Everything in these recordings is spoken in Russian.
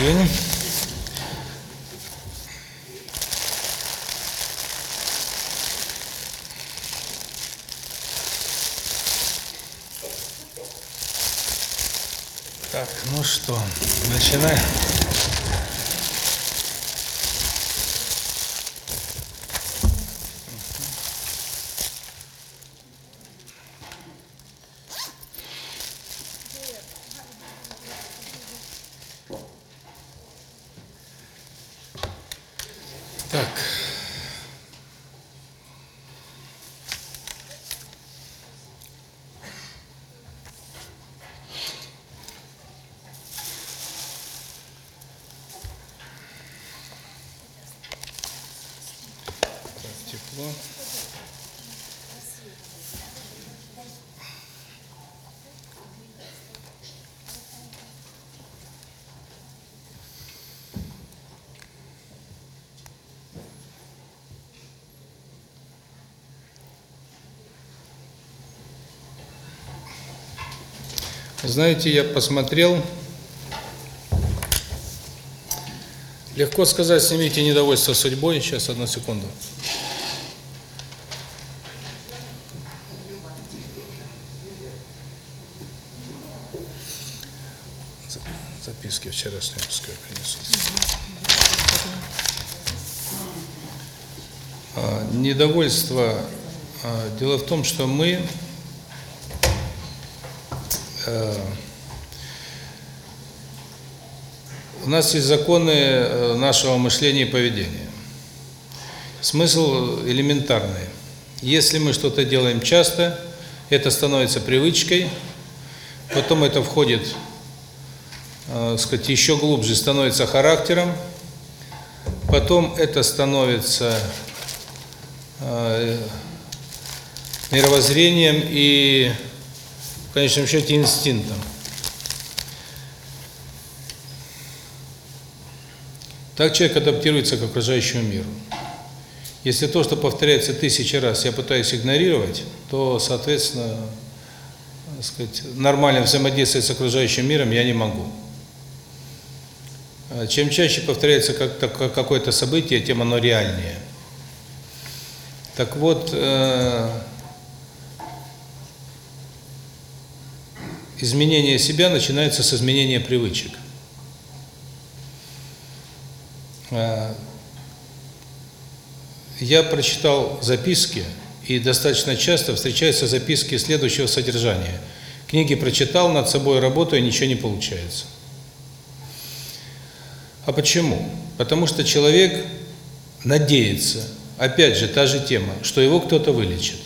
день. Так, ну что, начинаем. Так. Так, тепло. Знаете, я посмотрел. Легко сказать, снимите недовольство судьбой. Сейчас, одну секунду. Записки вчерашние пускай принесут. А, Недовольство. а, Дело в том, что мы у нас есть законы э, нашего мышления и поведения. Смысл элементарный. Если мы что-то делаем часто, это становится привычкой, потом это входит, э, сказать, еще глубже, становится характером, потом это становится э, мировоззрением и в конечном счете инстинктом. Так человек адаптируется к окружающему миру. Если то, что повторяется тысячи раз, я пытаюсь игнорировать, то, соответственно, сказать, нормально взаимодействовать с окружающим миром я не могу. А Чем чаще повторяется как-то какое-то событие, тем оно реальнее. Так вот, э, изменение себя начинается с изменения привычек. Э, Я прочитал записки, и достаточно часто встречаются записки следующего содержания. Книги прочитал, над собой работаю, ничего не получается. А почему? Потому что человек надеется, опять же, та же тема, что его кто-то вылечит.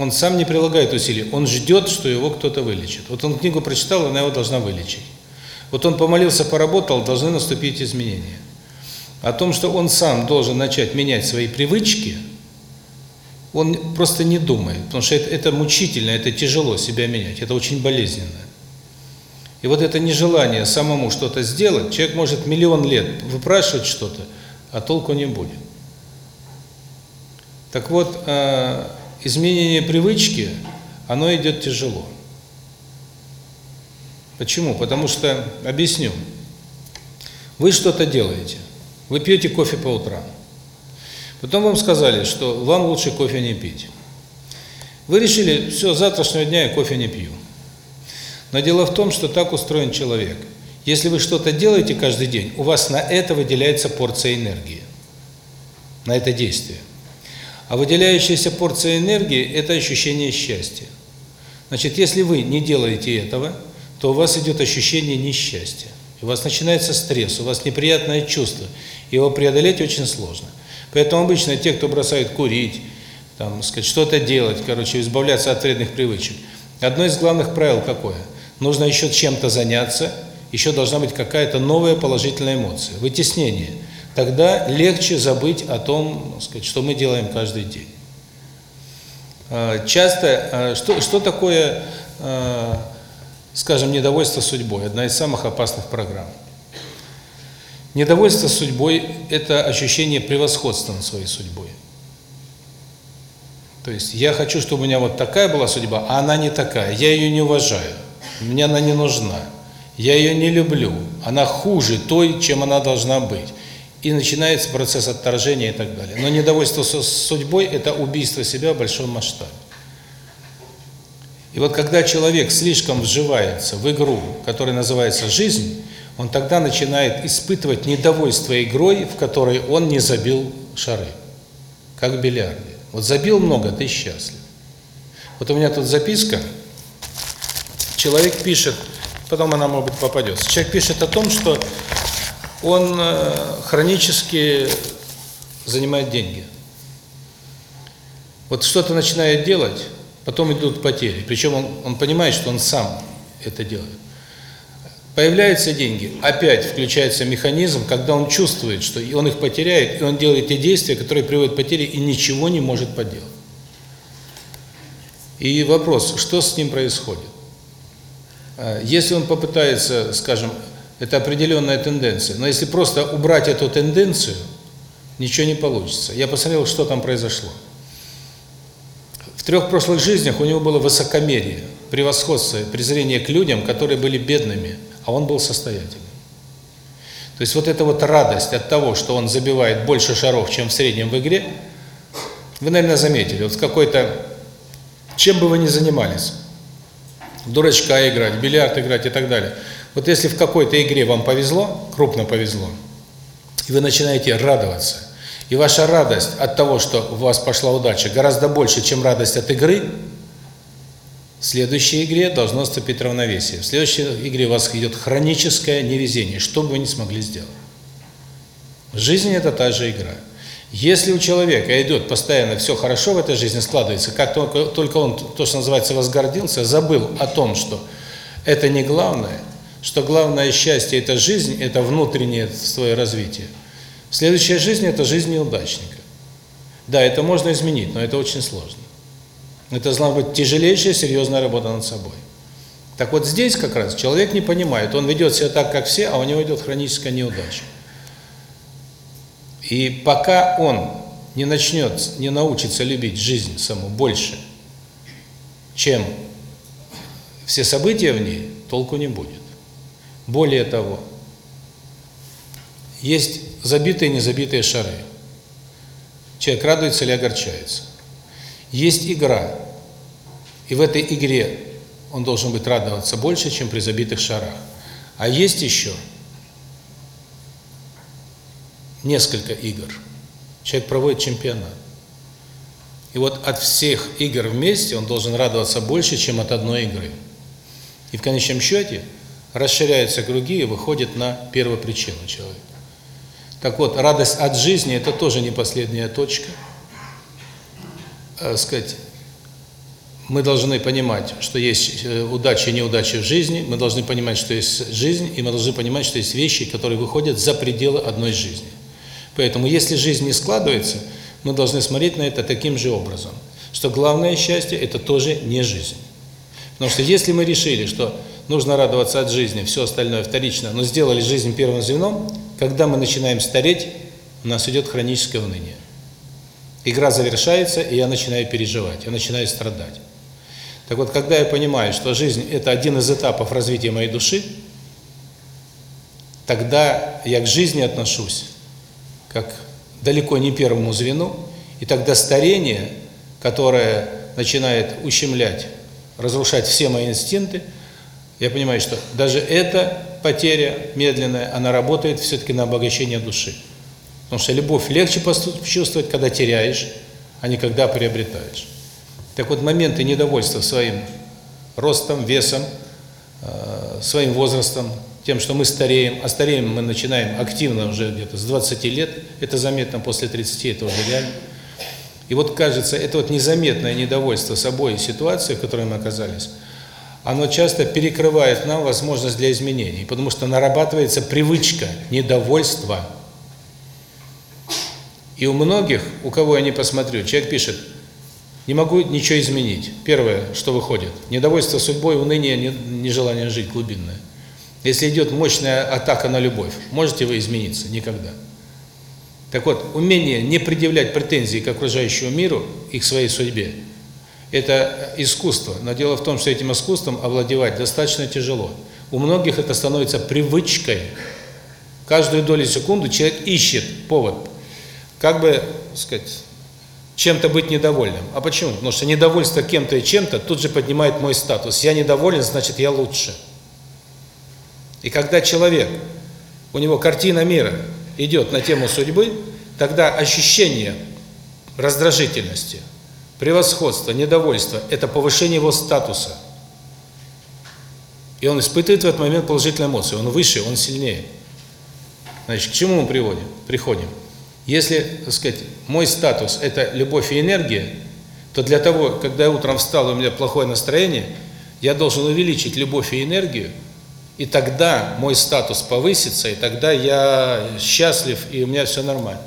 Он сам не прилагает усилий, он ждет, что его кто-то вылечит. Вот он книгу прочитал, она его должна вылечить. Вот он помолился, поработал, должны наступить изменения. О том, что он сам должен начать менять свои привычки, он просто не думает, потому что это, это мучительно, это тяжело себя менять, это очень болезненно. И вот это нежелание самому что-то сделать, человек может миллион лет выпрашивать что-то, а толку не будет. Так вот, э, изменение привычки, оно идет тяжело. Почему? Потому что, объясню, вы что-то делаете, вы пьете кофе по утрам, потом вам сказали, что вам лучше кофе не пить. Вы решили, все, завтрашнего дня я кофе не пью. Но дело в том, что так устроен человек. Если вы что-то делаете каждый день, у вас на это выделяется порция энергии, на это действие. А выделяющаяся порция энергии – это ощущение счастья. Значит, если вы не делаете этого, то у вас идет ощущение несчастья. У вас начинается стресс, у вас неприятное чувство. Его преодолеть очень сложно. Поэтому обычно те, кто бросают курить, там, сказать, что-то делать, короче, избавляться от вредных привычек. Одно из главных правил какое? Нужно еще чем-то заняться, еще должна быть какая-то новая положительная эмоция, вытеснение. Тогда легче забыть о том, сказать, что мы делаем каждый день. Часто, что, что такое, скажем, недовольство судьбой? Одна из самых опасных программ. Недовольство судьбой – это ощущение превосходства над своей судьбой. То есть я хочу, чтобы у меня вот такая была судьба, а она не такая. Я ее не уважаю. Мне она не нужна. я ее не люблю, она хуже той, чем она должна быть. И начинается процесс отторжения и так далее. Но недовольство судьбой – это убийство себя в большом масштабе. И вот когда человек слишком вживается в игру, которая называется «жизнь», он тогда начинает испытывать недовольство игрой, в которой он не забил шары, как в бильярде. Вот забил много, ты счастлив. Вот у меня тут записка, человек пишет, потом она, может быть, попадется. Человек пишет о том, что он э, хронически занимает деньги. Вот что-то начинает делать, потом идут потери. Причем он, он понимает, что он сам это делает. Появляются деньги, опять включается механизм, когда он чувствует, что он их потеряет, и он делает те действия, которые приводят к потере, и ничего не может поделать. И вопрос, что с ним происходит? А, если он попытается, скажем, это определенная тенденция, но если просто убрать эту тенденцию, ничего не получится. Я посмотрел, что там произошло. В трех прошлых жизнях у него было высокомерие, превосходство, презрение к людям, которые были бедными – а он был состоятельным. То есть вот эта вот радость от того, что он забивает больше шаров, чем в среднем в игре, вы, наверное, заметили, вот какой-то, чем бы вы ни занимались, дурачка играть, бильярд играть и так далее, вот если в какой-то игре вам повезло, крупно повезло, и вы начинаете радоваться, и ваша радость от того, что у вас пошла удача, гораздо больше, чем радость от игры – в следующей игре должно наступить равновесие. В следующей игре у вас идет хроническое невезение, что бы вы ни смогли сделать. Жизнь – это та же игра. Если у человека идет постоянно все хорошо в этой жизни складывается, как только, только он, то, что называется, возгордился, забыл о том, что это не главное, что главное счастье – это жизнь, это внутреннее свое развитие. Следующая жизнь – это жизнь неудачника. Да, это можно изменить, но это очень сложно. Это должна быть тяжелейшая, серьезная работа над собой. Так вот здесь как раз человек не понимает, он ведет себя так, как все, а у него идет хроническая неудача. И пока он не начнет, не научится любить жизнь саму больше, чем все события в ней, толку не будет. Более того, есть забитые и незабитые шары. Человек радуется или огорчается. Есть игра, и в этой игре он должен быть радоваться больше, чем при забитых шарах. А есть еще несколько игр. Человек проводит чемпионат. И вот от всех игр вместе он должен радоваться больше, чем от одной игры. И в конечном счете расширяются круги и выходит на первопричину человека. Так вот, радость от жизни – это тоже не последняя точка – э, сказать, мы должны понимать, что есть э, удачи и неудачи в жизни, мы должны понимать, что есть жизнь, и мы должны понимать, что есть вещи, которые выходят за пределы одной жизни. Поэтому, если жизнь не складывается, мы должны смотреть на это таким же образом, что главное счастье – это тоже не жизнь. Потому что если мы решили, что нужно радоваться от жизни, все остальное вторично, но сделали жизнь первым звеном, когда мы начинаем стареть, у нас идет хроническое уныние. Игра завершается, и я начинаю переживать, я начинаю страдать. Так вот, когда я понимаю, что жизнь – это один из этапов развития моей души, тогда я к жизни отношусь как далеко не первому звену, и тогда старение, которое начинает ущемлять, разрушать все мои инстинкты, я понимаю, что даже эта потеря медленная, она работает все-таки на обогащение души. Потому что любовь легче почувствовать, когда теряешь, а не когда приобретаешь. Так вот, моменты недовольства своим ростом, весом, э, своим возрастом, тем, что мы стареем, а стареем мы начинаем активно уже где-то с 20 лет, это заметно после 30, это уже реально. И вот кажется, это вот незаметное недовольство собой и ситуацией, в которой мы оказались, оно часто перекрывает нам возможность для изменений, потому что нарабатывается привычка недовольства – и у многих, у кого я не посмотрю, человек пишет, не могу ничего изменить. Первое, что выходит, недовольство судьбой, уныние, нежелание жить глубинное. Если идет мощная атака на любовь, можете вы измениться? Никогда. Так вот, умение не предъявлять претензий к окружающему миру и к своей судьбе – это искусство. Но дело в том, что этим искусством овладевать достаточно тяжело. у многих это становится привычкой. Каждую долю секунды человек ищет повод, как бы, сказать, чем-то быть недовольным. А почему? Потому что недовольство кем-то и чем-то тут же поднимает мой статус. Я недоволен, значит, я лучше. И когда человек, у него картина мира идет на тему судьбы, тогда ощущение раздражительности, превосходства, недовольства – это повышение его статуса. И он испытывает в этот момент положительные эмоции. Он выше, он сильнее. Значит, к чему мы приводим? приходим? Если, так сказать, мой статус – это любовь и энергия, то для того, когда я утром встал, у меня плохое настроение, я должен увеличить любовь и энергию, и тогда мой статус повысится, и тогда я счастлив, и у меня все нормально.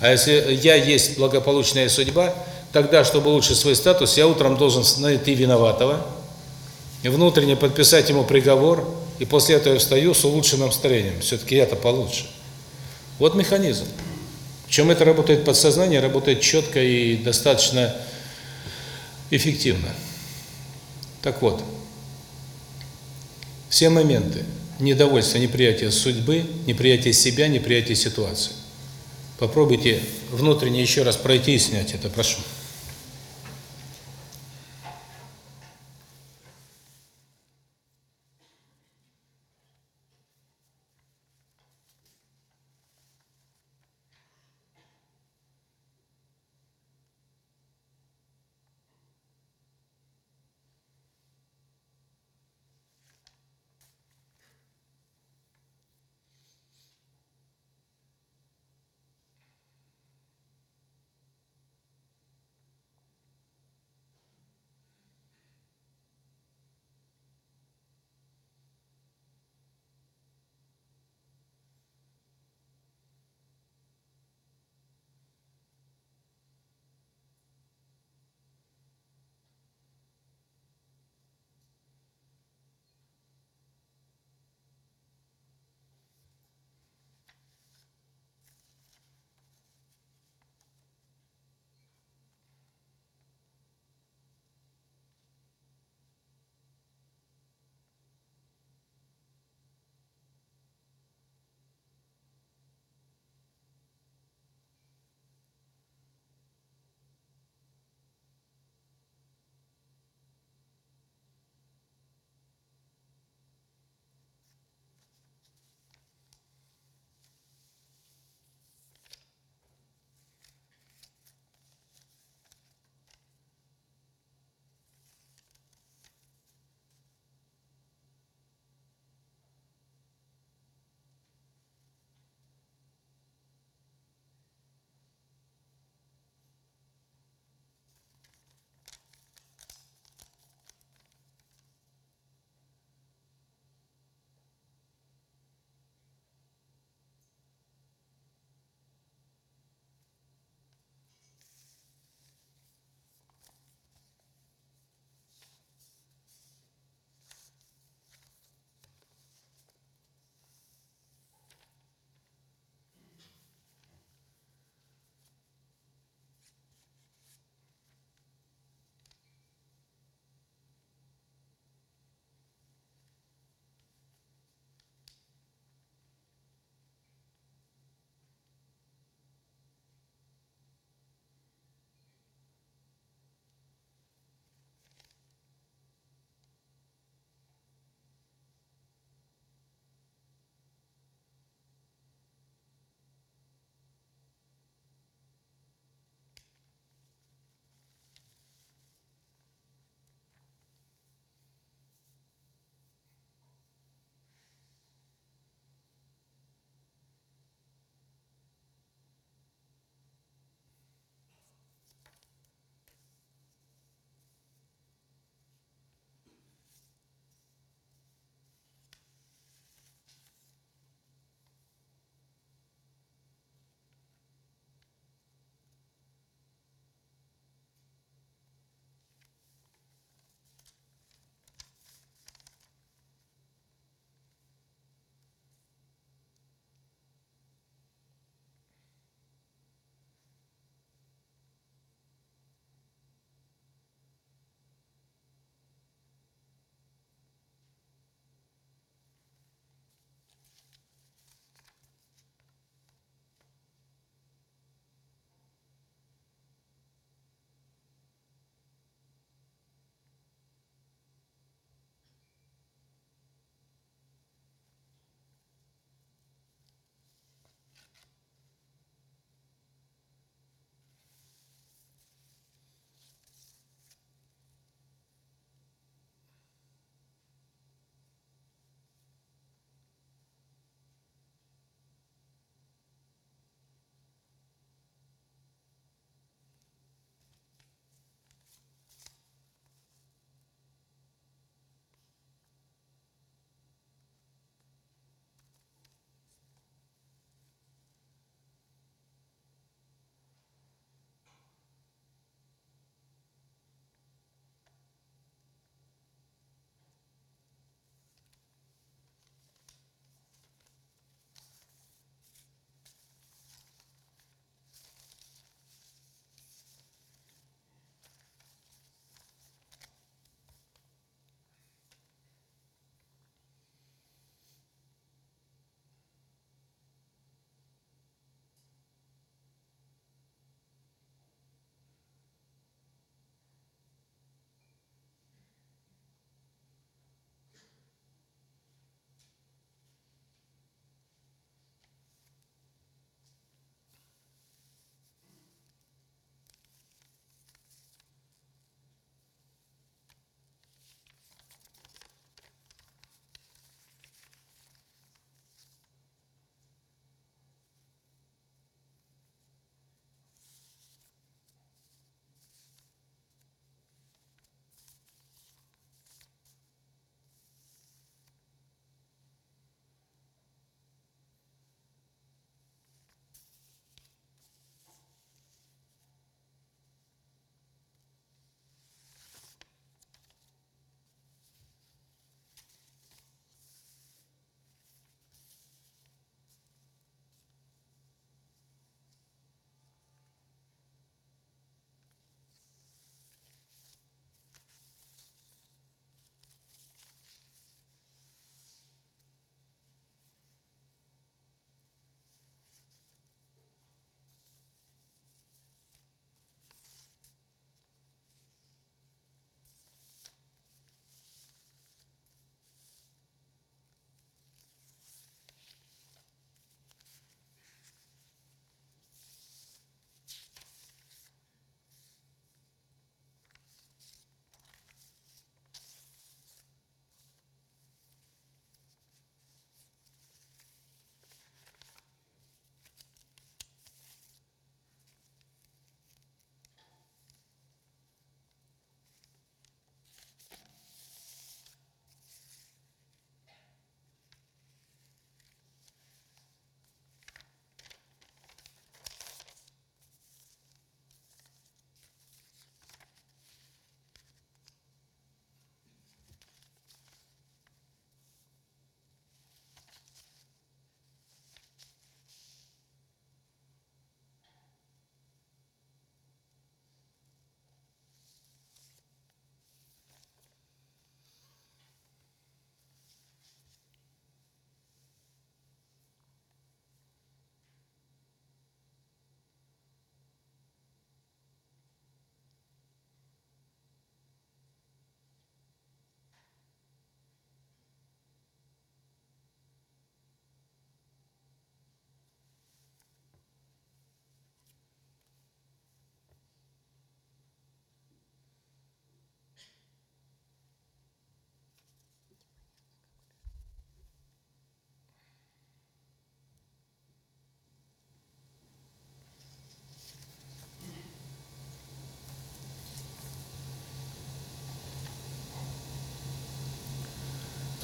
А если я есть благополучная судьба, тогда, чтобы улучшить свой статус, я утром должен найти виноватого, и внутренне подписать ему приговор, и после этого я встаю с улучшенным настроением. Все-таки я-то получше. Вот механизм. Чем это работает подсознание, работает четко и достаточно эффективно. Так вот, все моменты недовольства, неприятия судьбы, неприятия себя, неприятия ситуации. Попробуйте внутренне еще раз пройти и снять это, прошу.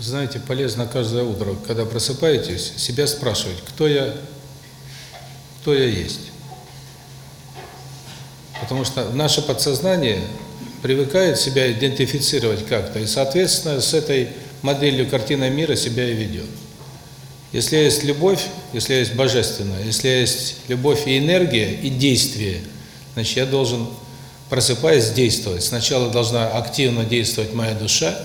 Знаете, полезно каждое утро, когда просыпаетесь, себя спрашивать, кто я, кто я есть. Потому что наше подсознание привыкает себя идентифицировать как-то, и, соответственно, с этой моделью картины мира себя и ведет. Если есть любовь, если есть божественное, если есть любовь и энергия, и действие, значит, я должен, просыпаясь, действовать. Сначала должна активно действовать моя душа,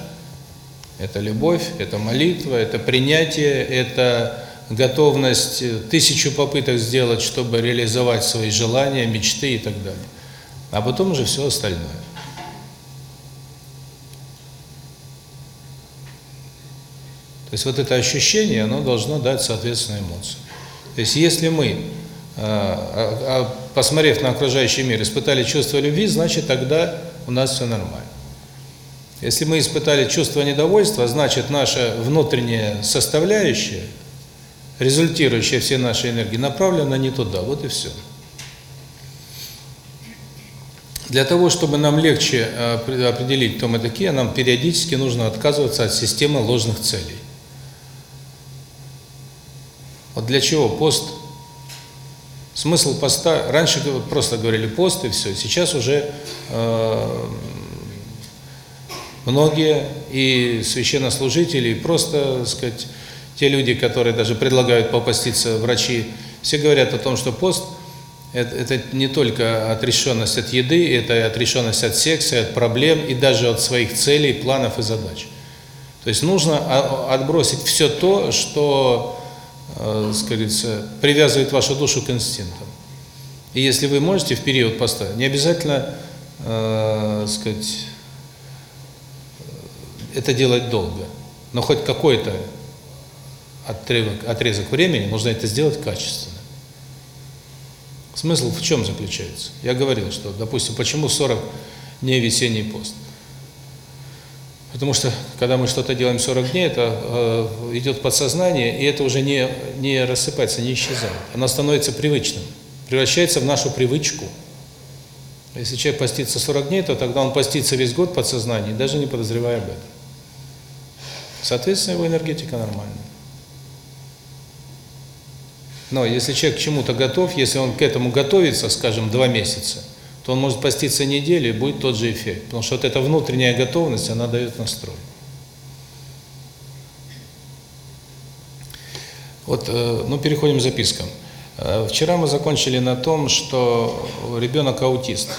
это любовь, это молитва, это принятие, это готовность тысячу попыток сделать, чтобы реализовать свои желания, мечты и так далее. А потом уже все остальное. То есть вот это ощущение, оно должно дать соответственную эмоцию. То есть если мы, э, посмотрев на окружающий мир, испытали чувство любви, значит тогда у нас все нормально. Если мы испытали чувство недовольства, значит наша внутренняя составляющая, результирующая все наши энергии, направлена не туда. Вот и все. Для того, чтобы нам легче э, определить, кто мы такие, нам периодически нужно отказываться от системы ложных целей. Вот для чего пост? Смысл поста, раньше просто говорили пост и все, сейчас уже э, многие и священнослужители, и просто, так сказать, те люди, которые даже предлагают попаститься, врачи, все говорят о том, что пост это, это не только отрешенность от еды, это отрешенность от секса, от проблем и даже от своих целей, планов и задач. То есть нужно отбросить все то, что э, сказать, привязывает вашу душу к инстинктам. И если вы можете в период поста, не обязательно, э, сказать, это делать долго, но хоть какой-то отрезок, отрезок времени нужно это сделать качественно. Смысл в чем заключается? Я говорил, что, допустим, почему 40 дней весенний пост? Потому что, когда мы что-то делаем 40 дней, это э, идет подсознание, и это уже не, не рассыпается, не исчезает. Оно становится привычным, превращается в нашу привычку. Если человек постится 40 дней, то тогда он постится весь год в подсознании, даже не подозревая об этом. Соответственно, его энергетика нормальная. Но если человек к чему-то готов, если он к этому готовится, скажем, два месяца, то он может поститься неделю и будет тот же эффект. Потому что вот эта внутренняя готовность, она дает настрой. Вот, э, ну, переходим к запискам. Э, вчера мы закончили на том, что ребенок аутист.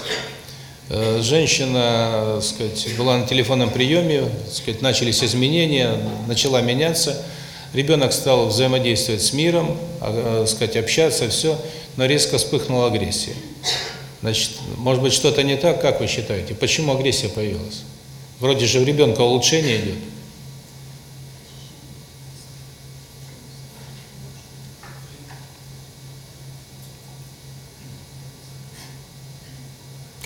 Э, женщина, сказать, была на телефонном приеме, сказать, начались изменения, начала меняться. Ребенок стал взаимодействовать с миром, а, сказать, общаться, все, но резко вспыхнула агрессия. Значит, может быть, что-то не так, как вы считаете? Почему агрессия появилась? Вроде же у ребенка улучшение идет.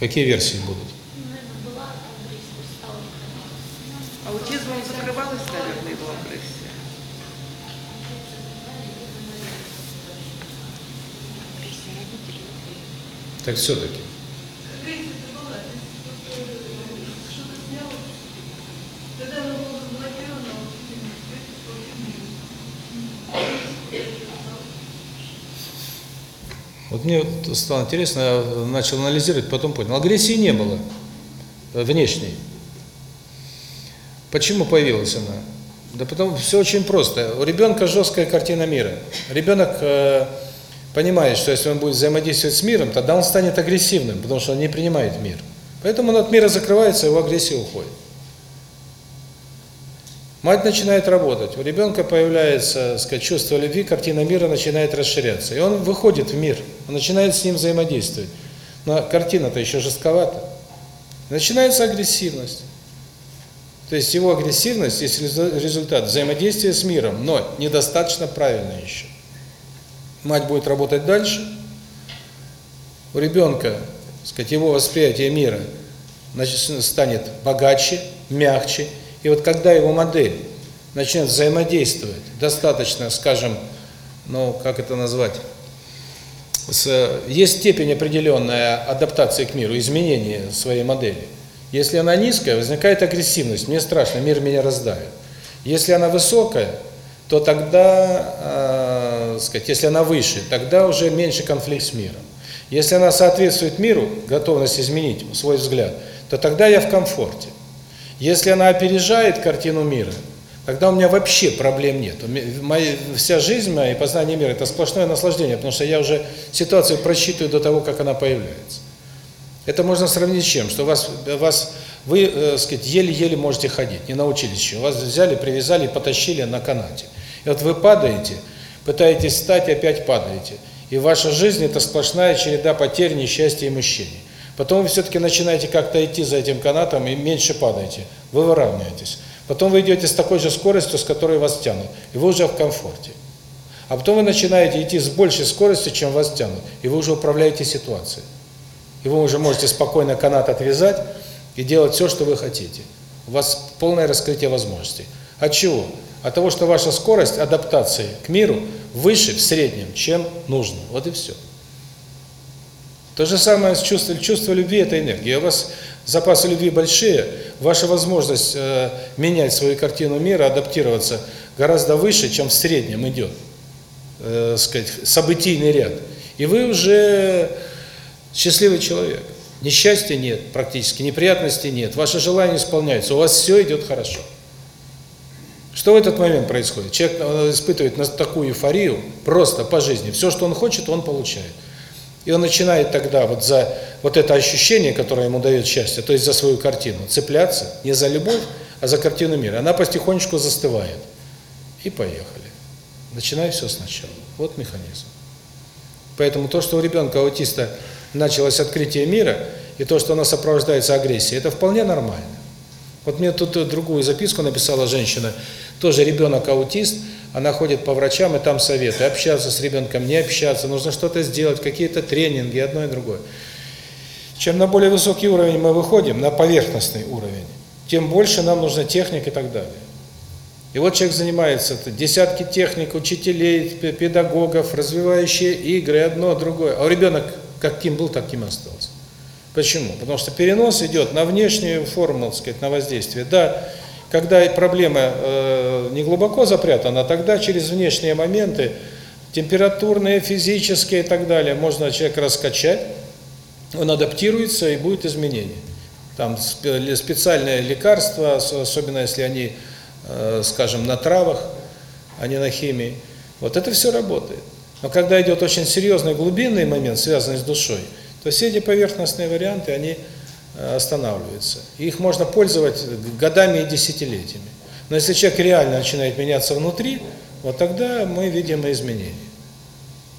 Какие версии будут? Аутизмом закрывалась, наверное, его агрессия. Так все-таки. Вот мне стало интересно, я начал анализировать, потом понял. Агрессии не было внешней. Почему появилась она? Да потому все очень просто. У ребенка жесткая картина мира. Ребенок э, понимает, что если он будет взаимодействовать с миром, тогда он станет агрессивным, потому что он не принимает мир. Поэтому он от мира закрывается, его агрессия уходит. Мать начинает работать, у ребенка появляется, сказать, чувство любви, картина мира начинает расширяться. И он выходит в мир, он начинает с ним взаимодействовать. Но картина-то еще жестковата. Начинается агрессивность. То есть его агрессивность есть результат взаимодействия с миром, но недостаточно правильно еще. Мать будет работать дальше, у ребенка, сказать, его восприятие мира значит, станет богаче, мягче, и вот когда его модель начнет взаимодействовать достаточно, скажем, ну, как это назвать, с, есть степень определенная адаптации к миру, изменения своей модели. Если она низкая, возникает агрессивность, мне страшно, мир меня раздавит. Если она высокая, то тогда, э, сказать, если она выше, тогда уже меньше конфликт с миром. Если она соответствует миру, готовность изменить свой взгляд, то тогда я в комфорте. Если она опережает картину мира, тогда у меня вообще проблем нет. Моя, вся жизнь моя и познание мира – это сплошное наслаждение, потому что я уже ситуацию просчитываю до того, как она появляется. Это можно сравнить с чем? Что вас, вас вы, э, сказать, еле-еле можете ходить, не научились еще. Вас взяли, привязали и потащили на канате. И вот вы падаете, пытаетесь встать, опять падаете. И ваша жизнь – это сплошная череда потерь, несчастья и мучений. Потом вы все-таки начинаете как-то идти за этим канатом и меньше падаете. Вы выравниваетесь. Потом вы идете с такой же скоростью, с которой вас тянут. И вы уже в комфорте. А потом вы начинаете идти с большей скоростью, чем вас тянут. И вы уже управляете ситуацией. И вы уже можете спокойно канат отвязать и делать все, что вы хотите. У вас полное раскрытие возможностей. От чего? От того, что ваша скорость адаптации к миру выше в среднем, чем нужно. Вот и все. То же самое с чувством, чувство любви – это энергия. У вас запасы любви большие, ваша возможность э, менять свою картину мира, адаптироваться гораздо выше, чем в среднем идет, э, сказать, событийный ряд. И вы уже счастливый человек. Несчастья нет практически, неприятностей нет, ваши желания исполняются, у вас все идет хорошо. Что в этот момент происходит? Человек э, испытывает такую эйфорию просто по жизни. Все, что он хочет, он получает. И он начинает тогда вот за вот это ощущение, которое ему дает счастье, то есть за свою картину, цепляться не за любовь, а за картину мира. Она потихонечку застывает. И поехали. Начинай все сначала. Вот механизм. Поэтому то, что у ребенка-аутиста началось открытие мира, и то, что она сопровождается агрессией, это вполне нормально. Вот мне тут другую записку написала женщина, тоже ребенок-аутист, она ходит по врачам, и там советы. Общаться с ребенком, не общаться, нужно что-то сделать, какие-то тренинги, одно и другое. Чем на более высокий уровень мы выходим, на поверхностный уровень, тем больше нам нужна техника и так далее. И вот человек занимается, десятки техник, учителей, педагогов, развивающие игры, одно, другое. А ребенок каким был, таким и остался. Почему? Потому что перенос идет на внешнюю форму, так сказать, на воздействие. Да, когда проблема э, не глубоко запрятана, тогда через внешние моменты, температурные, физические и так далее, можно человека раскачать, он адаптируется и будет изменение. Там специальные лекарства, особенно если они, э, скажем, на травах, а не на химии. Вот это все работает. Но когда идет очень серьезный глубинный момент, связанный с душой, то все эти поверхностные варианты, они Э, останавливаются. Их можно пользовать годами и десятилетиями. Но если человек реально начинает меняться внутри, вот тогда мы видим изменения.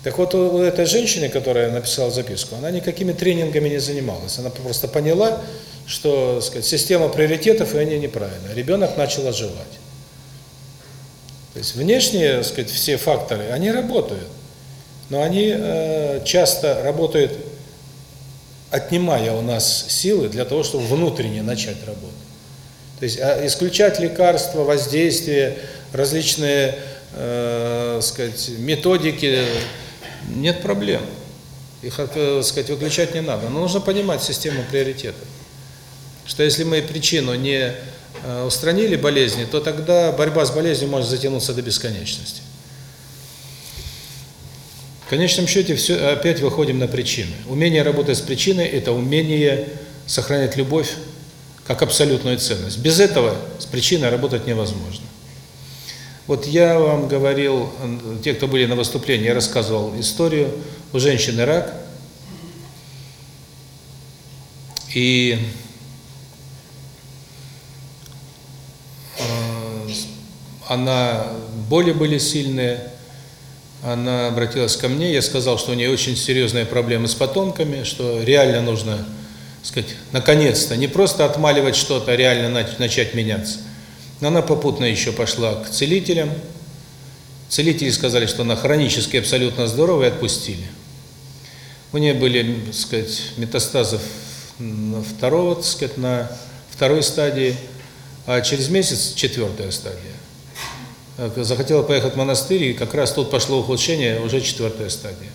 Так вот, у этой женщины, которая написала записку, она никакими тренингами не занималась. Она просто поняла, что сказать, система приоритетов и они неправильная. Ребенок начал оживать. То есть внешние сказать, все факторы, они работают. Но они э, часто работают отнимая у нас силы для того, чтобы внутренне начать работать. То есть а, исключать лекарства, воздействия, различные, э, сказать, методики, нет проблем. Их, э, сказать, выключать не надо. Но нужно понимать систему приоритетов. Что если мы причину не э, устранили болезни, то тогда борьба с болезнью может затянуться до бесконечности. В конечном счете все опять выходим на причины. Умение работать с причиной – это умение сохранять любовь как абсолютную ценность. Без этого с причиной работать невозможно. Вот я вам говорил, те, кто были на выступлении, я рассказывал историю. У женщины рак. И э, она, боли были сильные, она обратилась ко мне, я сказал, что у нее очень серьезные проблемы с потомками, что реально нужно, сказать, наконец-то, не просто отмаливать что-то, а реально начать меняться. Но она попутно еще пошла к целителям. Целители сказали, что она хронически абсолютно здорова и отпустили. У нее были, так сказать, метастазы на второго, сказать, на второй стадии, а через месяц четвертая стадия. Э, захотела поехать в монастырь, и как раз тут пошло ухудшение, уже четвертая стадия.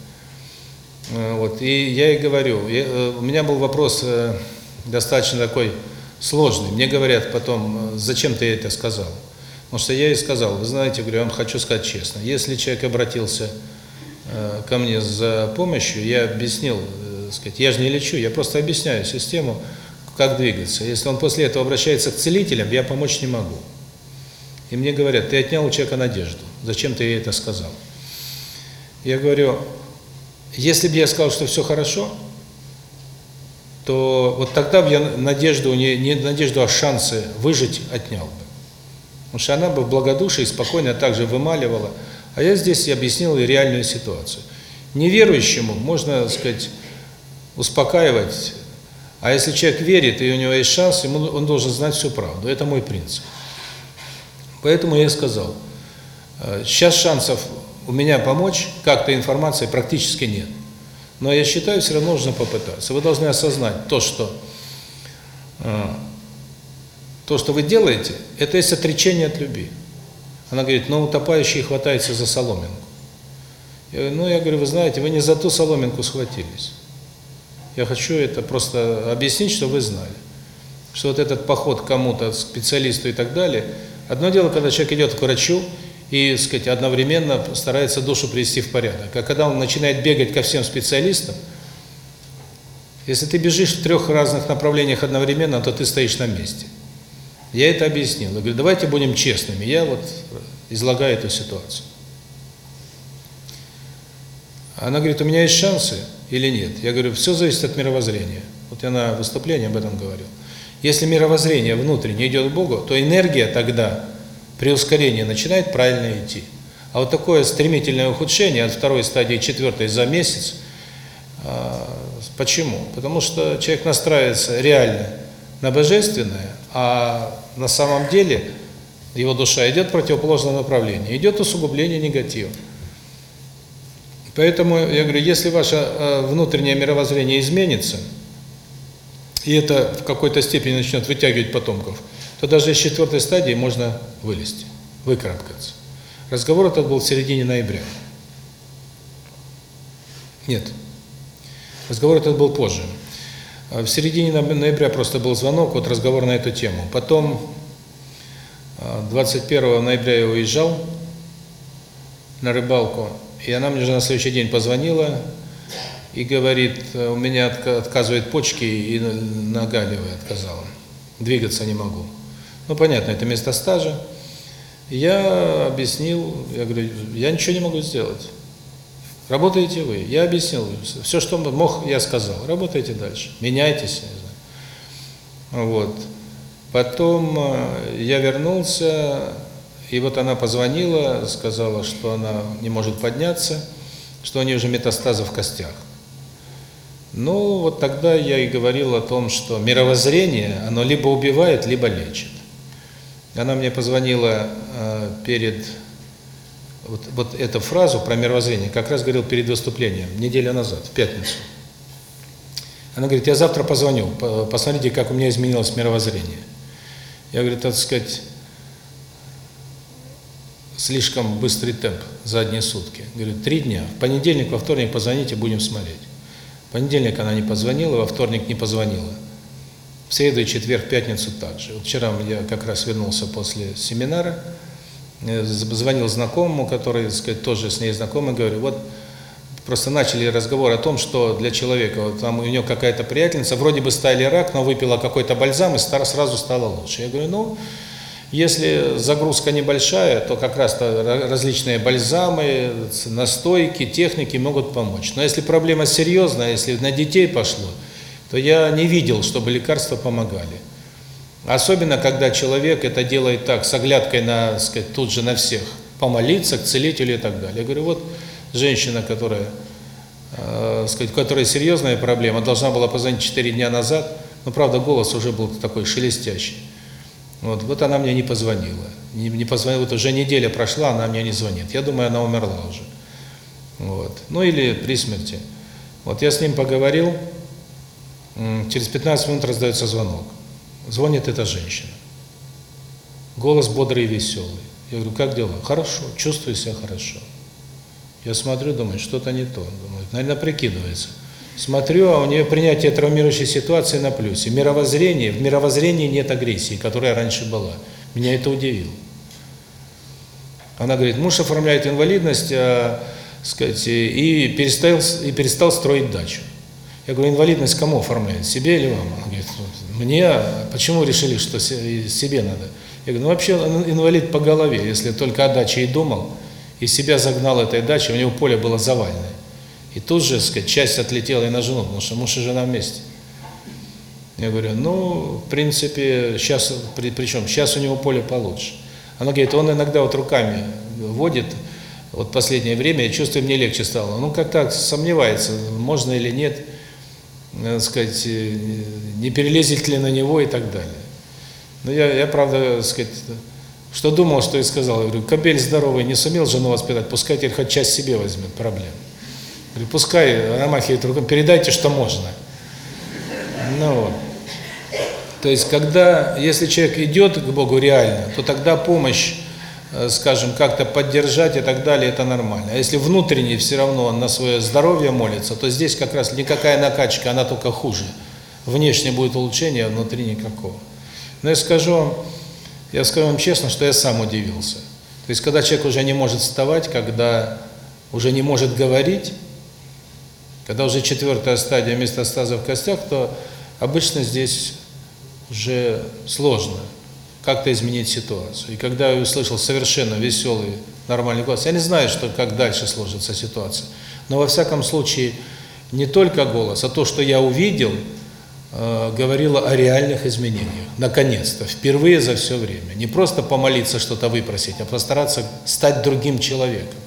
Э, вот, и я ей говорю, я, э, у меня был вопрос достаточно такой сложный. Мне говорят потом, зачем ты это сказал? Потому что я ей сказал, вы знаете, говорю, я вам хочу сказать честно, если человек обратился ко мне за помощью, я объяснил, сказать, я же не лечу, я просто объясняю систему, как двигаться. Если он после этого обращается к целителям, я помочь не могу. И мне говорят, ты отнял у человека надежду. Зачем ты ей это сказал? Я говорю, если бы я сказал, что все хорошо, то вот тогда бы я надежду, не, не надежду, а шансы выжить отнял бы. Потому что она бы в благодушии спокойно также вымаливала. А я здесь объяснил ей реальную ситуацию. Неверующему можно, так сказать, успокаивать, а если человек верит, и у него есть шанс, ему, он должен знать всю правду. Это мой принцип. Поэтому я сказал, сейчас шансов у меня помочь как-то информации практически нет. Но я считаю, все равно нужно попытаться. Вы должны осознать то, что то, что вы делаете, это есть отречение от любви. Она говорит, ну утопающий хватается за соломинку. Я ну я говорю, вы знаете, вы не за ту соломинку схватились. Я хочу это просто объяснить, чтобы вы знали. Что вот этот поход кому-то, специалисту и так далее, одно дело, когда человек идет к врачу и, сказать, одновременно старается душу привести в порядок. А когда он начинает бегать ко всем специалистам, если ты бежишь в трех разных направлениях одновременно, то ты стоишь на месте. Я это объяснил. Я говорю, давайте будем честными. Я вот излагаю эту ситуацию. Она говорит, у меня есть шансы или нет? Я говорю, все зависит от мировоззрения. Вот я на выступлении об этом говорил. Если мировоззрение внутренне идет к Богу, то энергия тогда при ускорении начинает правильно идти. А вот такое стремительное ухудшение от второй стадии четвертой за месяц, почему? Потому что человек настраивается реально на божественное, а на самом деле его душа идет в противоположном направлении, идет усугубление негатива. Поэтому я говорю, если ваше внутреннее мировоззрение изменится, и это в какой-то степени начнет вытягивать потомков, то даже из четвертой стадии можно вылезти, выкарабкаться. Разговор этот был в середине ноября. Нет. Разговор этот был позже. В середине ноября просто был звонок, вот разговор на эту тему. Потом 21 ноября я уезжал на рыбалку, и она мне же на следующий день позвонила и говорит, у меня отказывают почки и нога левая отказала, двигаться не могу. Ну, понятно, это место стажа. Я объяснил, я говорю, я ничего не могу сделать. Работаете вы. Я объяснил, все, что мог, я сказал. Работайте дальше, меняйтесь. Вот. Потом я вернулся, и вот она позвонила, сказала, что она не может подняться, что у нее уже метастазы в костях. Ну, вот тогда я и говорил о том, что мировоззрение, оно либо убивает, либо лечит. Она мне позвонила э, перед вот, вот эту фразу про мировоззрение, как раз говорил перед выступлением, неделю назад, в пятницу. Она говорит, я завтра позвоню, посмотрите, как у меня изменилось мировоззрение. Я говорю, так сказать, слишком быстрый темп за одни сутки. Говорю, три дня. В понедельник, во вторник позвоните, будем смотреть. Понедельник она не позвонила, во вторник не позвонила. В среду, четверг, пятницу также. Вот вчера я как раз вернулся после семинара, звонил знакомому, который, так сказать, тоже с ней знакомый, говорю, вот просто начали разговор о том, что для человека, вот там у нее какая-то приятельница, вроде бы стали рак, но выпила какой-то бальзам и сразу стало лучше. Я говорю, ну, если загрузка небольшая, то как раз -то различные бальзамы, настойки, техники могут помочь. Но если проблема серьезная, если на детей пошло, то я не видел, чтобы лекарства помогали. Особенно, когда человек это делает так, с оглядкой на, сказать, тут же на всех, помолиться к целителю и так далее. Я говорю, вот женщина, которая, э, сказать, у которой серьезная проблема, должна была позвонить 4 дня назад, но, правда, голос уже был такой шелестящий. Вот, вот она мне не позвонила. Не, не позвонила, вот уже неделя прошла, она мне не звонит. Я думаю, она умерла уже. Вот. Ну или при смерти. Вот я с ним поговорил, через 15 минут раздается звонок. Звонит эта женщина. Голос бодрый и веселый. Я говорю, как дела? Хорошо, чувствую себя хорошо. Я смотрю, думаю, что-то не то. Думаю, наверное, прикидывается. Смотрю, а у нее принятие травмирующей ситуации на плюсе. Мировоззрение, в мировоззрении нет агрессии, которая раньше была. Меня это удивило. Она говорит, муж оформляет инвалидность, а, сказать, и перестал, и перестал строить дачу. Я говорю, инвалидность кому оформляет, себе или вам? Она говорит, мне, почему решили, что себе надо? Я говорю, ну вообще инвалид по голове, если только о даче и думал, и себя загнал этой дачей, у него поле было заваленное. И тут же, сказать, часть отлетела и на жену, потому что муж и жена вместе. Я говорю, ну, в принципе, сейчас, при, причем, сейчас у него поле получше. Она говорит, он иногда вот руками водит, вот последнее время, я чувствую, мне легче стало. Ну, как так, сомневается, можно или нет, так сказать, не перелезет ли на него и так далее. Но я, я правда, так сказать, что думал, что и сказал. Я говорю, кобель здоровый не сумел жену воспитать, пускай теперь хоть часть себе возьмет, проблем. Говорю, пускай, она махает рукой, передайте, что можно. Ну вот. То есть, когда, если человек идет к Богу реально, то тогда помощь, э, скажем, как-то поддержать и так далее, это нормально. А если внутренне все равно на свое здоровье молится, то здесь как раз никакая накачка, она только хуже. Внешне будет улучшение, а внутри никакого. Но я скажу вам, я скажу вам честно, что я сам удивился. То есть, когда человек уже не может вставать, когда уже не может говорить, когда уже четвертая стадия метастаза в костях, то обычно здесь уже сложно как-то изменить ситуацию. И когда я услышал совершенно веселый, нормальный голос, я не знаю, что как дальше сложится ситуация. Но во всяком случае, не только голос, а то, что я увидел, э, говорило о реальных изменениях. Наконец-то, впервые за все время. Не просто помолиться, что-то выпросить, а постараться стать другим человеком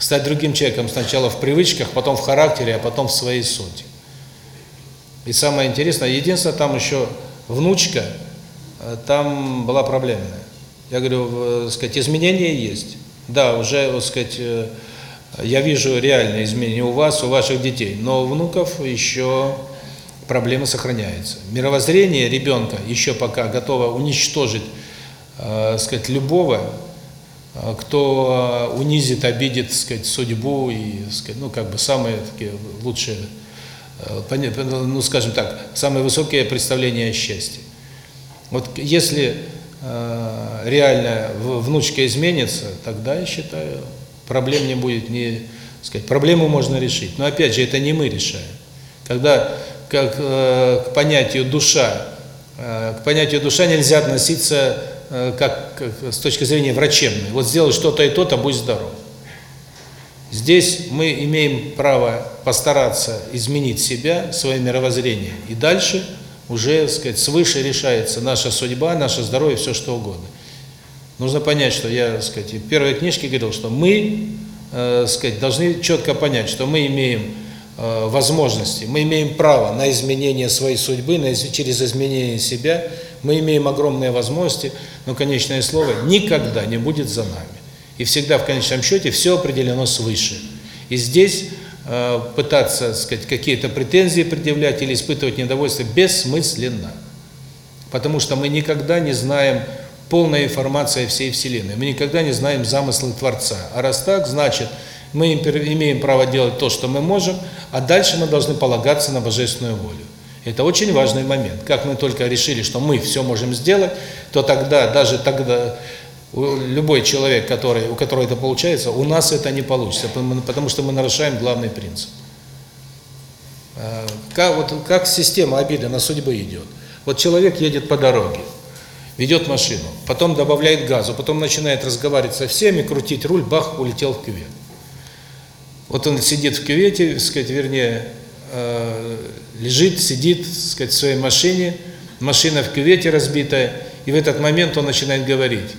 стать другим человеком сначала в привычках, потом в характере, а потом в своей сути. И самое интересное, единственное, там еще внучка, э, там была проблемная. Я говорю, э, сказать, изменения есть. Да, уже, так сказать, э, я вижу реальные изменения у вас, у ваших детей, но у внуков еще проблемы сохраняются. Мировоззрение ребенка еще пока готово уничтожить, э, сказать, любого кто унизит, обидит, сказать, судьбу и, сказать, ну, как бы самые такие лучшие, э, ну, скажем так, самые высокие представления о счастье. Вот если э, реально внучка изменится, тогда, я считаю, проблем не будет, не, сказать, проблему можно решить. Но опять же, это не мы решаем. Когда как, э, к понятию душа, э, к понятию душа нельзя относиться Э, как, как с точки зрения врачебной. Вот сделай что-то и то-то, будь здоров. Здесь мы имеем право постараться изменить себя, свое мировоззрение. И дальше уже, так сказать, свыше решается наша судьба, наше здоровье, все что угодно. Нужно понять, что я, так сказать, в первой книжке говорил, что мы, э, сказать, должны четко понять, что мы имеем э, возможности, мы имеем право на изменение своей судьбы, на, через изменение себя – мы имеем огромные возможности, но конечное слово никогда не будет за нами. И всегда в конечном счете все определено свыше. И здесь э, пытаться, сказать, какие-то претензии предъявлять или испытывать недовольство бессмысленно. Потому что мы никогда не знаем полной информации о всей Вселенной. Мы никогда не знаем замыслы Творца. А раз так, значит, мы имеем право делать то, что мы можем, а дальше мы должны полагаться на божественную волю. Это очень важный момент. Как мы только решили, что мы все можем сделать, то тогда, даже тогда, любой человек, который, у которого это получается, у нас это не получится, потому что мы нарушаем главный принцип. А, как, вот, как система обиды на судьбу идет. Вот человек едет по дороге, ведет машину, потом добавляет газу, потом начинает разговаривать со всеми, крутить руль, бах, улетел в кювет. Вот он сидит в кювете, сказать, вернее, э, лежит, сидит, сказать, в своей машине, машина в кювете разбитая, и в этот момент он начинает говорить,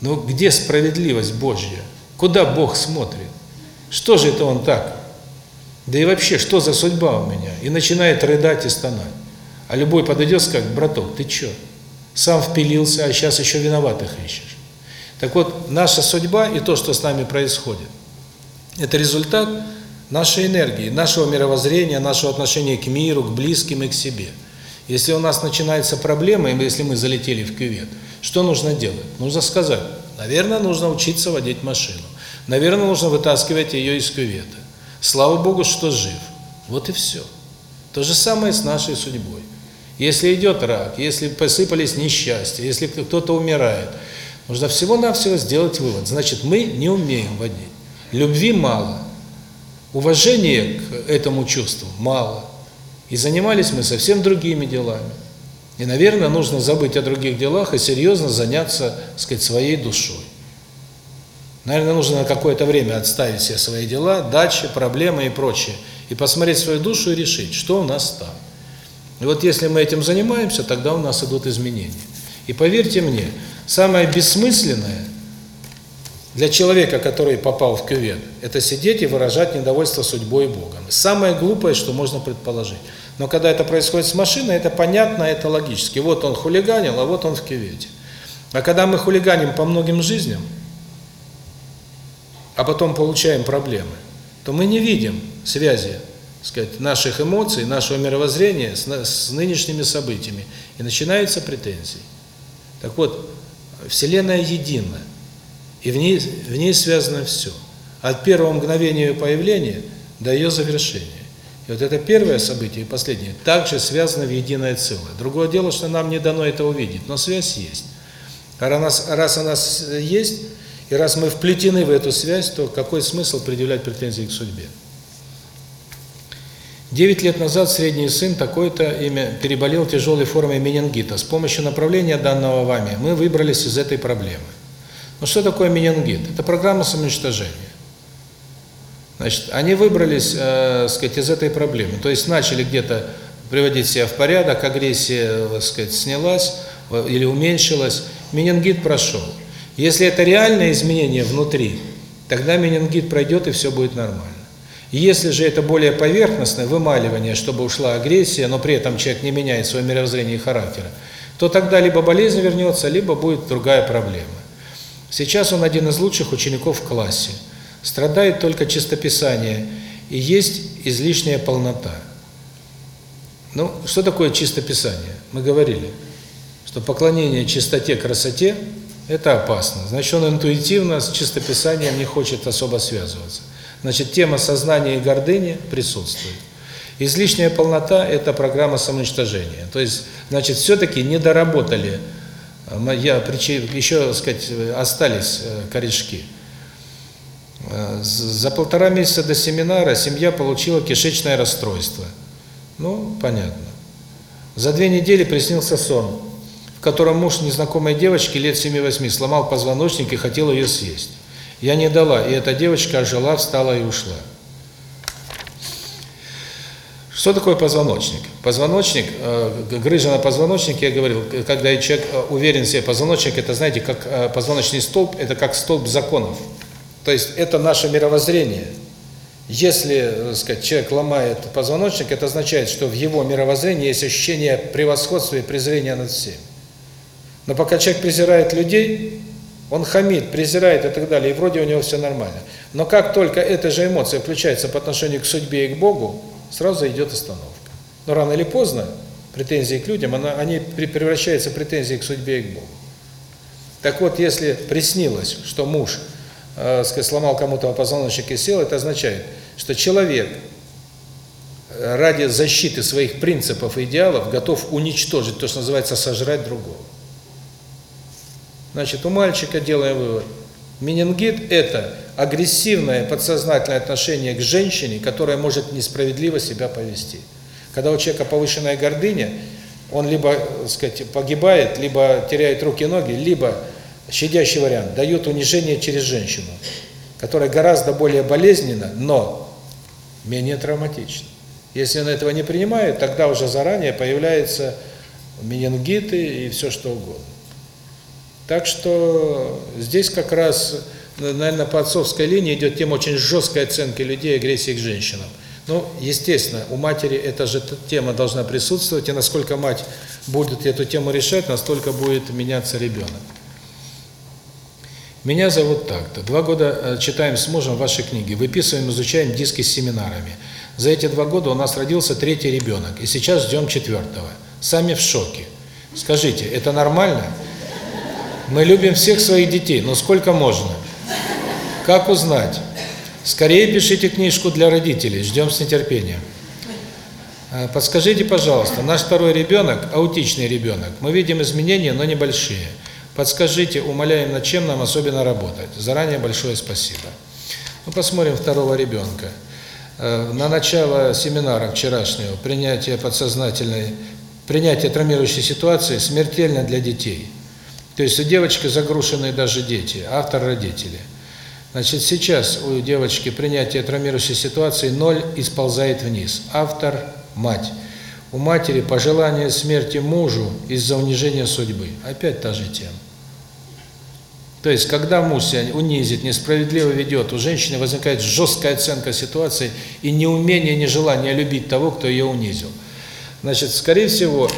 ну где справедливость Божья? Куда Бог смотрит? Что же это он так? Да и вообще, что за судьба у меня? И начинает рыдать и стонать. А любой подойдет и скажет, браток, ты что? Сам впилился, а сейчас еще виноватых ищешь. Так вот, наша судьба и то, что с нами происходит, это результат нашей энергии, нашего мировоззрения, нашего отношения к миру, к близким и к себе. Если у нас начинается проблема, если мы залетели в кювет, что нужно делать? Нужно сказать, наверное, нужно учиться водить машину. Наверное, нужно вытаскивать ее из кювета. Слава Богу, что жив. Вот и все. То же самое с нашей судьбой. Если идет рак, если посыпались несчастья, если кто-то умирает, Нужно всего-навсего сделать вывод. Значит, мы не умеем водить. Любви мало. Уважения к этому чувству мало. И занимались мы совсем другими делами. И, наверное, нужно забыть о других делах и серьезно заняться, сказать, своей душой. Наверное, нужно на какое-то время отставить все свои дела, дачи, проблемы и прочее, и посмотреть свою душу и решить, что у нас там. И вот если мы этим занимаемся, тогда у нас идут изменения. И поверьте мне, самое бессмысленное для человека, который попал в кювет, это сидеть и выражать недовольство судьбой и Богом. Самое глупое, что можно предположить. Но когда это происходит с машиной, это понятно, это логически. Вот он хулиганил, а вот он в кювете. А когда мы хулиганим по многим жизням, а потом получаем проблемы, то мы не видим связи сказать, наших эмоций, нашего мировоззрения с, с нынешними событиями. И начинаются претензии. Так вот, Вселенная едина, и в ней, в ней связано все. От первого мгновения ее появления до ее завершения. И вот это первое событие и последнее также связано в единое целое. Другое дело, что нам не дано это увидеть, но связь есть. А раз, раз она есть, и раз мы вплетены в эту связь, то какой смысл предъявлять претензии к судьбе? Девять лет назад средний сын такое-то имя переболел тяжелой формой менингита. С помощью направления данного вами мы выбрались из этой проблемы. Ну что такое менингит? Это программа самоуничтожения. Значит, они выбрались, э, сказать, из этой проблемы. То есть начали где-то приводить себя в порядок, агрессия, так сказать, снялась э, или уменьшилась, менингит прошел. Если это реальное изменение внутри, тогда менингит пройдет и все будет нормально. Если же это более поверхностное вымаливание, чтобы ушла агрессия, но при этом человек не меняет свое мировоззрение и характера, то тогда либо болезнь вернется, либо будет другая проблема. Сейчас он один из лучших учеников в классе. Страдает только чистописание, и есть излишняя полнота. Ну, что такое чистописание? Мы говорили, что поклонение чистоте, красоте – это опасно. Значит, он интуитивно с чистописанием не хочет особо связываться. Значит, тема сознания и гордыни присутствует. Излишняя полнота – это программа самоуничтожения. То есть, значит, все-таки не доработали, я, еще, так сказать, остались э, корешки. Э, за полтора месяца до семинара семья получила кишечное расстройство. Ну, понятно. За две недели приснился сон, в котором муж незнакомой девочки лет 7-8 сломал позвоночник и хотел ее съесть. Я не дала, и эта девочка ожила, встала и ушла. Что такое позвоночник? Позвоночник, э, грыжа на позвоночнике, я говорил, когда человек э, уверен в себе, позвоночник, это, знаете, как э, позвоночный столб, это как столб законов. То есть это наше мировоззрение. Если, сказать, человек ломает позвоночник, это означает, что в его мировоззрении есть ощущение превосходства и презрения над всем. Но пока человек презирает людей, он хамит, презирает и так далее, и вроде у него все нормально. Но как только эта же эмоция включается по отношению к судьбе и к Богу, сразу идет остановка. Но рано или поздно претензии к людям, она, они превращаются в претензии к судьбе и к Богу. Так вот, если приснилось, что муж э, сказать, сломал кому-то позвоночник и сел, это означает, что человек э, ради защиты своих принципов и идеалов готов уничтожить то, что называется сожрать другого. Значит, у мальчика делаем вывод. Менингит – это агрессивное подсознательное отношение к женщине, которая может несправедливо себя повести. Когда у человека повышенная гордыня, он либо, так сказать, погибает, либо теряет руки и ноги, либо, щадящий вариант, дает унижение через женщину, которая гораздо более болезненна, но менее травматична. Если он этого не принимает, тогда уже заранее появляются менингиты и все что угодно. Так что здесь как раз, наверное, по отцовской линии идет тема очень жесткой оценки людей агрессии к женщинам. Ну, естественно, у матери эта же тема должна присутствовать, и насколько мать будет эту тему решать, настолько будет меняться ребенок. Меня зовут так-то. Два года э, читаем с мужем ваши книги, выписываем, изучаем диски с семинарами. За эти два года у нас родился третий ребенок, и сейчас ждем четвертого. Сами в шоке. Скажите, это нормально? Мы любим всех своих детей, но сколько можно? Как узнать? Скорее пишите книжку для родителей, ждем с нетерпением. А, подскажите, пожалуйста, наш второй ребенок, аутичный ребенок, мы видим изменения, но небольшие. Подскажите, умоляем, над чем нам особенно работать. Заранее большое спасибо. Ну, посмотрим второго ребенка. Э, на начало семинара вчерашнего принятие подсознательной, принятие травмирующей ситуации смертельно для детей. То есть у девочки загруженные даже дети, автор родители. Значит, сейчас у девочки принятие травмирующей ситуации ноль и сползает вниз. Автор – мать. У матери пожелание смерти мужу из-за унижения судьбы. Опять та же тема. То есть, когда муж себя унизит, несправедливо ведет, у женщины возникает жесткая оценка ситуации и неумение, нежелание любить того, кто ее унизил. Значит, скорее всего,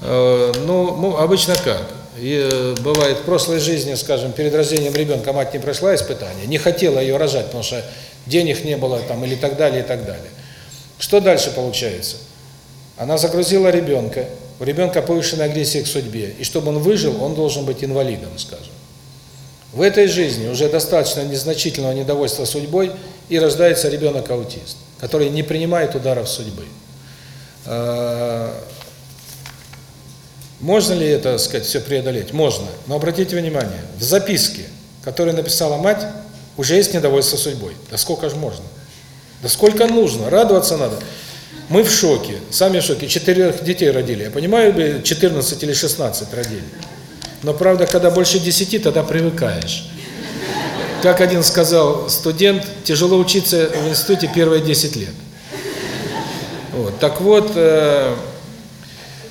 э, ну, обычно как? И, э, бывает в прошлой жизни, скажем, перед рождением ребенка мать не прошла испытание, не хотела ее рожать, потому что денег не было там или так далее, и так далее. Что дальше получается? Она загрузила ребенка, у ребенка повышенная агрессия к судьбе, и чтобы он выжил, он должен быть инвалидом, скажем. В этой жизни уже достаточно незначительного недовольства судьбой, и рождается ребенок-аутист, который не принимает ударов судьбы. Можно ли это, так сказать, все преодолеть? Можно. Но обратите внимание, в записке, которую написала мать, уже есть недовольство судьбой. Да сколько же можно? Да сколько нужно? Радоваться надо. Мы в шоке, сами в шоке. Четырех детей родили. Я понимаю, бы 14 или 16 родили. Но правда, когда больше 10, тогда привыкаешь. Как один сказал студент, тяжело учиться в институте первые 10 лет. Вот. Так вот, э,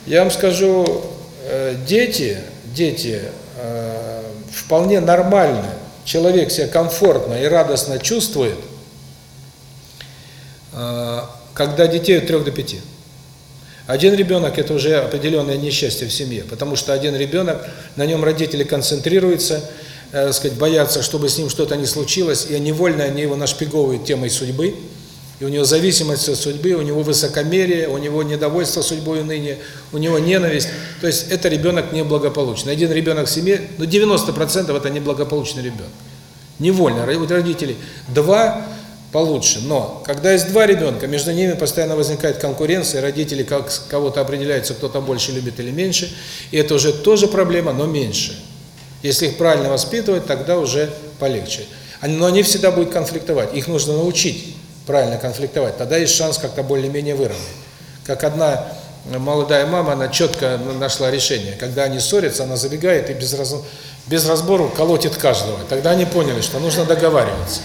я вам скажу, дети, дети э, вполне нормально, человек себя комфортно и радостно чувствует, э, когда детей от 3 до 5. Один ребенок – это уже определенное несчастье в семье, потому что один ребенок, на нем родители концентрируются, э, сказать, боятся, чтобы с ним что-то не случилось, и невольно они его нашпиговывают темой судьбы, и у него зависимость от судьбы, у него высокомерие, у него недовольство судьбой ныне, у него ненависть. То есть это ребенок неблагополучный. Один ребенок в семье, ну 90% это неблагополучный ребенок. Невольно, у родителей. Два получше. Но когда есть два ребенка, между ними постоянно возникает конкуренция, родители как кого-то определяются, кто-то больше любит или меньше, и это уже тоже проблема, но меньше. Если их правильно воспитывать, тогда уже полегче. Но они всегда будут конфликтовать, их нужно научить правильно конфликтовать, тогда есть шанс как-то более-менее выровнять. Как одна молодая мама, она четко нашла решение. Когда они ссорятся, она забегает и без, раз... без разбору колотит каждого. Тогда они поняли, что нужно договариваться.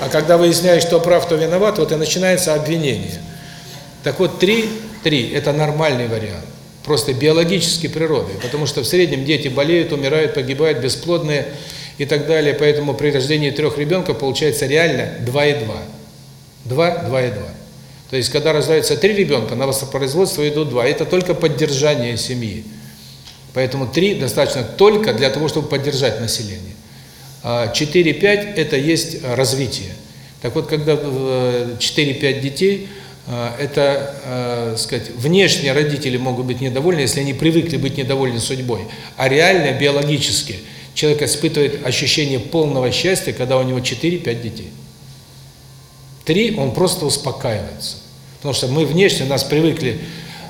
А когда выясняешь, кто прав, кто виноват, вот и начинается обвинение. Так вот, три, три – это нормальный вариант. Просто биологически природой. Потому что в среднем дети болеют, умирают, погибают, бесплодные и так далее. Поэтому при рождении трех ребенка получается реально 2,2. 2, 2,2. То есть, когда рождается три ребенка, на воспроизводство идут два. Это только поддержание семьи. Поэтому три достаточно только для того, чтобы поддержать население. 4-5 а, – это есть развитие. Так вот, когда 4-5 э, детей, э, это, э, сказать, внешне родители могут быть недовольны, если они привыкли быть недовольны судьбой, а реально, биологически, человек испытывает ощущение полного счастья, когда у него 4-5 детей. Три, он просто успокаивается. Потому что мы внешне нас привыкли,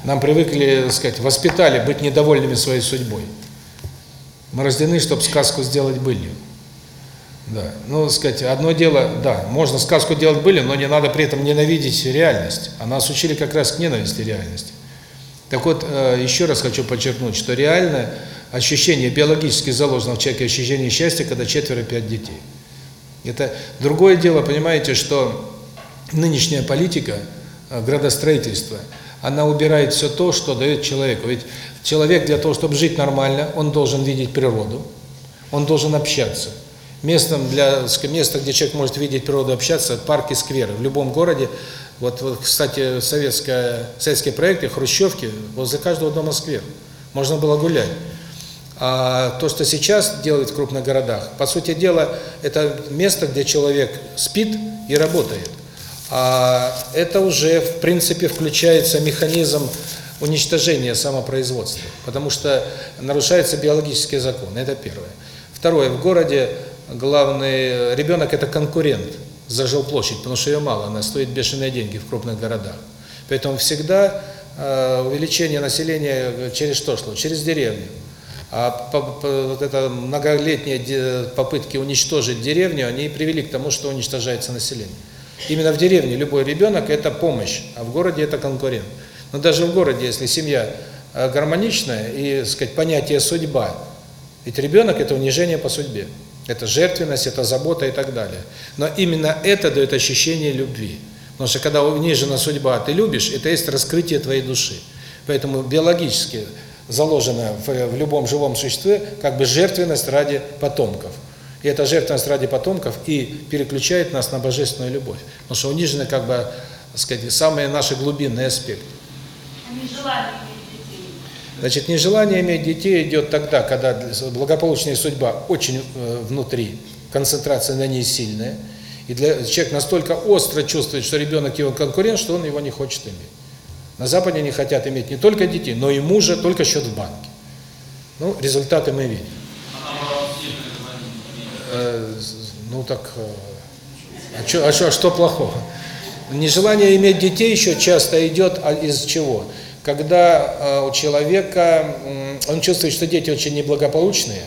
нам привыкли, так сказать, воспитали быть недовольными своей судьбой. Мы рождены, чтобы сказку сделать былью. Да, ну, сказать, одно дело, да, можно сказку делать были, но не надо при этом ненавидеть реальность. А нас учили как раз к ненависти реальности. Так вот, э, еще раз хочу подчеркнуть, что реальное ощущение биологически заложено в человеке ощущение счастья, когда четверо-пять детей. Это другое дело, понимаете, что нынешняя политика э, градостроительства, она убирает все то, что дает человеку. Ведь человек для того, чтобы жить нормально, он должен видеть природу, он должен общаться. Местом для места, где человек может видеть природу, общаться, парки, скверы. В любом городе, вот, вот кстати, советская, советские проекты, хрущевки, возле каждого дома сквер. Можно было гулять. А то, что сейчас делают в крупных городах, по сути дела, это место, где человек спит и работает. А это уже, в принципе, включается механизм уничтожения самопроизводства, потому что нарушается биологический закон. Это первое. Второе. В городе главный ребенок – это конкурент за жилплощадь, потому что ее мало, она стоит бешеные деньги в крупных городах. Поэтому всегда э, увеличение населения через что шло? Через деревню. А по- по- вот это многолетние попытки уничтожить деревню, они привели к тому, что уничтожается население. Именно в деревне любой ребенок – это помощь, а в городе – это конкурент. Но даже в городе, если семья э, гармоничная и, сказать, понятие «судьба», ведь ребенок – это унижение по судьбе. Это жертвенность, это забота и так далее. Но именно это дает ощущение любви. Потому что когда унижена судьба, ты любишь, это есть раскрытие твоей души. Поэтому биологически заложена в, в любом живом существе как бы жертвенность ради потомков. И эта жертвенность ради потомков и переключает нас на божественную любовь. Потому что унижены как бы, сказать, самые наши глубинные аспекты. Детей. Значит, нежелание иметь детей идет тогда, когда благополучная судьба очень э, внутри, концентрация на ней сильная, и для, человек настолько остро чувствует, что ребенок его конкурент, что он его не хочет иметь. На Западе они хотят иметь не только детей, но и мужа, только счет в банке. Ну, результаты мы видим. Э, ну так, э, а, чё, а, а что плохого? Нежелание иметь детей еще часто идет а из чего? Когда э, у человека, он чувствует, что дети очень неблагополучные,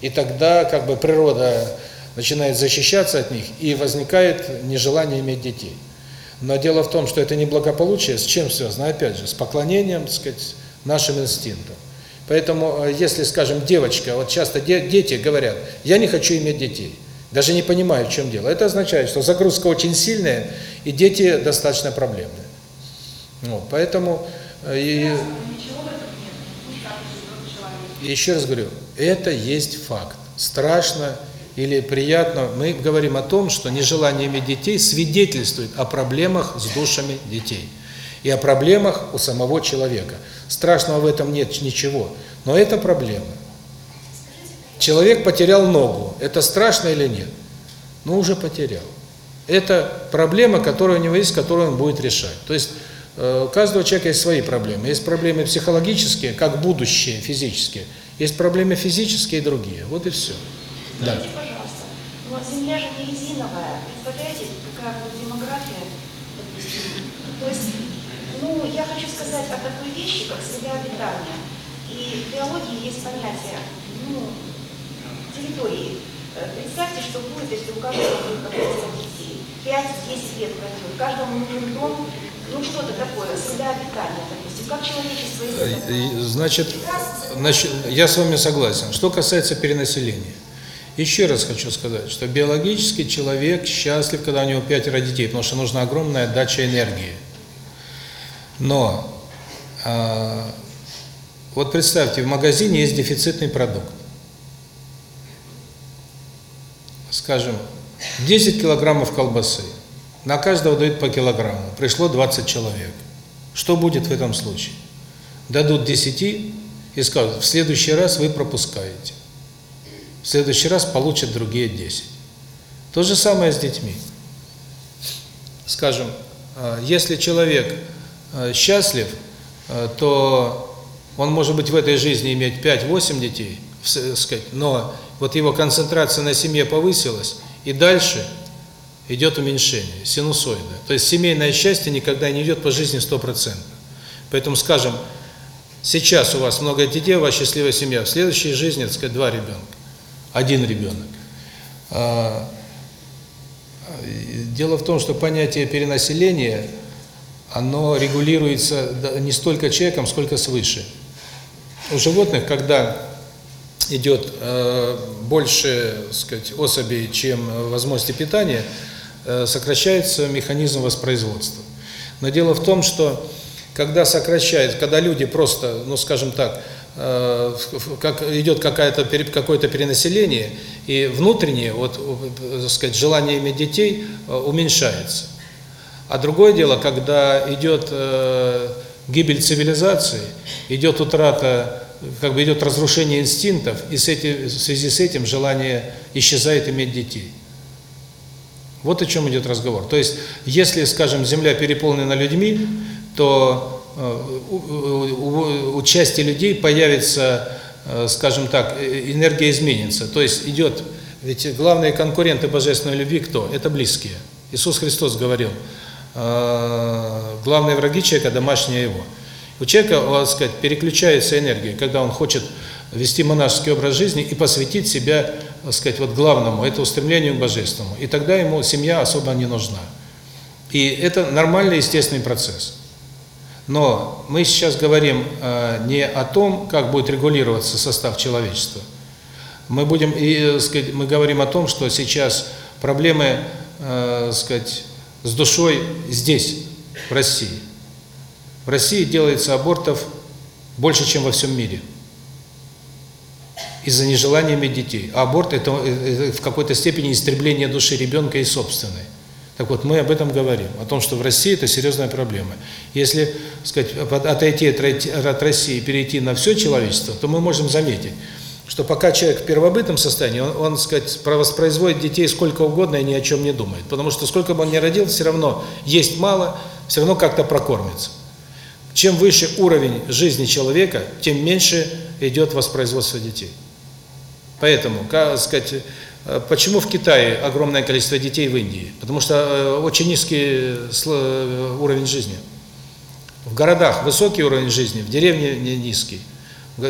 и тогда как бы природа начинает защищаться от них, и возникает нежелание иметь детей. Но дело в том, что это неблагополучие с чем связано? Опять же, с поклонением, так сказать, нашим инстинктам. Поэтому, э, если, скажем, девочка, вот часто де дети говорят, я не хочу иметь детей, даже не понимаю, в чем дело. Это означает, что загрузка очень сильная, и дети достаточно проблемные. Вот, поэтому, э, и, и еще раз говорю, это есть факт. Страшно или приятно, мы говорим о том, что нежелание иметь детей свидетельствует о проблемах с душами детей и о проблемах у самого человека. Страшного в этом нет ничего, но это проблема. Человек потерял ногу. Это страшно или нет? Ну, уже потерял. Это проблема, которая у него есть, которую он будет решать. То есть э, у каждого человека есть свои проблемы. Есть проблемы психологические, как будущее физические. Есть проблемы физические и другие. Вот и все. Да. Скажите, пожалуйста, но Земля же не резиновая. Представляете, какая будет демография. То есть, ну, я хочу сказать о такой вещи, как среда обитания. И в биологии есть понятие, ну, территории. Э, Представьте, что будет, если у каждого будет какое-то детей. 5-10 лет пройдет. Каждому нужен дом, ну, что-то такое, среда обитания, допустим. Как человечество этого? И, Значит, значит, я с вами согласен. Что касается перенаселения. Еще раз хочу сказать, что биологически человек счастлив, когда у него пятеро детей, потому что нужна огромная отдача энергии. Но а, вот представьте, в магазине есть дефицитный продукт. Скажем, 10 килограммов колбасы. На каждого дают по килограмму. Пришло 20 человек. Что будет в этом случае? Дадут 10 и скажут, в следующий раз вы пропускаете. В следующий раз получат другие 10. То же самое с детьми. Скажем, э, если человек счастлив, э, то он может быть в этой жизни иметь 5-8 детей, э, сказать, но вот его концентрация на семье повысилась, и дальше идет уменьшение, синусоида. То есть семейное счастье никогда не идет по жизни стопроцентно. Поэтому, скажем, сейчас у вас много детей, у вас счастливая семья, в следующей жизни, так сказать, два ребенка, один ребенок. А, Дело в том, что понятие перенаселения, оно регулируется не столько человеком, сколько свыше. У животных, когда идет э, больше, сказать, особей, чем возможности питания, э, сокращается механизм воспроизводства. Но дело в том, что когда сокращается, когда люди просто, ну скажем так, э, как идет какая-то какое-то перенаселение, и внутреннее, вот, э, так сказать, желание иметь детей э, уменьшается. А другое дело, когда идет э, гибель цивилизации, идет утрата, как бы идет разрушение инстинктов, и с эти, в связи с этим желание исчезает иметь детей. Вот о чем идет разговор. То есть, если, скажем, Земля переполнена людьми, то э, у, у- у части людей появится, э, скажем так, энергия изменится. То есть идет, ведь главные конкуренты божественной любви кто? Это близкие. Иисус Христос говорил, главные враги человека – домашние его. У человека, так сказать, переключается энергия, когда он хочет вести монашеский образ жизни и посвятить себя, так сказать, вот главному, это устремлению к божественному. И тогда ему семья особо не нужна. И это нормальный, естественный процесс. Но мы сейчас говорим э, не о том, как будет регулироваться состав человечества. Мы будем, и, э, сказать, мы говорим о том, что сейчас проблемы, э, сказать, с душой здесь, в России. В России делается абортов больше, чем во всем мире. Из-за нежелания иметь детей. А аборт – это в какой-то степени истребление души ребенка и собственной. Так вот, мы об этом говорим, о том, что в России это серьезная проблема. Если, сказать, отойти от России и перейти на все человечество, то мы можем заметить, что пока человек в первобытном состоянии, он, он сказать, воспроизводит детей сколько угодно и ни о чем не думает. Потому что сколько бы он ни родил, все равно есть мало, все равно как-то прокормится. Чем выше уровень жизни человека, тем меньше идет воспроизводство детей. Поэтому, как сказать, почему в Китае огромное количество детей в Индии? Потому что очень низкий уровень жизни. В городах высокий уровень жизни, в деревне низкий.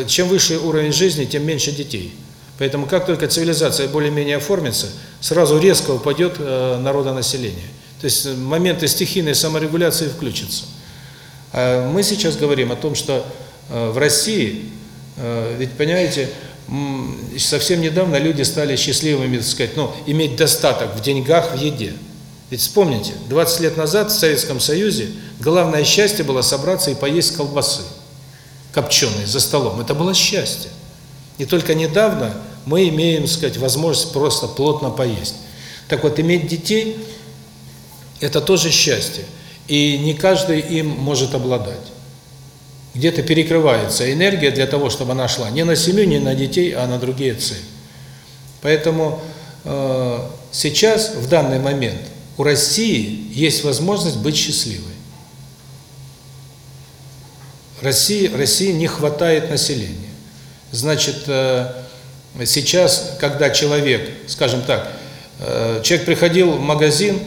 Чем выше уровень жизни, тем меньше детей. Поэтому как только цивилизация более-менее оформится, сразу резко упадет народонаселение. То есть моменты стихийной саморегуляции включатся. Мы сейчас говорим о том, что в России, ведь понимаете, совсем недавно люди стали счастливыми, так сказать, ну, иметь достаток в деньгах, в еде. Ведь вспомните, 20 лет назад в Советском Союзе главное счастье было собраться и поесть колбасы копченой за столом. Это было счастье. И только недавно мы имеем, сказать, возможность просто плотно поесть. Так вот, иметь детей – это тоже счастье. И не каждый им может обладать. Где-то перекрывается энергия для того, чтобы она шла не на семью, не на детей, а на другие цели. Поэтому э, сейчас, в данный момент, у России есть возможность быть счастливой. России, России не хватает населения. Значит, э, сейчас, когда человек, скажем так, э, человек приходил в магазин,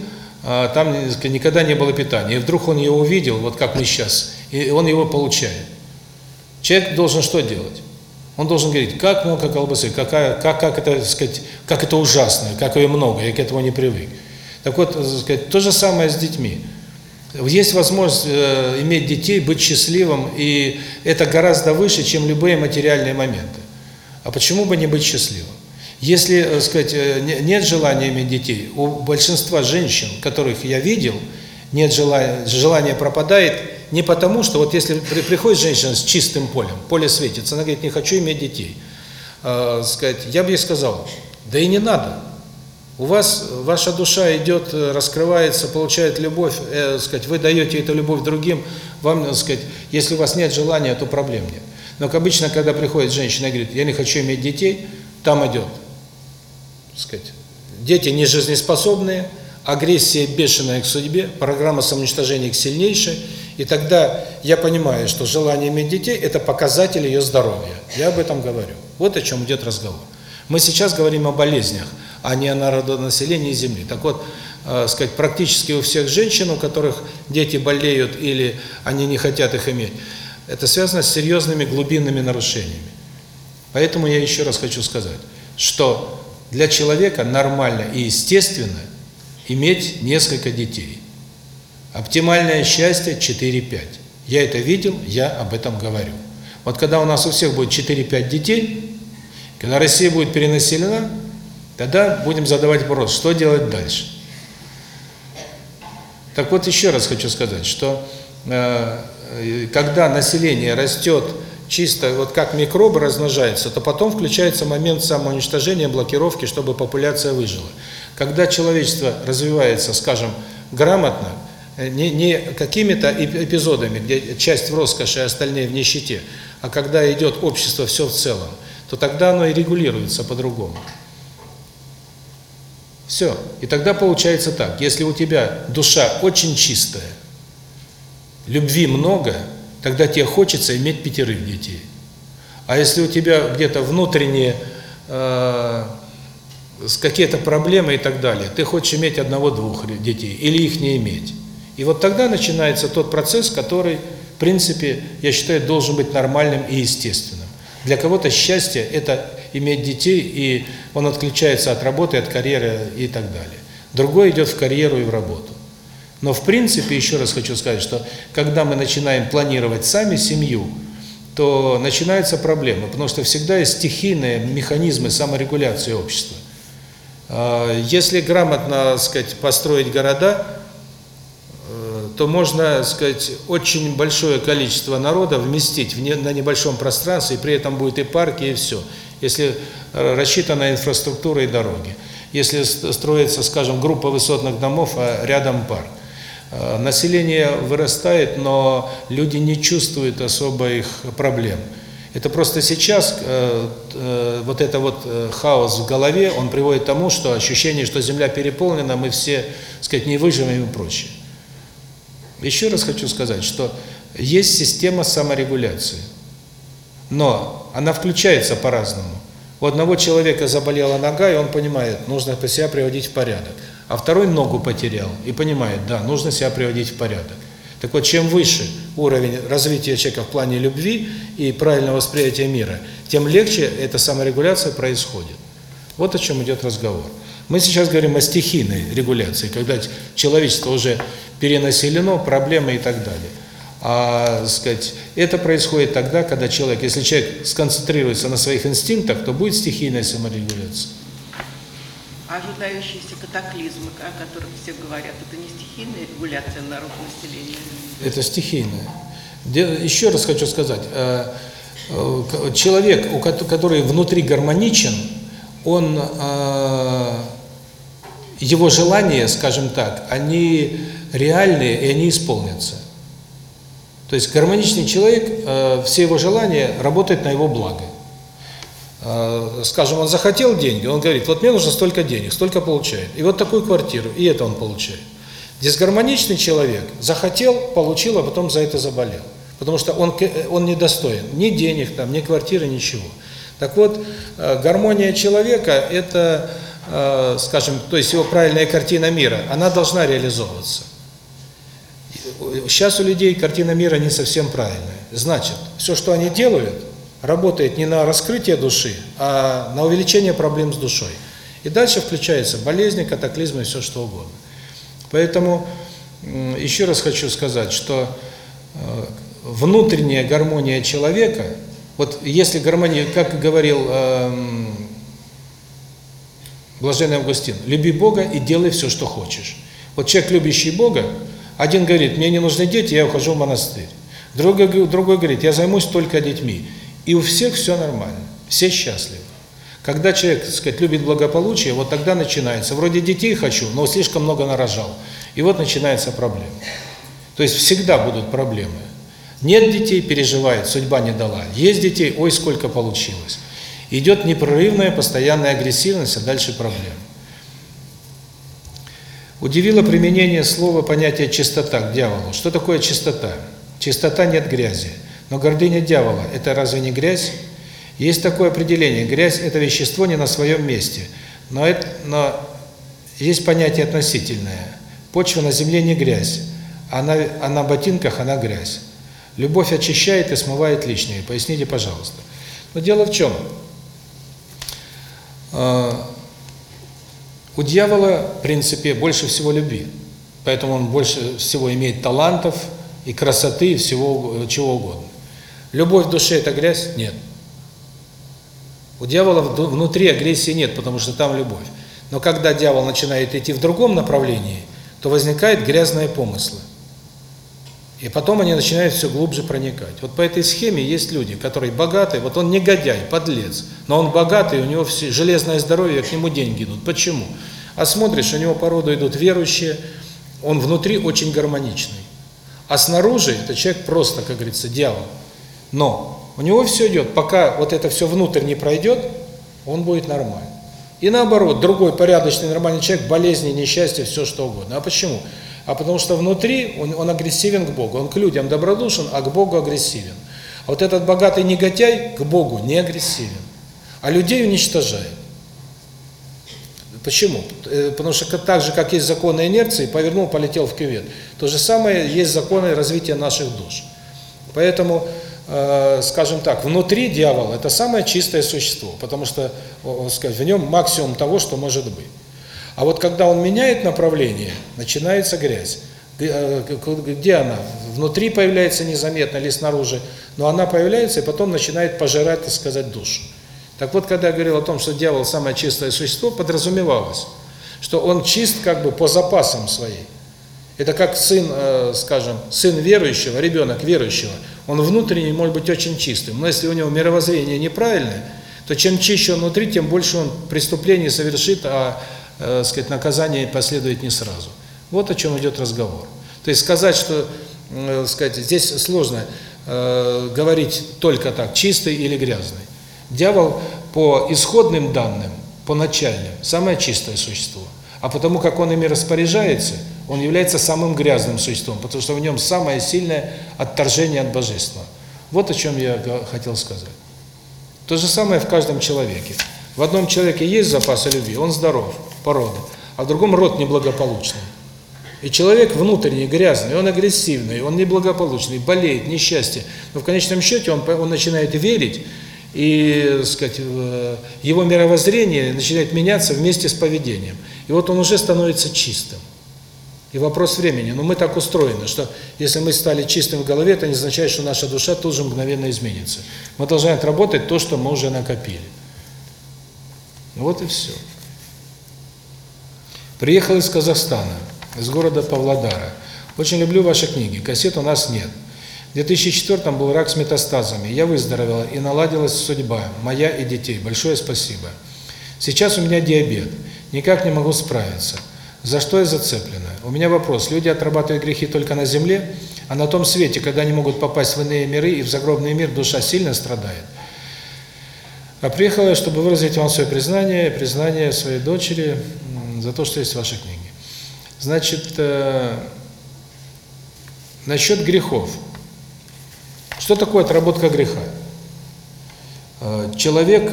а, там никогда не было питания. И вдруг он его увидел, вот как мы сейчас, и он его получает. Человек должен что делать? Он должен говорить, как много колбасы, какая, как, как это, сказать, как это ужасно, как ее много, я к этому не привык. Так вот, сказать, то же самое с детьми. Есть возможность э, иметь детей, быть счастливым, и это гораздо выше, чем любые материальные моменты. А почему бы не быть счастливым? Если, так сказать, нет желания иметь детей, у большинства женщин, которых я видел, нет желания, желание пропадает не потому, что вот если приходит женщина с чистым полем, поле светится, она говорит, не хочу иметь детей. Э, сказать, я бы ей сказал, да и не надо. У вас ваша душа идет, раскрывается, получает любовь, э, сказать, вы даете эту любовь другим, вам, так сказать, если у вас нет желания, то проблем нет. Но обычно, когда приходит женщина и говорит, я не хочу иметь детей, там идет сказать, дети не жизнеспособные, агрессия бешеная к судьбе, программа самоуничтожения к сильнейшей, и тогда я понимаю, что желание иметь детей – это показатель ее здоровья. Я об этом говорю. Вот о чем идет разговор. Мы сейчас говорим о болезнях, а не о народонаселении Земли. Так вот, э, сказать, практически у всех женщин, у которых дети болеют или они не хотят их иметь, это связано с серьезными глубинными нарушениями. Поэтому я еще раз хочу сказать, что для человека нормально и естественно иметь несколько детей. Оптимальное счастье 4-5. Я это видел, я об этом говорю. Вот когда у нас у всех будет 4-5 детей, когда Россия будет перенаселена, тогда будем задавать вопрос, что делать дальше. Так вот, еще раз хочу сказать, что э, когда население растет чисто вот как микробы размножаются, то потом включается момент самоуничтожения, блокировки, чтобы популяция выжила. Когда человечество развивается, скажем, грамотно, не, не какими-то эпизодами, где часть в роскоши, а остальные в нищете, а когда идет общество все в целом, то тогда оно и регулируется по-другому. Все. И тогда получается так, если у тебя душа очень чистая, любви много – тогда тебе хочется иметь пятерых детей. А если у тебя где-то внутренние э, какие-то проблемы и так далее, ты хочешь иметь одного-двух детей или их не иметь. И вот тогда начинается тот процесс, который, в принципе, я считаю, должен быть нормальным и естественным. Для кого-то счастье – это иметь детей, и он отключается от работы, от карьеры и так далее. Другой идет в карьеру и в работу. Но в принципе, еще раз хочу сказать, что когда мы начинаем планировать сами семью, то начинаются проблемы, потому что всегда есть стихийные механизмы саморегуляции общества. А, Если грамотно, так сказать, построить города, э, то можно, так сказать, очень большое количество народа вместить на небольшом пространстве, и при этом будет и парки, и все. Если э, рассчитана инфраструктура и дороги. Если строится, скажем, группа высотных домов, а рядом парк. Э, Население вырастает, но люди не чувствуют особо их проблем. Это просто сейчас э, э, вот это вот э, хаос в голове, он приводит к тому, что ощущение, что Земля переполнена, мы все, так сказать, не выживем и прочее. Еще раз хочу сказать, что есть система саморегуляции, но она включается по-разному. У одного человека заболела нога, и он понимает, нужно себя приводить в порядок. А второй ногу потерял и понимает, да, нужно себя приводить в порядок. Так вот, чем выше уровень развития человека в плане любви и правильного восприятия мира, тем легче эта саморегуляция происходит. Вот о чем идет разговор. Мы сейчас говорим о стихийной регуляции, когда человечество уже перенаселено, проблемы и так далее. А, сказать, это происходит тогда, когда человек, если человек сконцентрируется на своих инстинктах, то будет стихийная саморегуляция. А ожидающиеся катаклизмы, о которых все говорят, это не стихийная регуляция народного населения? Это стихийное. Де- Еще раз хочу сказать, э, э, человек, который внутри гармоничен, он, э, его желания, скажем так, они реальные и они исполнятся. То есть гармоничный человек, э, все его желания работают на его благо. Э, Скажем, он захотел деньги, он говорит, вот мне нужно столько денег, столько получает. И вот такую квартиру, и это он получает. Дисгармоничный человек захотел, получил, а потом за это заболел. Потому что он, к- он недостоин ни денег, там, ни квартиры, ничего. Так вот, э, гармония человека – это, э, скажем, то есть его правильная картина мира, она должна реализовываться. Сейчас у людей картина мира не совсем правильная. Значит, все, что они делают, работает не на раскрытие души, а на увеличение проблем с душой. И дальше включаются болезни, катаклизмы и все что угодно. Поэтому еще раз хочу сказать, что э, внутренняя гармония человека, вот если гармония, как говорил эм, Блаженный Августин, люби Бога и делай все, что хочешь. Вот человек, любящий Бога, один говорит, мне не нужны дети, я ухожу в монастырь. Другой, другой говорит, я займусь только детьми. И у всех все нормально, все счастливы. Когда человек, так сказать, любит благополучие, вот тогда начинается. Вроде детей хочу, но слишком много нарожал. И вот начинается проблема. То есть всегда будут проблемы. Нет детей, переживает, судьба не дала. Есть детей, ой, сколько получилось. Идет непрерывная, постоянная агрессивность, а дальше проблемы. Удивило применение слова понятия чистота к дьяволу. Что такое чистота? Чистота нет грязи. Но гордыня дьявола – это разве не грязь? Есть такое определение. Грязь – это вещество не на своем месте. Но, это, но есть понятие относительное. Почва на земле не грязь, а на, а на ботинках она грязь. Любовь очищает и смывает лишнее. Поясните, пожалуйста. Но дело в чем? У дьявола, в принципе, больше всего любви. Поэтому он больше всего имеет талантов и красоты, и всего чего угодно. Любовь в душе – это грязь? Нет. У дьявола внутри агрессии нет, потому что там любовь. Но когда дьявол начинает идти в другом направлении, то возникают грязные помыслы. И потом они начинают все глубже проникать. Вот по этой схеме есть люди, которые богатые, вот он негодяй, подлец, но он богатый, у него все, железное здоровье, к нему деньги идут. Почему? А смотришь, у него по роду идут верующие, он внутри очень гармоничный. А снаружи это человек просто, как говорится, дьявол. Но у него все идет, пока вот это все внутрь не пройдет, он будет нормальный. И наоборот, другой порядочный, нормальный человек, болезни, несчастья, все что угодно. А почему? А потому что внутри он, он агрессивен к Богу. Он к людям добродушен, а к Богу агрессивен. А вот этот богатый негодяй к Богу не агрессивен, а людей уничтожает. Почему? Э, Потому что так же, как есть законы инерции, повернул, полетел в кювет. То же самое есть законы развития наших душ. Поэтому э, скажем так, внутри дьявола это самое чистое существо, потому что, сказать, в нем максимум того, что может быть. А вот когда он меняет направление, начинается грязь. Э, Где она? Внутри появляется незаметно или снаружи, но она появляется и потом начинает пожирать, так сказать, душу. Так вот, когда я говорил о том, что дьявол самое чистое существо, подразумевалось, что он чист как бы по запасам своим. Это как сын, э, скажем, сын верующего, ребенок верующего. Он внутренне может быть очень чистым, но если у него мировоззрение неправильное, то чем чище он внутри, тем больше он преступлений совершит, а, э, сказать, наказание последует не сразу. Вот о чем идет разговор. То есть сказать, что, э, сказать, здесь сложно э, говорить только так, чистый или грязный. Дьявол по исходным данным, по начальным, самое чистое существо. А потому как он ими распоряжается, он является самым грязным существом, потому что в нем самое сильное отторжение от божества. Вот о чем я хотел сказать. То же самое в каждом человеке. В одном человеке есть запасы любви, он здоров, порода, а в другом род неблагополучный. И человек внутренний грязный, он агрессивный, он неблагополучный, болеет, несчастье. Но в конечном счете он, он начинает верить, и, сказать, его мировоззрение начинает меняться вместе с поведением. И вот он уже становится чистым. И вопрос времени. Но мы так устроены, что если мы стали чистым в голове, это не означает, что наша душа тут же мгновенно изменится. Мы должны отработать то, что мы уже накопили. Вот и все. Приехал из Казахстана, из города Павлодара. Очень люблю ваши книги. Кассет у нас нет. В 2004 был рак с метастазами. Я выздоровела и наладилась судьба, моя и детей. Большое спасибо. Сейчас у меня диабет. Никак не могу справиться. За что я зацеплена? У меня вопрос. Люди отрабатывают грехи только на земле, а на том свете, когда они могут попасть в иные миры и в загробный мир, душа сильно страдает. А приехала чтобы выразить вам свое признание, признание своей дочери за то, что есть ваши книги. Значит, э, насчет грехов. Что такое отработка греха? Э, Человек,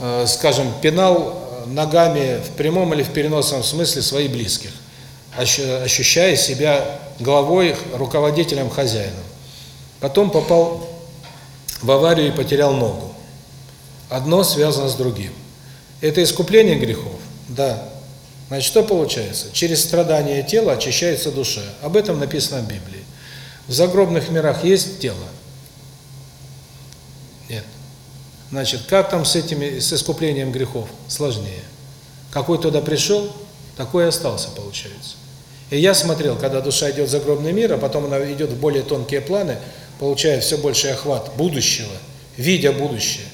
э, скажем, пинал ногами в прямом или в переносном смысле своих близких, ощу- ощущая себя главой, руководителем, хозяином. Потом попал в аварию и потерял ногу. Одно связано с другим. Это искупление грехов? Да. Значит, что получается? Через страдания тела очищается душа. Об этом написано в Библии. В загробных мирах есть тело? Нет. Значит, как там с этими, с искуплением грехов? Сложнее. Какой туда пришел, такой и остался, получается. И я смотрел, когда душа идет в загробный мир, а потом она идет в более тонкие планы, получая все больший охват будущего, видя будущее.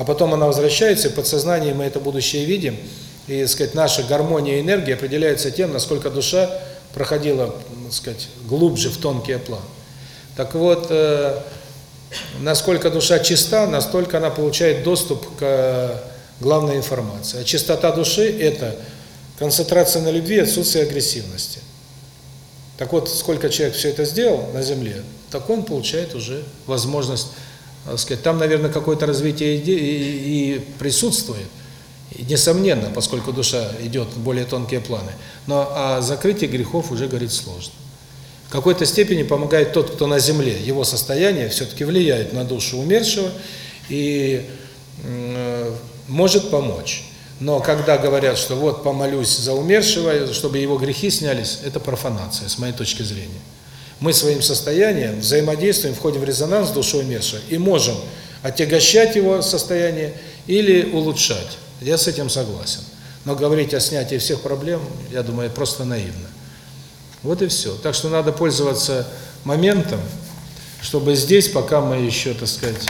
А потом она возвращается, и в подсознании мы это будущее видим, и, так сказать, наша гармония и энергия определяются тем, насколько душа проходила, так сказать, глубже в тонкие планы. Так вот, э, насколько душа чиста, настолько она получает доступ к главной информации. А чистота души – это концентрация на любви, отсутствие агрессивности. Так вот, сколько человек все это сделал на Земле, так он получает уже возможность, сказать, там, наверное, какое-то развитие и, присутствует, несомненно, поскольку душа идет в более тонкие планы. Но о закрытии грехов уже говорить сложно. В какой-то степени помогает тот, кто на земле. Его состояние все-таки влияет на душу умершего и э, может помочь. Но когда говорят, что вот помолюсь за умершего, чтобы его грехи снялись, это профанация, с моей точки зрения. Мы своим состоянием взаимодействуем, входим в резонанс с душой умершего и можем отягощать его состояние или улучшать. Я с этим согласен. Но говорить о снятии всех проблем, я думаю, просто наивно. Вот и все. Так что надо пользоваться моментом, чтобы здесь, пока мы еще, так сказать,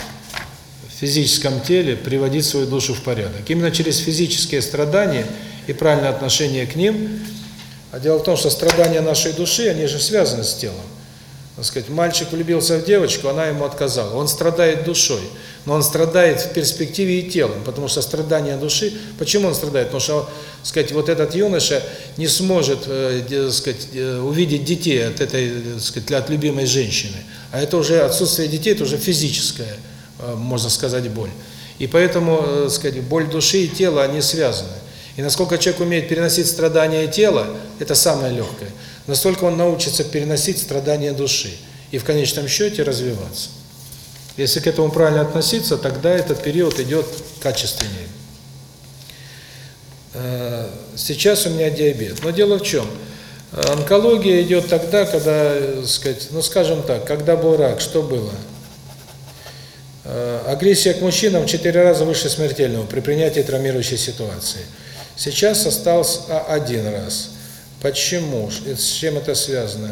в физическом теле, приводить свою душу в порядок. Именно через физические страдания и правильное отношение к ним. А дело в том, что страдания нашей души, они же связаны с телом. Так сказать, мальчик влюбился в девочку, она ему отказала. Он страдает душой, но он страдает в перспективе и телом, потому что страдание души... Почему он страдает? Потому что, так сказать, вот этот юноша не сможет, э, так сказать, э, увидеть детей от этой, так сказать, от любимой женщины. А это уже отсутствие детей, это уже физическая, э, можно сказать, боль. И поэтому, так сказать, боль души и тела, они связаны. И насколько человек умеет переносить страдания тела, это самое легкое, настолько он научится переносить страдания души и в конечном счете развиваться. Если к этому правильно относиться, тогда этот период идет качественнее. Э, Сейчас у меня диабет. Но дело в чем? Онкология идет тогда, когда, э, сказать, ну скажем так, когда был рак, что было? Э, Агрессия к мужчинам в 4 раза выше смертельного при принятии травмирующей ситуации. Сейчас остался один раз. Почему? Ш- С чем это связано?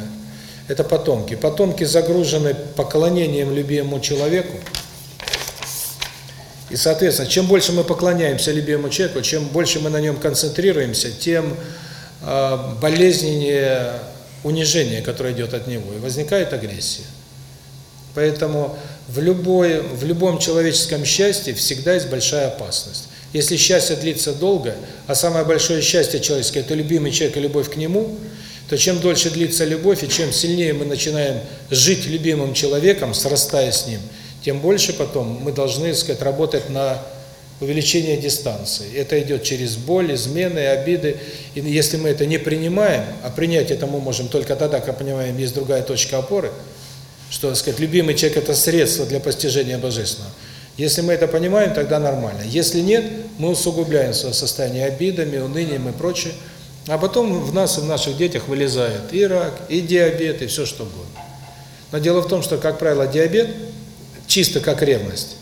Это потомки. Потомки загружены поклонением любимому человеку. И, соответственно, чем больше мы поклоняемся любимому человеку, чем больше мы на нем концентрируемся, тем э, болезненнее унижение, которое идет от него, и возникает агрессия. Поэтому в, любой, в любом человеческом счастье всегда есть большая опасность. Если счастье длится долго, а самое большое счастье человеческое – это любимый человек и любовь к нему, то чем дольше длится любовь, и чем сильнее мы начинаем жить любимым человеком, срастая с ним, тем больше потом мы должны, сказать, работать на увеличение дистанции. Это идет через боль, измены, обиды. И если мы это не принимаем, а принять это мы можем только тогда, когда понимаем, есть другая точка опоры, что, сказать, любимый человек – это средство для постижения Божественного. Если мы это понимаем, тогда нормально. Если нет, мы усугубляем свое состояние обидами, унынием и прочее. А потом в нас и в наших детях вылезает и рак, и диабет, и все что угодно. Но дело в том, что, как правило, диабет, чисто как ревность,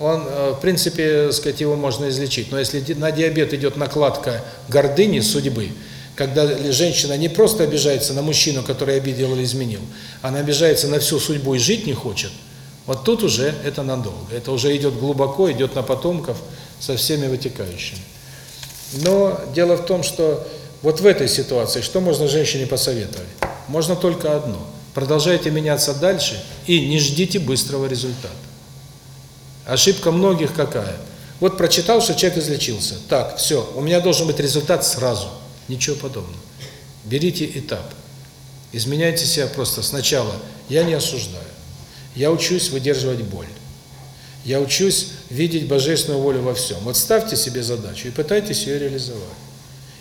он, э, в принципе, сказать, его можно излечить. Но если на диабет идет накладка гордыни, судьбы, когда женщина не просто обижается на мужчину, который обидел или изменил, она обижается на всю судьбу и жить не хочет, вот тут уже это надолго. Это уже идет глубоко, идет на потомков со всеми вытекающими. Но дело в том, что вот в этой ситуации что можно женщине посоветовать? Можно только одно. Продолжайте меняться дальше и не ждите быстрого результата. Ошибка многих какая? Вот прочитал, что человек излечился. Так, все, у меня должен быть результат сразу. Ничего подобного. Берите этап. Изменяйте себя просто сначала. Я не осуждаю. Я учусь выдерживать боль. Я учусь видеть божественную волю во всем. Вот ставьте себе задачу и пытайтесь ее реализовать.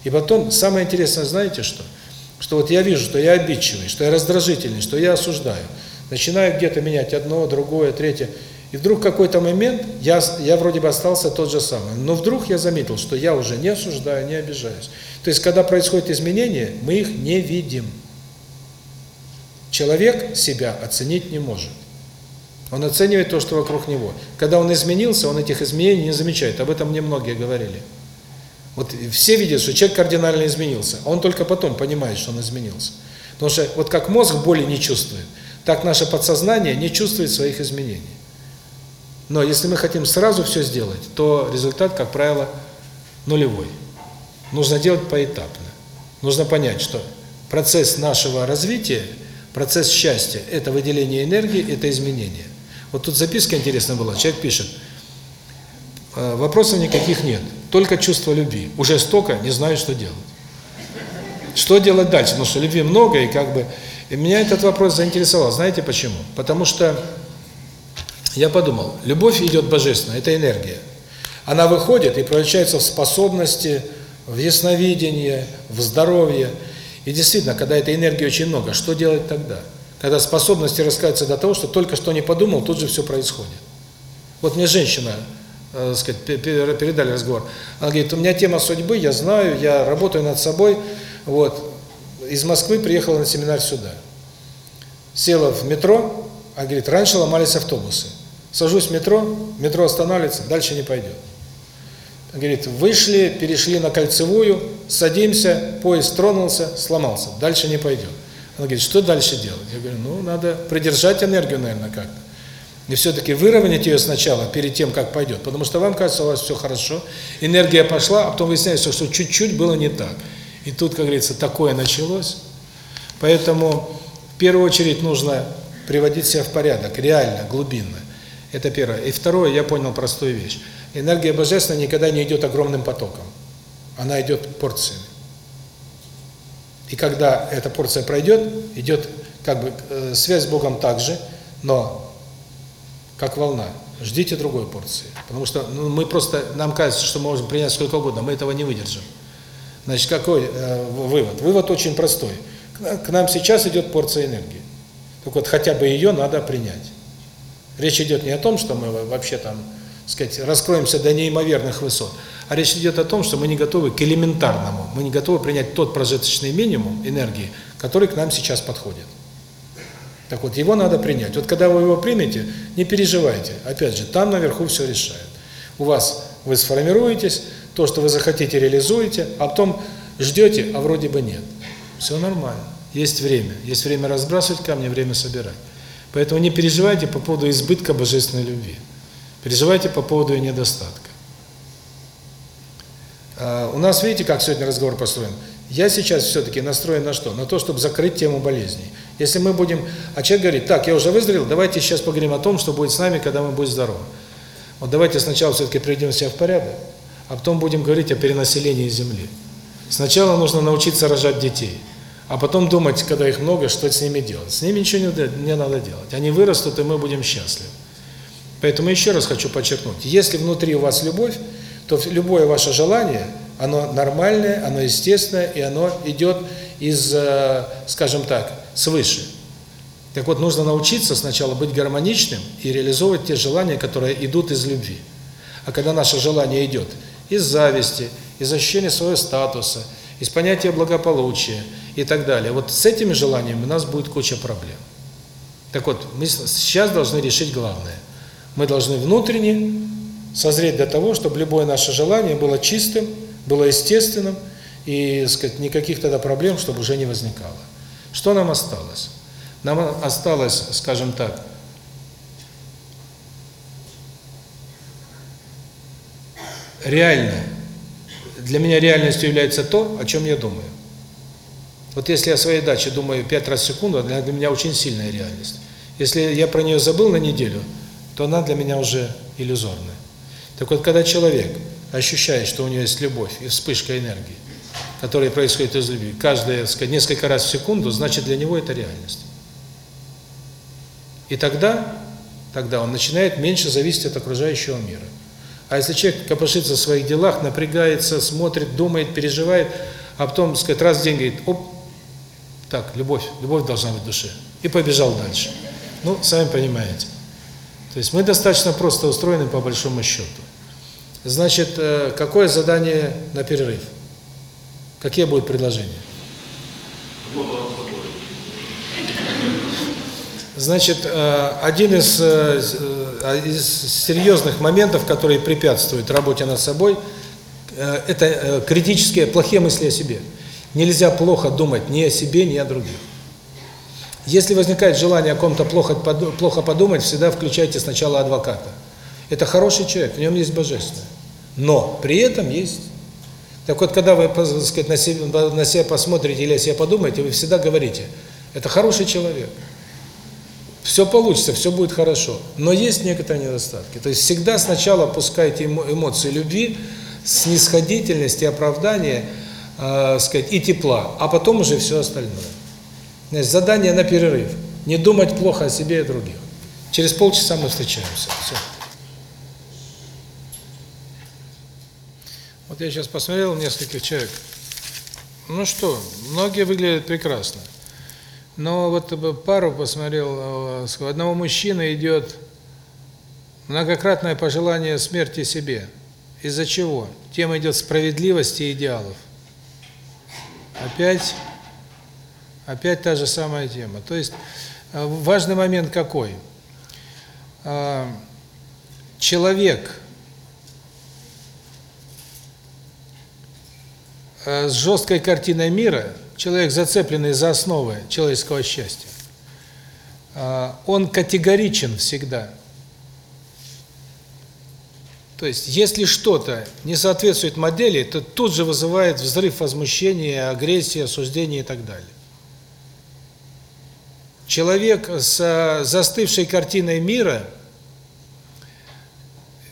И потом, самое интересное, знаете что? Что вот я вижу, что я обидчивый, что я раздражительный, что я осуждаю. Начинаю где-то менять одно, другое, третье. И вдруг какой-то момент я, я вроде бы остался тот же самый. Но вдруг я заметил, что я уже не осуждаю, не обижаюсь. То есть, когда происходят изменения, мы их не видим. Человек себя оценить не может. Он оценивает то, что вокруг него. Когда он изменился, он этих изменений не замечает. Об этом мне многие говорили. Вот все видят, что человек кардинально изменился, а он только потом понимает, что он изменился. Потому что вот как мозг боли не чувствует, так наше подсознание не чувствует своих изменений. Но если мы хотим сразу все сделать, то результат, как правило, нулевой. Нужно делать поэтапно. Нужно понять, что процесс нашего развития, процесс счастья – это выделение энергии, это изменение. Вот тут записка интересная была. Человек пишет, «Э, вопросов никаких нет, только чувство любви. Уже столько, не знаю, что делать. Что делать дальше? Потому что любви много, и как бы... И меня этот вопрос заинтересовал. Знаете почему? Потому что я подумал, любовь идет божественная, это энергия. Она выходит и превращается в способности, в ясновидение, в здоровье. И действительно, когда этой энергии очень много, что делать тогда? Когда способности раскрываются до того, что только что не подумал, тут же все происходит. Вот мне женщина, э, сказать, передали разговор. Она говорит, у меня тема судьбы, я знаю, я работаю над собой. Вот. Из Москвы приехала на семинар сюда. Села в метро, а говорит, раньше ломались автобусы. Сажусь в метро, метро останавливается, дальше не пойдет. Говорит, вышли, перешли на кольцевую, садимся, поезд тронулся, сломался, дальше не пойдет. Она говорит, что дальше делать? Я говорю, ну, надо придержать энергию, наверное, как-то. И все-таки выровнять ее сначала, перед тем, как пойдет. Потому что вам кажется, у вас все хорошо, энергия пошла, а потом выясняется, что чуть-чуть было не так. И тут, как говорится, такое началось. Поэтому в первую очередь нужно приводить себя в порядок, реально, глубинно. Это первое. И второе, я понял простую вещь. Энергия Божественная никогда не идет огромным потоком. Она идет порциями. И когда эта порция пройдет, идет как бы э, связь с Богом также, но как волна. Ждите другой порции. Потому что ну, мы просто, нам кажется, что можем принять сколько угодно, мы этого не выдержим. Значит, какой э, вывод? Вывод очень простой. К нам сейчас идет порция энергии. Так вот, хотя бы ее надо принять. Речь идет не о том, что мы вообще там, сказать, раскроемся до неимоверных высот, а речь идет о том, что мы не готовы к элементарному, мы не готовы принять тот прожиточный минимум энергии, который к нам сейчас подходит. Так вот, его надо принять. Вот когда вы его примете, не переживайте. Опять же, там наверху все решает. У вас вы сформируетесь, то, что вы захотите, реализуете, а потом ждете, а вроде бы нет. Все нормально. Есть время. Есть время разбрасывать камни, время собирать. Поэтому не переживайте по поводу избытка божественной любви. Переживайте по поводу ее недостатка. А, у нас, видите, как сегодня разговор построен? Я сейчас все-таки настроен на что? На то, чтобы закрыть тему болезней. Если мы будем... А человек говорит, так, я уже выздоровел, давайте сейчас поговорим о том, что будет с нами, когда мы будем здоровы. Вот давайте сначала все-таки приведем себя в порядок, а потом будем говорить о перенаселении Земли. Сначала нужно научиться рожать детей, а потом думать, когда их много, что с ними делать. С ними ничего не, не надо делать. Они вырастут, и мы будем счастливы. Поэтому еще раз хочу подчеркнуть, если внутри у вас любовь, то любое ваше желание, оно нормальное, оно естественное, и оно идет из, э, скажем так, свыше. Так вот, нужно научиться сначала быть гармоничным и реализовывать те желания, которые идут из любви. А когда наше желание идет из зависти, из ощущения своего статуса, из понятия благополучия и так далее, вот с этими желаниями у нас будет куча проблем. Так вот, мы сейчас должны решить главное. Мы должны внутренне созреть до того, чтобы любое наше желание было чистым, было естественным, и, сказать, никаких тогда проблем, чтобы уже не возникало. Что нам осталось? Нам осталось, скажем так, реально, для меня реальностью является то, о чем я думаю. Вот если я о своей даче думаю пять раз в секунду, для меня очень сильная реальность. Если я про нее забыл на неделю, то она для меня уже иллюзорная. Так вот, когда человек ощущает, что у него есть любовь и вспышка энергии, которая происходит из любви, сказать, несколько раз в секунду, значит для него это реальность. И тогда, тогда он начинает меньше зависеть от окружающего мира. А если человек копошится в своих делах, напрягается, смотрит, думает, переживает, а потом, сказать, раз в день говорит, оп, так, любовь, любовь должна быть в душе. И побежал дальше. Ну, сами понимаете. То есть мы достаточно просто устроены по большому счету. Значит, э, какое задание на перерыв? Какие будут предложения? Значит, э, один из, э, из серьезных моментов, которые препятствуют работе над собой, это критические, плохие мысли о себе. Нельзя плохо думать ни о себе, ни о других. Если возникает желание о ком-то плохо подумать, всегда включайте сначала адвоката. Это хороший человек, в нем есть божественное. Но при этом есть. Так вот, когда вы, так сказать, на себя, на себя посмотрите или о себе подумаете, вы всегда говорите, это хороший человек. Все получится, все будет хорошо. Но есть некоторые недостатки. То есть всегда сначала пускайте эмоции любви, снисходительности, оправдания, э, сказать, и тепла, а потом уже все остальное. Значит, задание на перерыв. Не думать плохо о себе и других. Через полчаса мы встречаемся. Все. Вот я сейчас посмотрел нескольких человек. Ну что, многие выглядят прекрасно. Но вот пару посмотрел, у одного мужчины идет многократное пожелание смерти себе. Из-за чего? Тема идет справедливости и идеалов. Опять, опять та же самая тема. То есть важный момент какой? Человек с жесткой картиной мира, человек, зацепленный за основы человеческого счастья, он категоричен всегда. То есть, если что-то не соответствует модели, то тут же вызывает взрыв возмущения, агрессии, осуждения и так далее. Человек с застывшей картиной мира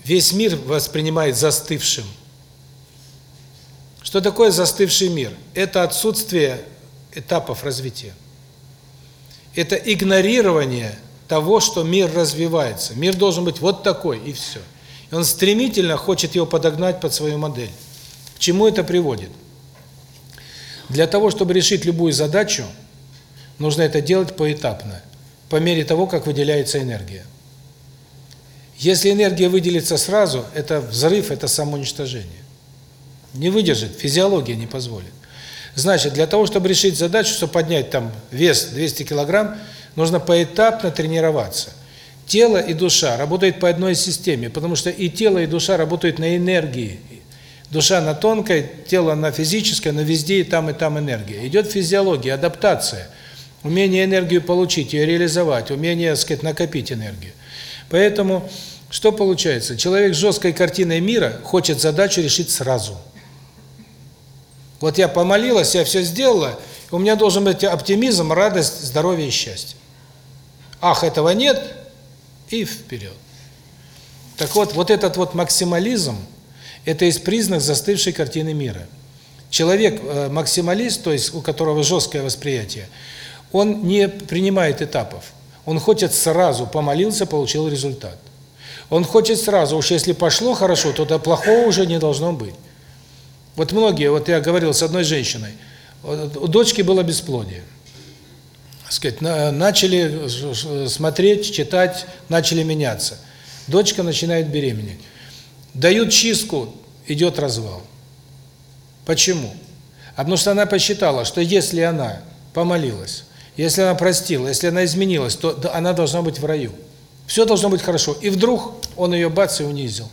весь мир воспринимает застывшим. Что такое застывший мир? Это отсутствие этапов развития. Это игнорирование того, что мир развивается. Мир должен быть вот такой, и все. И он стремительно хочет его подогнать под свою модель. К чему это приводит? Для того, чтобы решить любую задачу, нужно это делать поэтапно, по мере того, как выделяется энергия. Если энергия выделится сразу, это взрыв, это самоуничтожение. Не выдержит, физиология не позволит. Значит, для того, чтобы решить задачу, чтобы поднять там вес 200 килограмм, нужно поэтапно тренироваться. Тело и душа работают по одной системе, потому что и тело, и душа работают на энергии. Душа на тонкой, тело на физическое, но везде и там, и там энергия. Идет физиология, адаптация, умение энергию получить, ее реализовать, умение, так сказать, накопить энергию. Поэтому что получается? Человек с жесткой картиной мира хочет задачу решить сразу. Вот я помолилась, я все сделала, у меня должен быть оптимизм, радость, здоровье и счастье. Ах, этого нет, и вперед. Так вот, вот этот вот максимализм, это из признак застывшей картины мира. Человек э, максималист, то есть у которого жесткое восприятие, он не принимает этапов. Он хочет сразу, помолился, получил результат. Он хочет сразу, уж если пошло хорошо, то до плохого уже не должно быть. Вот многие, вот я говорил с одной женщиной, у дочки было бесплодие. Сказать, начали смотреть, читать, начали меняться. Дочка начинает беременеть. Дают чистку, идет развал. Почему? А потому что она посчитала, что если она помолилась, если она простила, если она изменилась, то она должна быть в раю. Все должно быть хорошо. И вдруг он ее бац и унизил.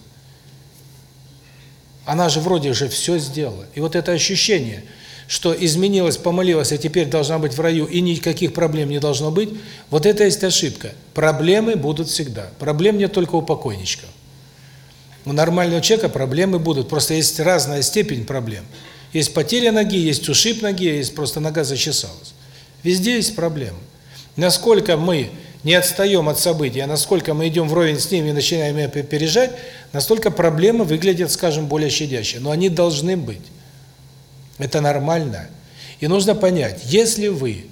Она же вроде же все сделала. И вот это ощущение, что изменилась, помолилась, а теперь должна быть в раю, и никаких проблем не должно быть, вот это есть ошибка. Проблемы будут всегда. Проблем нет только у покойничков. У нормального человека проблемы будут, просто есть разная степень проблем. Есть потеря ноги, есть ушиб ноги, есть просто нога зачесалась. Везде есть проблемы. Насколько мы не отстаем от событий, а насколько мы идем вровень с ними и начинаем их пережать, настолько проблемы выглядят, скажем, более щадяще. Но они должны быть. Это нормально. И нужно понять, если вы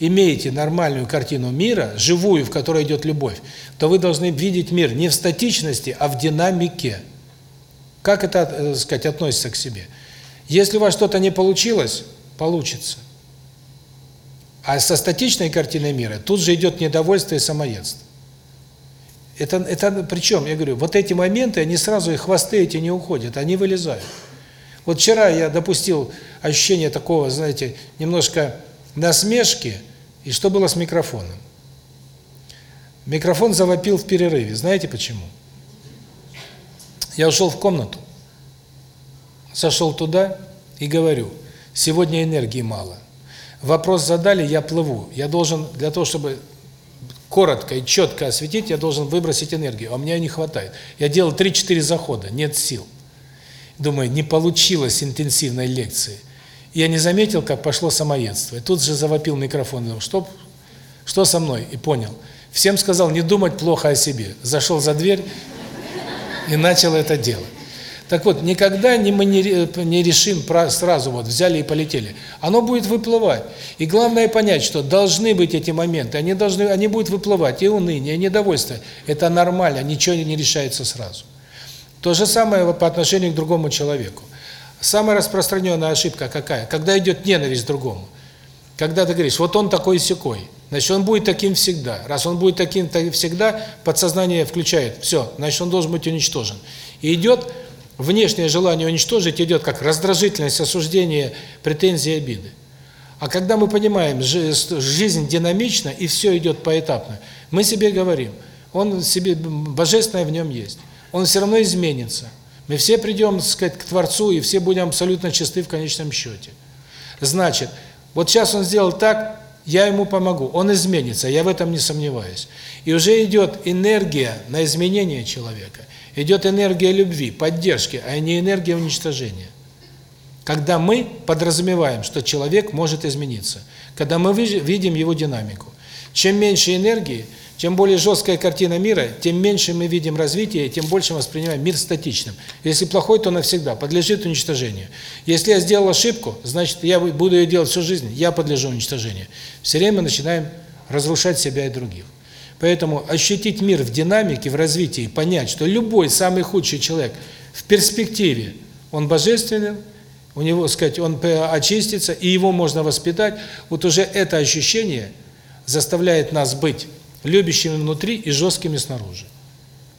имеете нормальную картину мира, живую, в которой идет любовь, то вы должны видеть мир не в статичности, а в динамике. Как это, так э, сказать, относится к себе? Если у вас что-то не получилось, получится. А со статичной картиной мира тут же идет недовольство и самоедство. Это, это причем, я говорю, вот эти моменты, они сразу, и хвосты эти не уходят, они вылезают. Вот вчера я допустил ощущение такого, знаете, немножко насмешки, и что было с микрофоном? Микрофон завопил в перерыве. Знаете почему? Я ушел в комнату, зашел туда и говорю, сегодня энергии мало. Вопрос задали, я плыву. Я должен, для того, чтобы коротко и четко осветить, я должен выбросить энергию, а у меня не хватает. Я делал 3-4 захода, нет сил. Думаю, не получилось интенсивной лекции. Я не заметил, как пошло самоедство. И тут же завопил микрофон, думал, что, что со мной? И понял. Всем сказал не думать плохо о себе. Зашел за дверь и начал это делать. Так вот, никогда не мы не, не решим сразу вот взяли и полетели. Оно будет выплывать. И главное понять, что должны быть эти моменты. Они должны, они будут выплывать. И уныние, и недовольство. Это нормально, ничего не решается сразу. То же самое по отношению к другому человеку. Самая распространенная ошибка какая? Когда идет ненависть к другому. Когда ты говоришь, вот он такой секой, значит, он будет таким всегда. Раз он будет таким всегда, подсознание включает, все, значит, он должен быть уничтожен. И идет внешнее желание уничтожить идет как раздражительность, осуждение, претензии, обиды. А когда мы понимаем, жизнь динамична и все идет поэтапно, мы себе говорим, он себе божественное в нем есть. Он все равно изменится. Мы все придем, так сказать, к Творцу, и все будем абсолютно чисты в конечном счете. Значит, вот сейчас он сделал так, я ему помогу, он изменится, я в этом не сомневаюсь. И уже идет энергия на изменение человека идет энергия любви, поддержки, а не энергия уничтожения. Когда мы подразумеваем, что человек может измениться, когда мы видим его динамику. Чем меньше энергии, чем более жесткая картина мира, тем меньше мы видим развития, тем больше воспринимаем мир статичным. Если плохой, то навсегда, подлежит уничтожению. Если я сделал ошибку, значит, я буду ее делать всю жизнь, я подлежу уничтожению. Все время начинаем разрушать себя и других. Поэтому ощутить мир в динамике, в развитии, понять, что любой самый худший человек в перспективе, он божественный, у него, сказать, он очистится, и его можно воспитать, вот уже это ощущение заставляет нас быть любящими внутри и жесткими снаружи.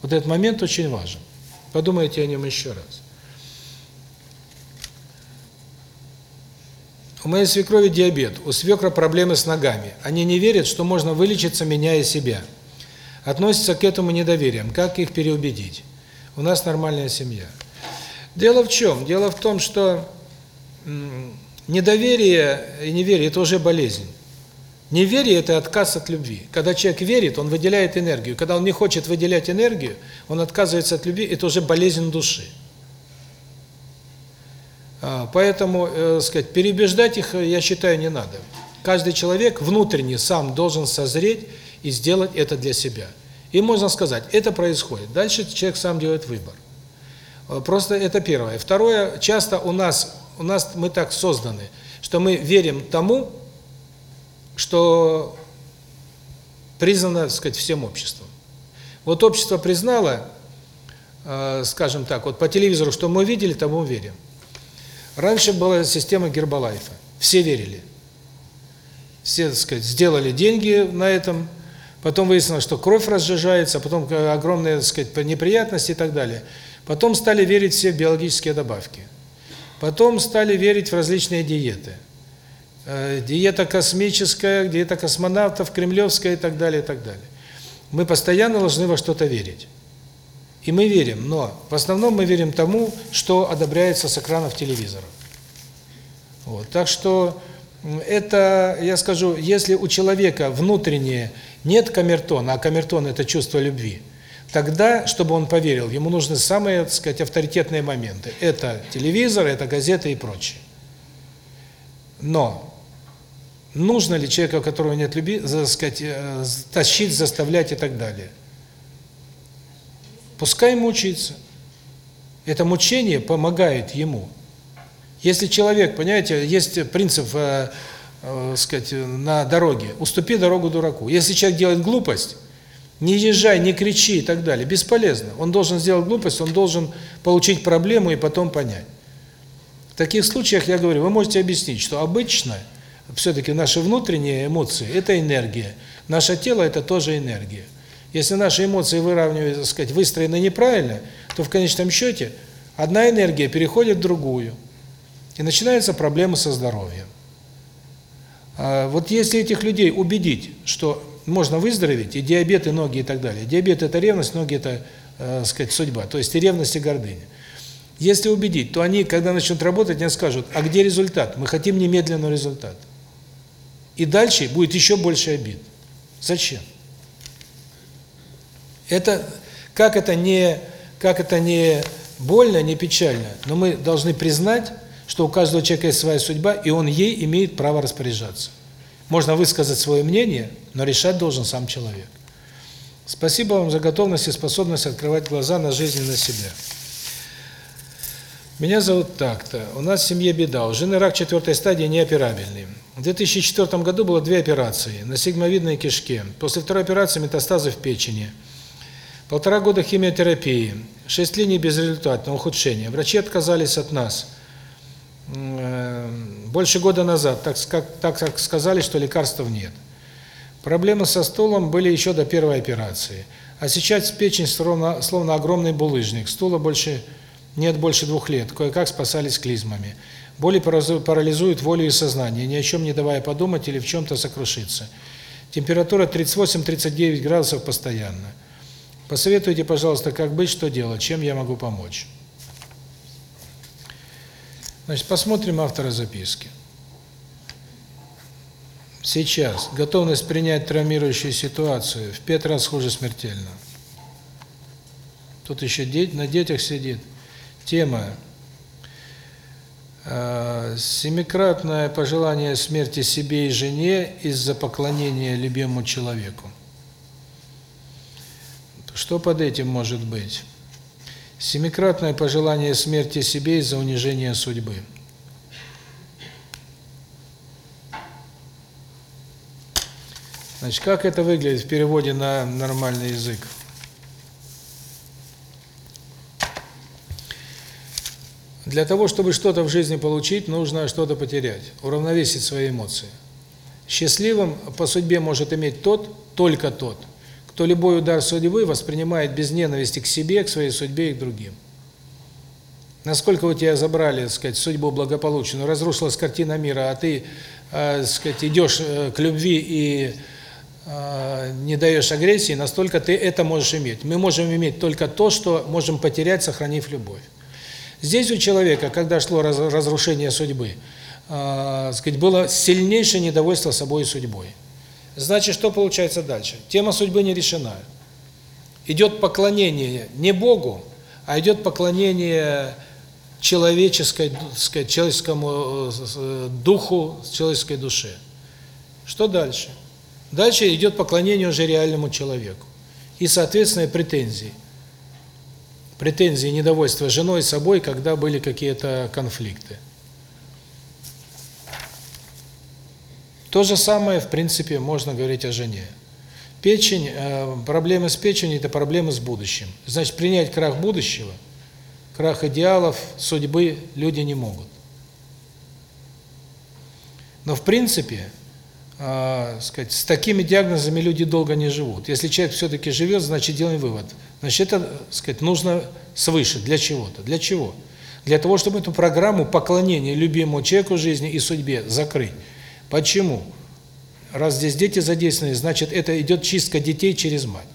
Вот этот момент очень важен. Подумайте о нем еще раз. У моей свекрови диабет, у свекра проблемы с ногами. Они не верят, что можно вылечиться, меняя себя. Относятся к этому недоверием. Как их переубедить? У нас нормальная семья. Дело в чем? Дело в том, что недоверие и неверие – это уже болезнь. Неверие – это отказ от любви. Когда человек верит, он выделяет энергию. Когда он не хочет выделять энергию, он отказывается от любви – это уже болезнь души. А, поэтому, э, сказать, переубеждать их, я считаю, не надо. Каждый человек внутренне сам должен созреть и сделать это для себя. И можно сказать, это происходит. Дальше человек сам делает выбор. Э, просто это первое. Второе, часто у нас, у нас мы так созданы, что мы верим тому, что признано, так сказать, всем обществом. Вот общество признало, э, скажем так, вот по телевизору, что мы видели, тому верим. Раньше была система Гербалайфа. Все верили. Все, так сказать, сделали деньги на этом. Потом выяснилось, что кровь разжижается, потом огромные, так сказать, неприятности и так далее. Потом стали верить все в биологические добавки. Потом стали верить в различные диеты. Э, диета космическая, диета космонавтов, кремлевская и так далее, и так далее. Мы постоянно должны во что-то верить. И мы верим, но в основном мы верим тому, что одобряется с экранов телевизора. Вот. Так что это, я скажу, если у человека внутреннее нет камертона, а камертон – это чувство любви, тогда, чтобы он поверил, ему нужны самые, так сказать, авторитетные моменты. Это телевизор, это газеты и прочее. Но нужно ли человеку, у которого нет любви, так сказать, э, тащить, заставлять и так далее? Пускай мучается. Это мучение помогает ему. Если человек, понимаете, есть принцип, э, э, сказать, на дороге, уступи дорогу дураку. Если человек делает глупость, не езжай, не кричи и так далее, бесполезно. Он должен сделать глупость, он должен получить проблему и потом понять. В таких случаях, я говорю, вы можете объяснить, что обычно все-таки наши внутренние эмоции – это энергия, наше тело – это тоже энергия. Если наши эмоции выравнивают, так сказать, выстроены неправильно, то в конечном счете одна энергия переходит в другую. И начинаются проблемы со здоровьем. А вот если этих людей убедить, что можно выздороветь, и диабет, и ноги, и так далее. Диабет – это ревность, ноги – это, э, сказать, судьба. То есть и ревность, и гордыня. Если убедить, то они, когда начнут работать, они скажут, а где результат? Мы хотим немедленного результата. И дальше будет еще больше обид. Зачем? Это как это не как это не больно, не печально, но мы должны признать, что у каждого человека есть своя судьба, и он ей имеет право распоряжаться. Можно высказать свое мнение, но решать должен сам человек. Спасибо вам за готовность и способность открывать глаза на жизнь и на себя. Меня зовут так-то. У нас в семье беда. У жены рак четвертой стадии неоперабельный. В 2004 году было две операции на сигмовидной кишке. После второй операции метастазы в печени. Полтора года химиотерапии, шесть линий безрезультатного ухудшения. Врачи отказались от нас. Э, больше года назад, так как, так как сказали, что лекарств нет. Проблемы со стулом были еще до первой операции. А сейчас печень словно, словно огромный булыжник. Стула больше нет больше двух лет. Кое-как спасались клизмами. Боли парализуют волю и сознание, ни о чем не давая подумать или в чем-то сокрушиться. Температура 38-39 градусов постоянно. Посоветуйте, пожалуйста, как быть, что делать, чем я могу помочь. Значит, посмотрим автора записки. Сейчас готовность принять травмирующую ситуацию в пять раз хуже смертельно. Тут еще на детях сидит. Тема семикратное пожелание смерти себе и жене из-за поклонения любимому человеку. Что под этим может быть? Семикратное пожелание смерти себе из-за унижения судьбы. Значит, как это выглядит в переводе на нормальный язык? Для того, чтобы что-то в жизни получить, нужно что-то потерять, уравновесить свои эмоции. Счастливым по судьбе может иметь тот, только тот, кто любой удар судьбы воспринимает без ненависти к себе, к своей судьбе и к другим. Насколько у тебя забрали, так сказать, судьбу благополучную, разрушилась картина мира, а ты, э, сказать, идешь э, к любви и э, не даешь агрессии, настолько ты это можешь иметь. Мы можем иметь только то, что можем потерять, сохранив любовь. Здесь у человека, когда шло раз, разрушение судьбы, э, сказать, было сильнейшее недовольство собой и судьбой. Значит, что получается дальше? Тема судьбы не решена. Идет поклонение не Богу, а идет поклонение человеческой, сказать, человеческому э, духу, человеческой душе. Что дальше? Дальше идет поклонение уже реальному человеку. И, соответственно, претензии. Претензии, недовольство женой, собой, когда были какие-то конфликты. То же самое, в принципе, можно говорить о жене. Печень, э, проблемы с печенью – это проблемы с будущим. Значит, принять крах будущего, крах идеалов, судьбы люди не могут. Но, в принципе, э, сказать, с такими диагнозами люди долго не живут. Если человек все-таки живет, значит, делаем вывод. Значит, это, сказать, нужно свыше, для чего-то. Для чего? Для того, чтобы эту программу поклонения любимому человеку жизни и судьбе закрыть. Почему? Раз здесь дети задействованы, значит, это идет чистка детей через мать.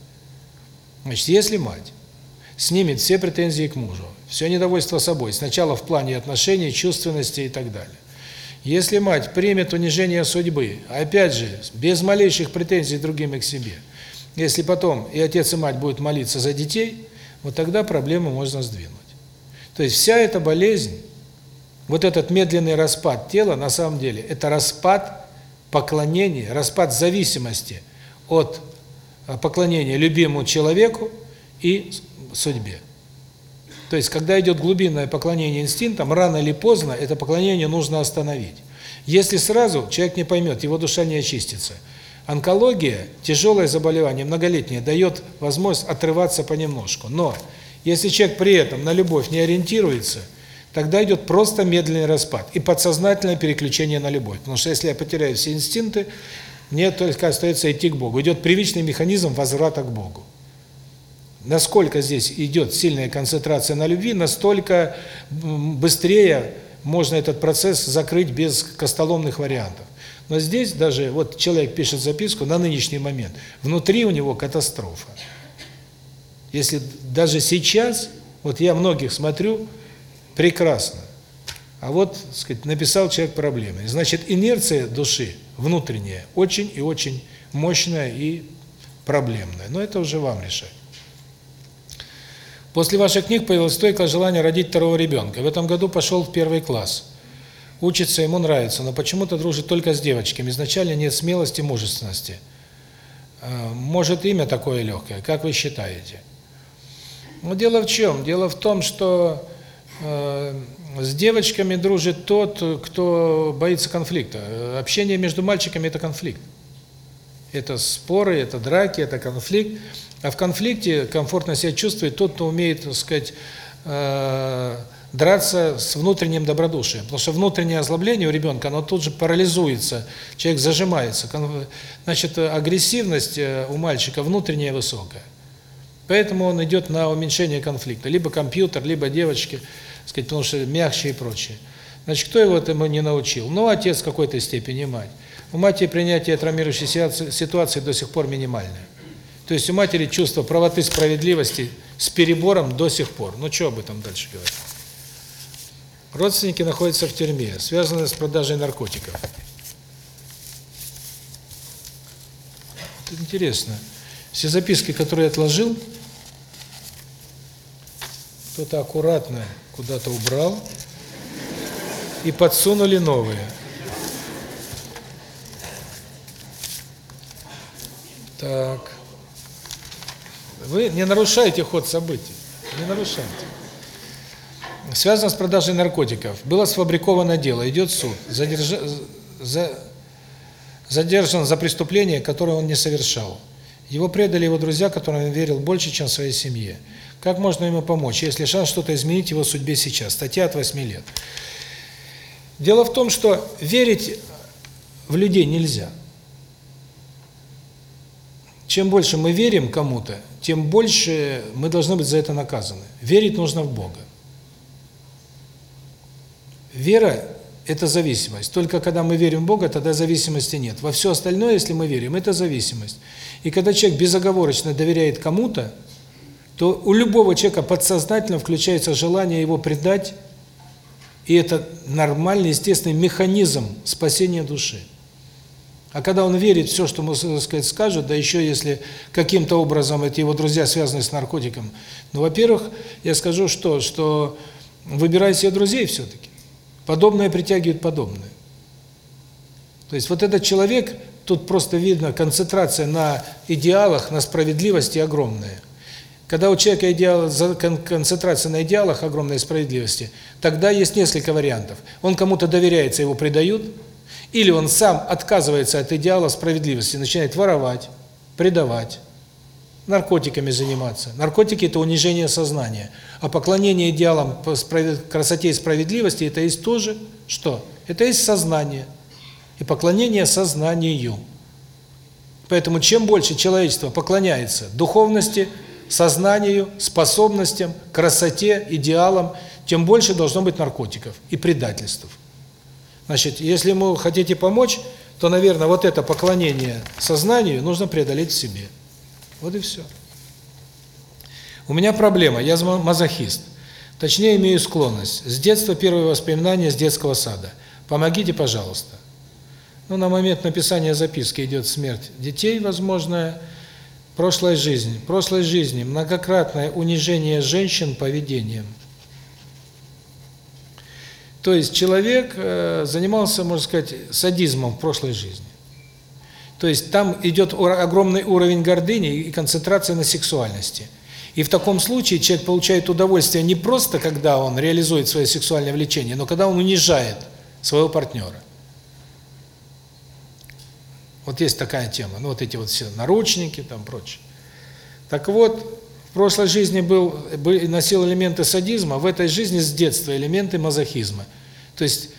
Значит, если мать снимет все претензии к мужу, все недовольство собой, сначала в плане отношений, чувственности и так далее. Если мать примет унижение судьбы, опять же, без малейших претензий другим к себе, если потом и отец, и мать будут молиться за детей, вот тогда проблему можно сдвинуть. То есть вся эта болезнь вот этот медленный распад тела, на самом деле, это распад поклонения, распад зависимости от э, поклонения любимому человеку и судьбе. То есть, когда идет глубинное поклонение инстинктам, рано или поздно это поклонение нужно остановить. Если сразу, человек не поймет, его душа не очистится. Онкология, тяжелое заболевание, многолетнее, дает возможность отрываться понемножку. Но если человек при этом на любовь не ориентируется – тогда идет просто медленный распад и подсознательное переключение на любовь. Потому что если я потеряю все инстинкты, мне только остается идти к Богу. Идет привычный механизм возврата к Богу. Насколько здесь идет сильная концентрация на любви, настолько быстрее можно этот процесс закрыть без костоломных вариантов. Но здесь даже, вот человек пишет записку на нынешний момент, внутри у него катастрофа. Если даже сейчас, вот я многих смотрю, Прекрасно. А вот, так сказать, написал человек проблемы. Значит, инерция души внутренняя очень и очень мощная и проблемная. Но это уже вам решать. После ваших книг появилось стойкое желание родить второго ребенка. В этом году пошел в первый класс. Учится, ему нравится, но почему-то дружит только с девочками. Изначально нет смелости, мужественности. А, может, имя такое легкое, как вы считаете? Но дело в чем? Дело в том, что Э, с девочками дружит тот, кто боится конфликта. Общение между мальчиками – это конфликт. Это споры, это драки, это конфликт. А в конфликте комфортно себя чувствует тот, кто умеет, так сказать, э, драться с внутренним добродушием. Потому что внутреннее озлобление у ребенка, оно тут же парализуется, человек зажимается. Значит, агрессивность э, у мальчика внутренняя высокая. Поэтому он идет на уменьшение конфликта. Либо компьютер, либо девочки – сказать, потому что мягче и прочее. Значит, кто его этому не научил? Ну, отец в какой-то степени, мать. У матери принятие травмирующей ситуации до сих пор минимальное. То есть у матери чувство правоты, справедливости с перебором до сих пор. Ну, что об этом дальше говорить? Родственники находятся в тюрьме, связанные с продажей наркотиков. Это интересно. Все записки, которые я отложил, кто-то аккуратно куда-то убрал и подсунули новые. Так. Вы не нарушаете ход событий. Не нарушайте. Связано с продажей наркотиков. Было сфабриковано дело, идет суд. Задержа... За... Задержан за преступление, которое он не совершал. Его предали его друзья, которым он верил больше, чем своей семье. Как можно ему помочь, если шанс что-то изменить его судьбе сейчас? Статья от 8 лет. Дело в том, что верить в людей нельзя. чем больше мы верим кому-то, тем больше мы должны быть за это наказаны. Верить нужно в Бога. Вера – это зависимость. Только когда мы верим в Бога, тогда зависимости нет. Во все остальное, если мы верим, это зависимость. И когда человек безоговорочно доверяет кому-то, то у любого человека подсознательно включается желание его предать, и это нормальный, естественный механизм спасения души. А когда он верит все, что ему, сказать, скажут, да еще если каким-то образом эти его друзья связаны с наркотиком, ну, во-первых, я скажу что, что выбирай себе друзей все-таки. Подобное притягивает подобное. То есть вот этот человек, тут просто видно концентрация на идеалах, на справедливости огромная. Когда у человека идеал, концентрация на идеалах огромной справедливости, тогда есть несколько вариантов. Он кому-то доверяется, его предают, или он сам отказывается от идеала справедливости, начинает воровать, предавать, наркотиками заниматься. Наркотики – это унижение сознания. А поклонение идеалам красоте и справедливости – это есть тоже что? Это есть сознание. И поклонение сознанию. Поэтому чем больше человечество поклоняется духовности, сознанию, способностям, красоте, идеалам, тем больше должно быть наркотиков и предательств. Значит, если ему хотите помочь, то, наверное, вот это поклонение сознанию нужно преодолеть в себе. Вот и все. У меня проблема, я мазохист. Точнее, имею склонность. С детства первые воспоминания с детского сада. Помогите, пожалуйста. Ну, на момент написания записки идет смерть детей, возможно, прошлой жизни. Прошлой жизни многократное унижение женщин поведением. То есть человек э, занимался, можно сказать, садизмом в прошлой жизни. То есть там идет огромный уровень гордыни и концентрация на сексуальности. И в таком случае человек получает удовольствие не просто, когда он реализует свое сексуальное влечение, но когда он унижает своего партнера. Вот есть такая тема. Ну, вот эти вот все наручники, там, прочее. Так вот, в прошлой жизни был, носил элементы садизма, в этой жизни с детства элементы мазохизма. То есть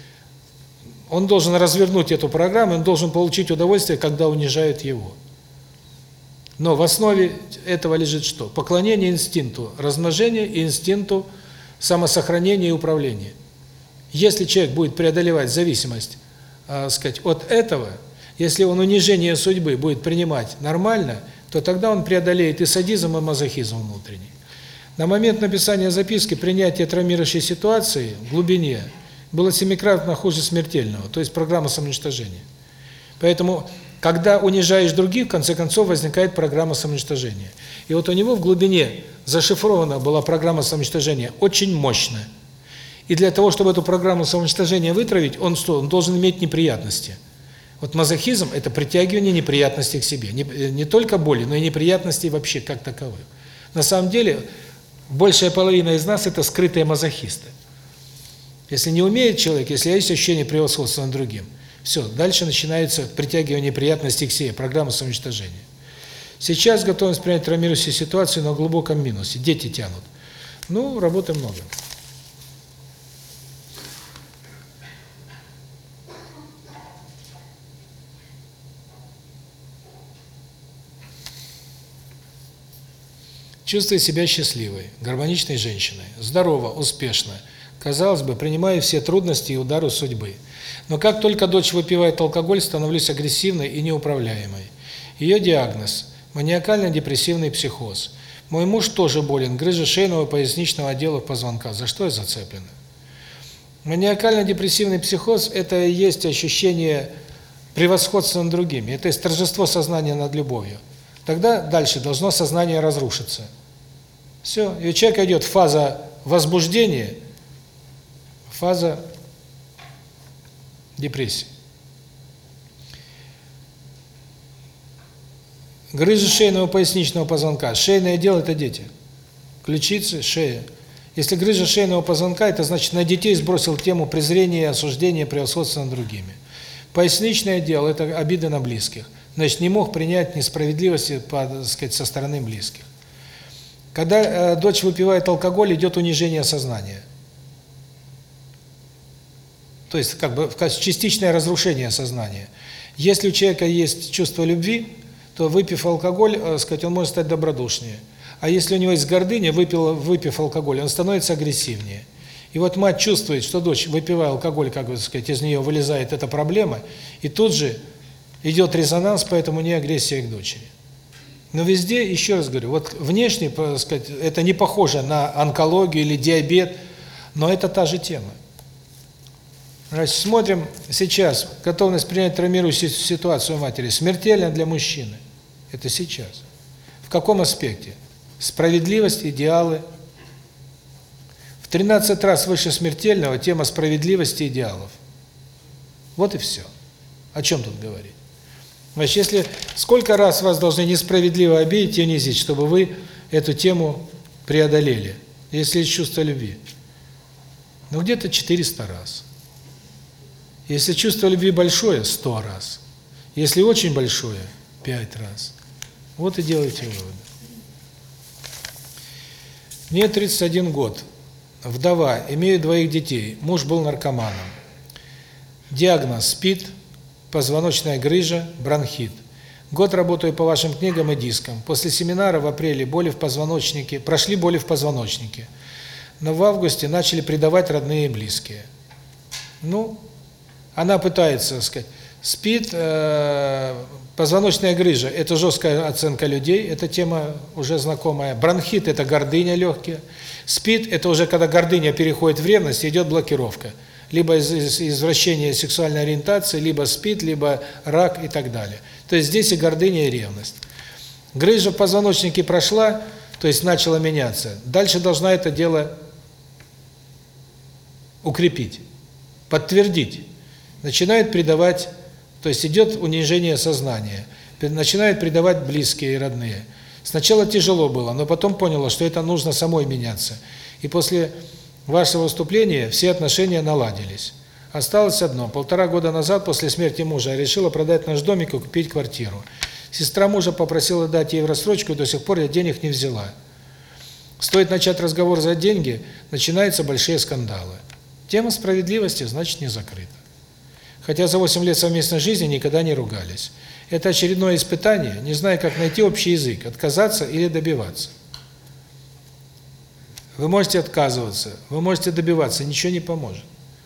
он должен развернуть эту программу, он должен получить удовольствие, когда унижают его. Но в основе этого лежит что? Поклонение инстинкту размножения и инстинкту самосохранения и управления. Если человек будет преодолевать зависимость, э, сказать, от этого, если он унижение судьбы будет принимать нормально, то тогда он преодолеет и садизм, и мазохизм внутренний. На момент написания записки принятие травмирующей ситуации в глубине – было семикратно хуже смертельного, то есть программа самоуничтожения. Поэтому, когда унижаешь других, в конце концов возникает программа самоуничтожения. И вот у него в глубине зашифрована была программа самоуничтожения, очень мощная. И для того, чтобы эту программу самоуничтожения вытравить, он что? Он должен иметь неприятности. Вот мазохизм – это притягивание неприятностей к себе. Не, не только боли, но и неприятностей вообще как таковых. На самом деле, большая половина из нас – это скрытые мазохисты. Если не умеет человек, если есть ощущение превосходства над другим, все, дальше начинается притягивание приятностей к себе, программа самоуничтожения. Сейчас готовность принять травмирующую ситуацию на глубоком минусе. Дети тянут. Ну, работы много. Чувствует себя счастливой, гармоничной женщиной, здорово, успешно, казалось бы, принимая все трудности и удары судьбы. Но как только дочь выпивает алкоголь, становлюсь агрессивной и неуправляемой. Ее диагноз – маниакально-депрессивный психоз. Мой муж тоже болен, грыжа шейного поясничного отдела позвонка. За что я зацеплена? Маниакально-депрессивный психоз – это и есть ощущение превосходства над другими. Это есть торжество сознания над любовью. Тогда дальше должно сознание разрушиться. Все. И у человека идет фаза возбуждения – фаза депрессии. Грыжа шейного поясничного позвонка. Шейное дело – это дети. Ключицы, шея. Если грыжа шейного позвонка, это значит, на детей сбросил тему презрения, осуждения, превосходства над другими. Поясничное дело – это обиды на близких. Значит, не мог принять несправедливости, так сказать, со стороны близких. Когда э, дочь выпивает алкоголь, идет унижение сознания – то есть как бы частичное разрушение сознания. Если у человека есть чувство любви, то выпив алкоголь, э, сказать, он может стать добродушнее. А если у него есть гордыня, выпил, выпив алкоголь, он становится агрессивнее. И вот мать чувствует, что дочь, выпивая алкоголь, как бы сказать, из нее вылезает эта проблема, и тут же идет резонанс, поэтому не агрессия к дочери. Но везде, еще раз говорю, вот внешне, так сказать, это не похоже на онкологию или диабет, но это та же тема. Значит, смотрим сейчас, готовность принять травмирующую ситуацию матери. Смертельно для мужчины. Это сейчас. В каком аспекте? Справедливость, идеалы. В 13 раз выше смертельного тема справедливости идеалов. Вот и все. О чем тут говорить? Значит, если сколько раз вас должны несправедливо обидеть и унизить, чтобы вы эту тему преодолели, если есть чувство любви? Ну, где-то 400 раз. Если чувство любви большое – 100 раз. Если очень большое – 5 раз. Вот и делайте выводы. Мне 31 год. Вдова, имею двоих детей. Муж был наркоманом. Диагноз – СПИД, позвоночная грыжа, бронхит. Год работаю по вашим книгам и дискам. После семинара в апреле боли в позвоночнике, прошли боли в позвоночнике. Но в августе начали предавать родные и близкие. Ну, она пытается, сказать, спит, э, позвоночная грыжа – это жесткая оценка людей, это тема уже знакомая. Бронхит – это гордыня легкие. Спит – это уже когда гордыня переходит в ревность, идет блокировка. Либо из, из, извращение сексуальной ориентации, либо спит, либо рак и так далее. То есть здесь и гордыня, и ревность. Грыжа в позвоночнике прошла, то есть начала меняться. Дальше должна это дело укрепить, подтвердить начинает предавать, то есть идет унижение сознания, начинает предавать близкие и родные. Сначала тяжело было, но потом поняла, что это нужно самой меняться. И после вашего выступления все отношения наладились. Осталось одно. Полтора года назад, после смерти мужа, я решила продать наш домик и купить квартиру. Сестра мужа попросила дать ей в рассрочку, и до сих пор я денег не взяла. Стоит начать разговор за деньги, начинаются большие скандалы. Тема справедливости, значит, не закрыта. Хотя за 8 лет совместной жизни никогда не ругались. Это очередное испытание, не зная, как найти общий язык, отказаться или добиваться. Вы можете отказываться, вы можете добиваться, ничего не поможет.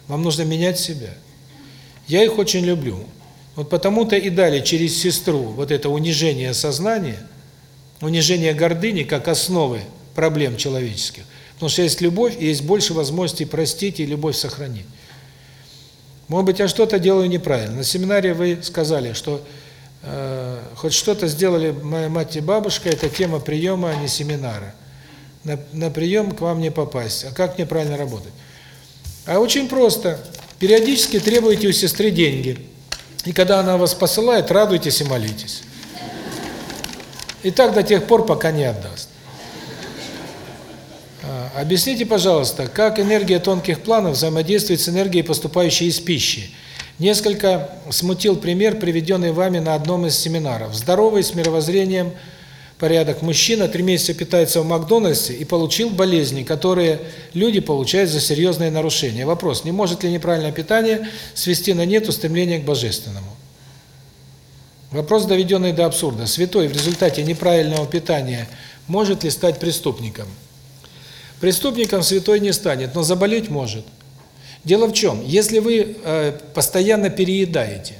Вам нужно менять себя. Я их очень люблю. Вот потому-то и дали через сестру вот это унижение сознания, унижение гордыни как основы проблем человеческих. Потому что есть любовь, и есть больше возможностей простить и любовь сохранить. Может быть, я что-то делаю неправильно. На семинаре вы сказали, что э, хоть что-то сделали моя мать и бабушка, это тема приема, а не семинара. На, на прием к вам не попасть. А как мне правильно работать? А очень просто. Периодически требуйте у сестры деньги. И когда она вас посылает, радуйтесь и молитесь. И так до тех пор, пока не отдаст. Объясните, пожалуйста, как энергия тонких планов взаимодействует с энергией, поступающей из пищи? Несколько смутил пример, приведенный вами на одном из семинаров. Здоровый, с мировоззрением, порядок. Мужчина три месяца питается в Макдональдсе и получил болезни, которые люди получают за серьезные нарушения. Вопрос, не может ли неправильное питание свести на нет устремление к божественному? Вопрос, доведенный до абсурда. Святой в результате неправильного питания может ли стать преступником? Преступником святой не станет, но заболеть может. Дело в чем? Если вы э, постоянно переедаете,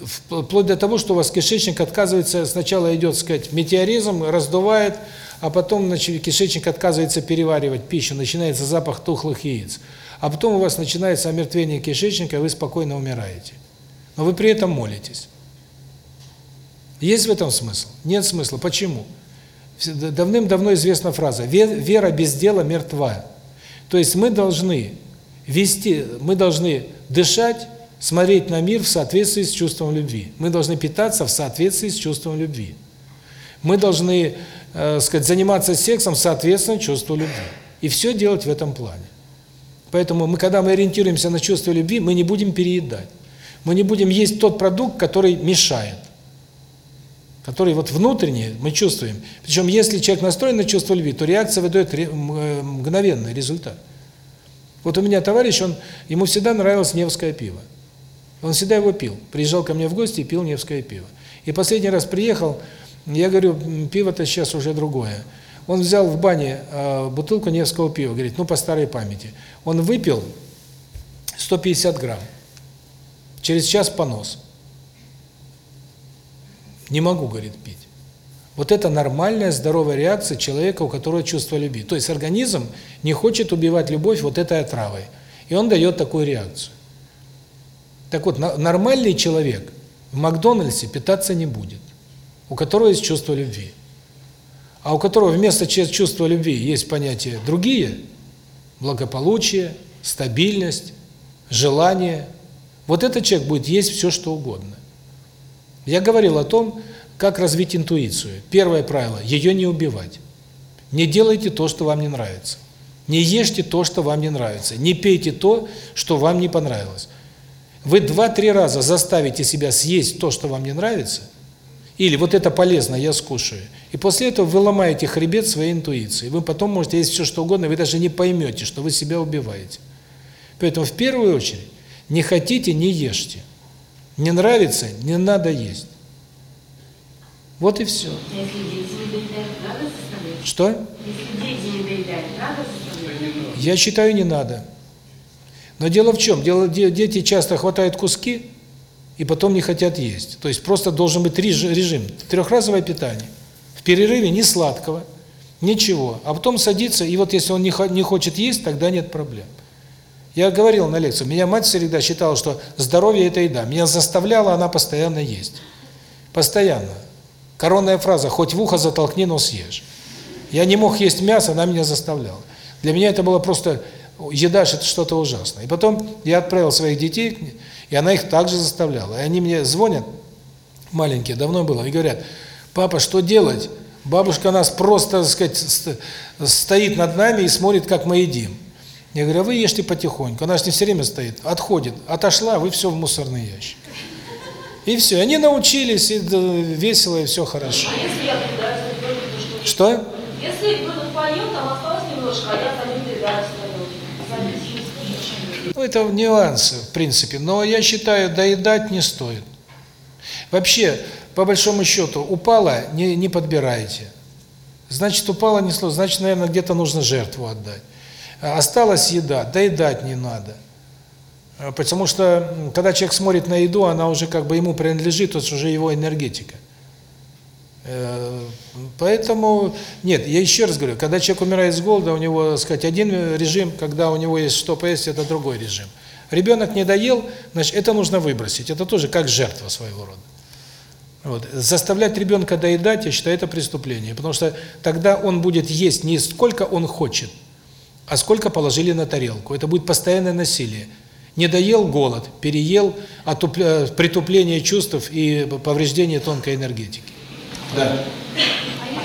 вплоть до того, что у вас кишечник отказывается, сначала идет, сказать, метеоризм, раздувает, а потом значит, кишечник отказывается переваривать пищу, начинается запах тухлых яиц. А потом у вас начинается омертвение кишечника, и вы спокойно умираете. Но вы при этом молитесь. Есть в этом смысл? Нет смысла. Почему? Давным-давно известна фраза «вера без дела мертва». То есть мы должны вести, мы должны дышать, смотреть на мир в соответствии с чувством любви. Мы должны питаться в соответствии с чувством любви. Мы должны, э, сказать, заниматься сексом соответственно чувству любви. И все делать в этом плане. Поэтому мы, когда мы ориентируемся на чувство любви, мы не будем переедать. Мы не будем есть тот продукт, который мешает который вот внутренне мы чувствуем. Причем, если человек настроен на чувство любви, то реакция выдает э, мгновенный результат. Вот у меня товарищ, он ему всегда нравилось Невское пиво. Он всегда его пил. Приезжал ко мне в гости и пил Невское пиво. И последний раз приехал, я говорю, «М, пиво-то сейчас уже другое. Он взял в бане э, бутылку Невского пива, говорит, ну, по старой памяти. Он выпил 150 грамм. Через час понос. Не могу, говорит, пить. Вот это нормальная, здоровая реакция человека, у которого чувство любви. То есть организм не хочет убивать любовь вот этой отравой. И он дает такую реакцию. Так вот, нормальный человек в Макдональдсе питаться не будет, у которого есть чувство любви. А у которого вместо чувства любви есть понятия другие, благополучие, стабильность, желание. Вот этот человек будет есть все, что угодно. Я говорил о том, как развить интуицию. Первое правило – ее не убивать. Не делайте то, что вам не нравится. Не ешьте то, что вам не нравится. Не пейте то, что вам не понравилось. Вы два-три раза заставите себя съесть то, что вам не нравится, или вот это полезно, я скушаю. И после этого вы ломаете хребет своей интуиции. Вы потом можете есть все, что угодно, и вы даже не поймете, что вы себя убиваете. Поэтому в первую очередь не хотите – не ешьте. Не нравится – не надо есть. Вот и все. Что? Я считаю, не надо. Но дело в чем? Дело, де- дети часто хватают куски и потом не хотят есть. То есть просто должен быть реж- режим. Трехразовое питание. В перерыве ни сладкого, ничего. А потом садится, и вот если он не хочет есть, тогда нет проблем. Я говорил на лекции, меня мать всегда считала, что здоровье – это еда. Меня заставляла она постоянно есть. Постоянно. Коронная фраза «хоть в ухо затолкни, но съешь». Я не мог есть мясо, она меня заставляла. Для меня это было просто еда, это что-то ужасное. И потом я отправил своих детей, и она их также заставляла. И они мне звонят, маленькие, давно было, и говорят, папа, что делать? Бабушка нас просто, так сказать, ст- стоит над нами и смотрит, как мы едим. Я говорю, а вы ешьте потихоньку. Она же не все время стоит, отходит. Отошла, вы все в мусорный ящик. И все. Они научились, и весело, и все хорошо. А если я что? Что? Если ребенок поел, там осталось немножко, а я за ним съесть. Ну, это нюансы, в принципе. Но я считаю, доедать не стоит. Вообще, по большому счету, упало, не, не подбирайте. Значит, упало не сложно, значит, наверное, где-то нужно жертву отдать. Осталась еда, доедать не надо. А, Потому что, когда человек смотрит на еду, она уже как бы ему принадлежит, то есть уже его энергетика. Э, Поэтому, нет, я еще раз говорю, когда человек умирает с голода, у него, так сказать, один режим, когда у него есть что поесть, это другой режим. Ребенок не доел, значит, это нужно выбросить. Это тоже как жертва своего рода. Вот. Заставлять ребенка доедать, я считаю, это преступление. Потому что тогда он будет есть не сколько он хочет, а сколько положили на тарелку. Это будет постоянное насилие. Не доел – голод, переел – отуп- э, притупление чувств и повреждение тонкой энергетики. Да. А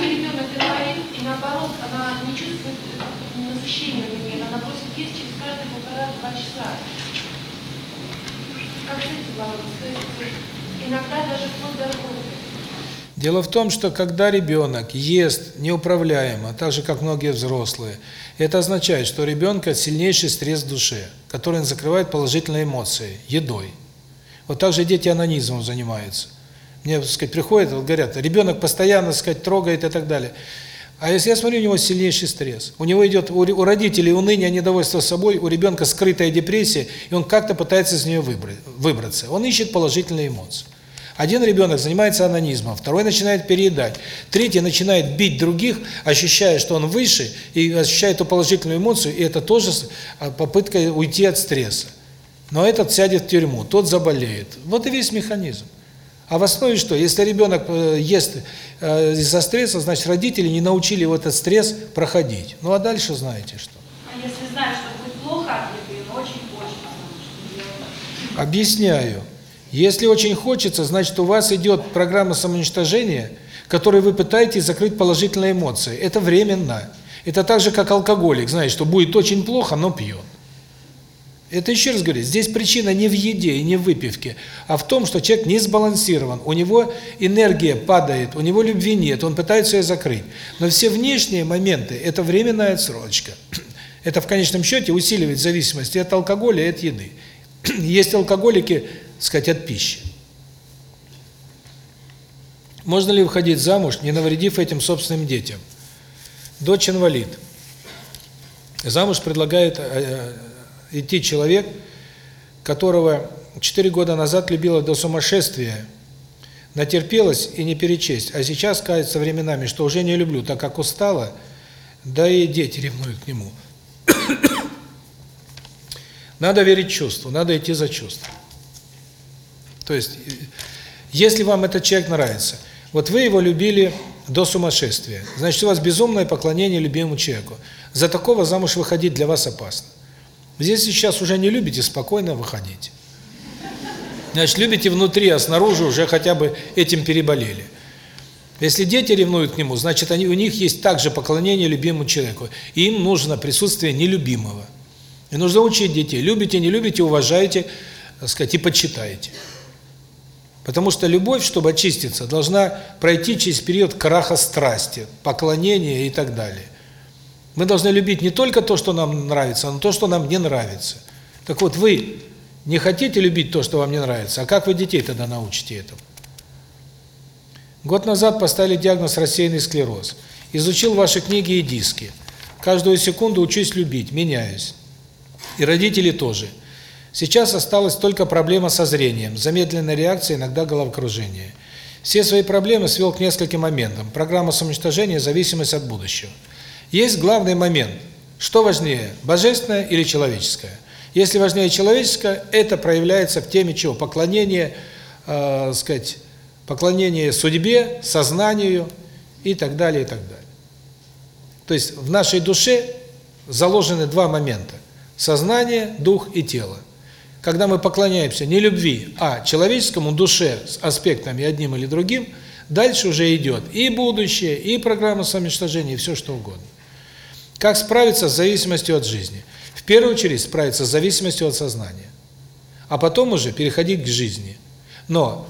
рвоты. Дело в том, что когда ребенок ест неуправляемо, так же, как многие взрослые, это означает, что у ребенка сильнейший стресс душе, который он закрывает положительные эмоции, едой. Вот так же дети анонизмом занимаются. Мне, так сказать, приходят, вот говорят, ребенок постоянно, так сказать, трогает и так далее. А если я смотрю, у него сильнейший стресс. У него идет, у родителей уныние, недовольство собой, у ребенка скрытая депрессия, и он как-то пытается из нее выбрать, выбраться. Он ищет положительные эмоции. Один ребенок занимается анонизмом, второй начинает переедать, третий начинает бить других, ощущая, что он выше, и ощущает эту положительную эмоцию, и это тоже а, попытка уйти от стресса. Но этот сядет в тюрьму, тот заболеет. Вот и весь механизм. А в основе что? Если ребенок э, ест э, из-за стресса, значит родители не научили его этот стресс проходить. Ну а дальше знаете что. А если знаешь, что будет плохо но очень делать? Объясняю. Если очень хочется, значит у вас идет программа самоуничтожения, которой вы пытаетесь закрыть положительные эмоции. Это временно. Это так же, как алкоголик, знает, что будет очень плохо, но пьет. Это еще раз говорю, здесь причина не в еде и не в выпивке, а в том, что человек не сбалансирован, у него энергия падает, у него любви нет, он пытается ее закрыть. Но все внешние моменты – это временная отсрочка. Это в конечном счете усиливает зависимость и от алкоголя, и от еды. Есть алкоголики от пищи. Можно ли выходить замуж, не навредив этим собственным детям? Дочь инвалид. Замуж предлагает э, идти человек, которого 4 года назад любила до сумасшествия, натерпелась и не перечесть, а сейчас кается временами, что уже не люблю, так как устала, да и дети ревнуют к нему. Надо верить чувству, надо идти за чувством. То есть, если вам этот человек нравится, вот вы его любили до сумасшествия, значит, у вас безумное поклонение любимому человеку. За такого замуж выходить для вас опасно. Здесь сейчас уже не любите, спокойно выходите. Значит, любите внутри, а снаружи уже хотя бы этим переболели. Если дети ревнуют к нему, значит, они у них есть также поклонение любимому человеку. И им нужно присутствие нелюбимого. И нужно учить детей. Любите, не любите, уважайте, так сказать, и почитайте. Потому что любовь, чтобы очиститься, должна пройти через период краха страсти, поклонения и так далее. Мы должны любить не только то, что нам нравится, но то, что нам не нравится. Так вот, вы не хотите любить то, что вам не нравится, а как вы детей тогда научите этому? Год назад поставили диагноз рассеянный склероз. Изучил ваши книги и диски. Каждую секунду учусь любить, меняюсь. И родители тоже. Сейчас осталась только проблема со зрением, замедленная реакция, иногда головокружение. Все свои проблемы свел к нескольким моментам. Программа самоуничтожения, зависимость от будущего. Есть главный момент. Что важнее, божественное или человеческое? Если важнее человеческое, это проявляется в теме чего? Поклонение, э, сказать, поклонение судьбе, сознанию и так далее, и так далее. То есть в нашей душе заложены два момента. Сознание, дух и тело. Когда мы поклоняемся не любви, а человеческому душе с аспектами одним или другим, дальше уже идет и будущее, и программа самоуничтожения, и все что угодно. Как справиться с зависимостью от жизни? В первую очередь справиться с зависимостью от сознания, а потом уже переходить к жизни. Но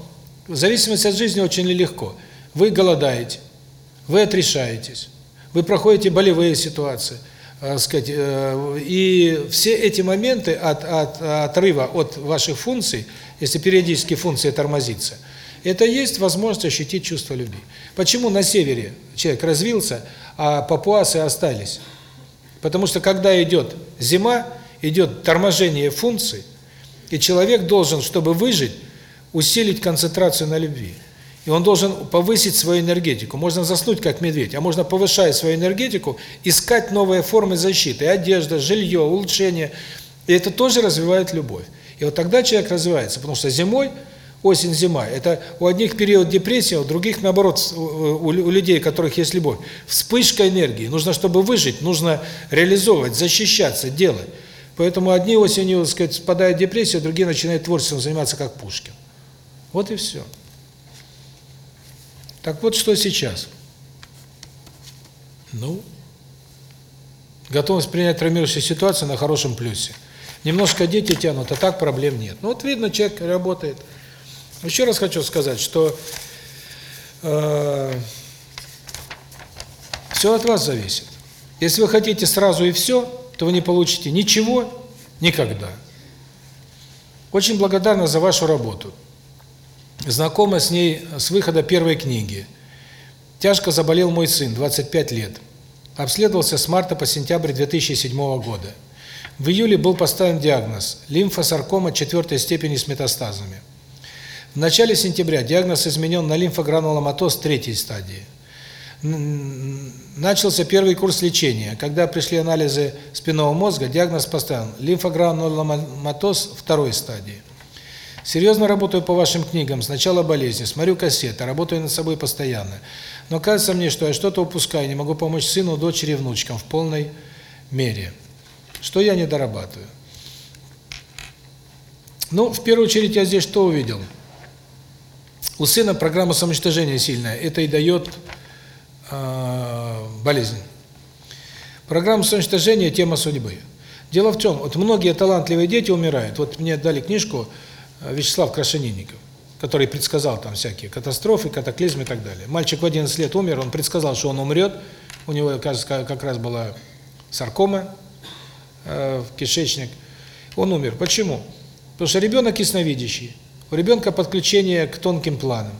зависимость от жизни очень легко. Вы голодаете, вы отрешаетесь, вы проходите болевые ситуации, сказать, э, и все эти моменты от, от отрыва от ваших функций, если периодически функция тормозится, это есть возможность ощутить чувство любви. Почему на севере человек развился, а папуасы остались? Потому что когда идет зима, идет торможение функций, и человек должен, чтобы выжить, усилить концентрацию на любви. И он должен повысить свою энергетику. Можно заснуть, как медведь, а можно, повышая свою энергетику, искать новые формы защиты. Одежда, жилье, улучшение. И это тоже развивает любовь. И вот тогда человек развивается, потому что зимой осень-зима. Это у одних период депрессии, у других, наоборот, у, людей, у которых есть любовь. Вспышка энергии. Нужно, чтобы выжить, нужно реализовывать, защищаться, делать. Поэтому одни осенью, так сказать, спадают в депрессию, другие начинают творчеством заниматься, как Пушкин. Вот и все. Так вот, что сейчас? Ну, готовность принять травмирующую ситуацию на хорошем плюсе. Немножко дети тянут, а так проблем нет. Ну вот видно, человек работает – еще раз хочу сказать, что э, все от вас зависит. Если вы хотите сразу и все, то вы не получите ничего никогда. Очень благодарна за вашу работу. Знакома с ней с выхода первой книги. Тяжко заболел мой сын, 25 лет. Обследовался с марта по сентябрь 2007 года. В июле был поставлен диагноз – лимфосаркома четвертой степени с метастазами. В начале сентября диагноз изменен на лимфогрануломатоз третьей стадии. Начался первый курс лечения. Когда пришли анализы спинного мозга, диагноз поставлен лимфогрануломатоз второй стадии. Серьезно работаю по вашим книгам с начала болезни, смотрю кассеты, работаю над собой постоянно. Но кажется мне, что я что-то упускаю, не могу помочь сыну, дочери, внучкам в полной мере. Что я не дорабатываю? Ну, в первую очередь я здесь что увидел? У сына программа самоуничтожения сильная, это и дает э, болезнь. Программа самоуничтожения – тема судьбы. Дело в чем, вот многие талантливые дети умирают. Вот мне дали книжку Вячеслав Крашенинников, который предсказал там всякие катастрофы, катаклизмы и так далее. Мальчик в 11 лет умер, он предсказал, что он умрет. У него, кажется, как раз была саркома э, в кишечник. Он умер. Почему? Потому что ребенок ясновидящий. у ребенка подключение к тонким планам.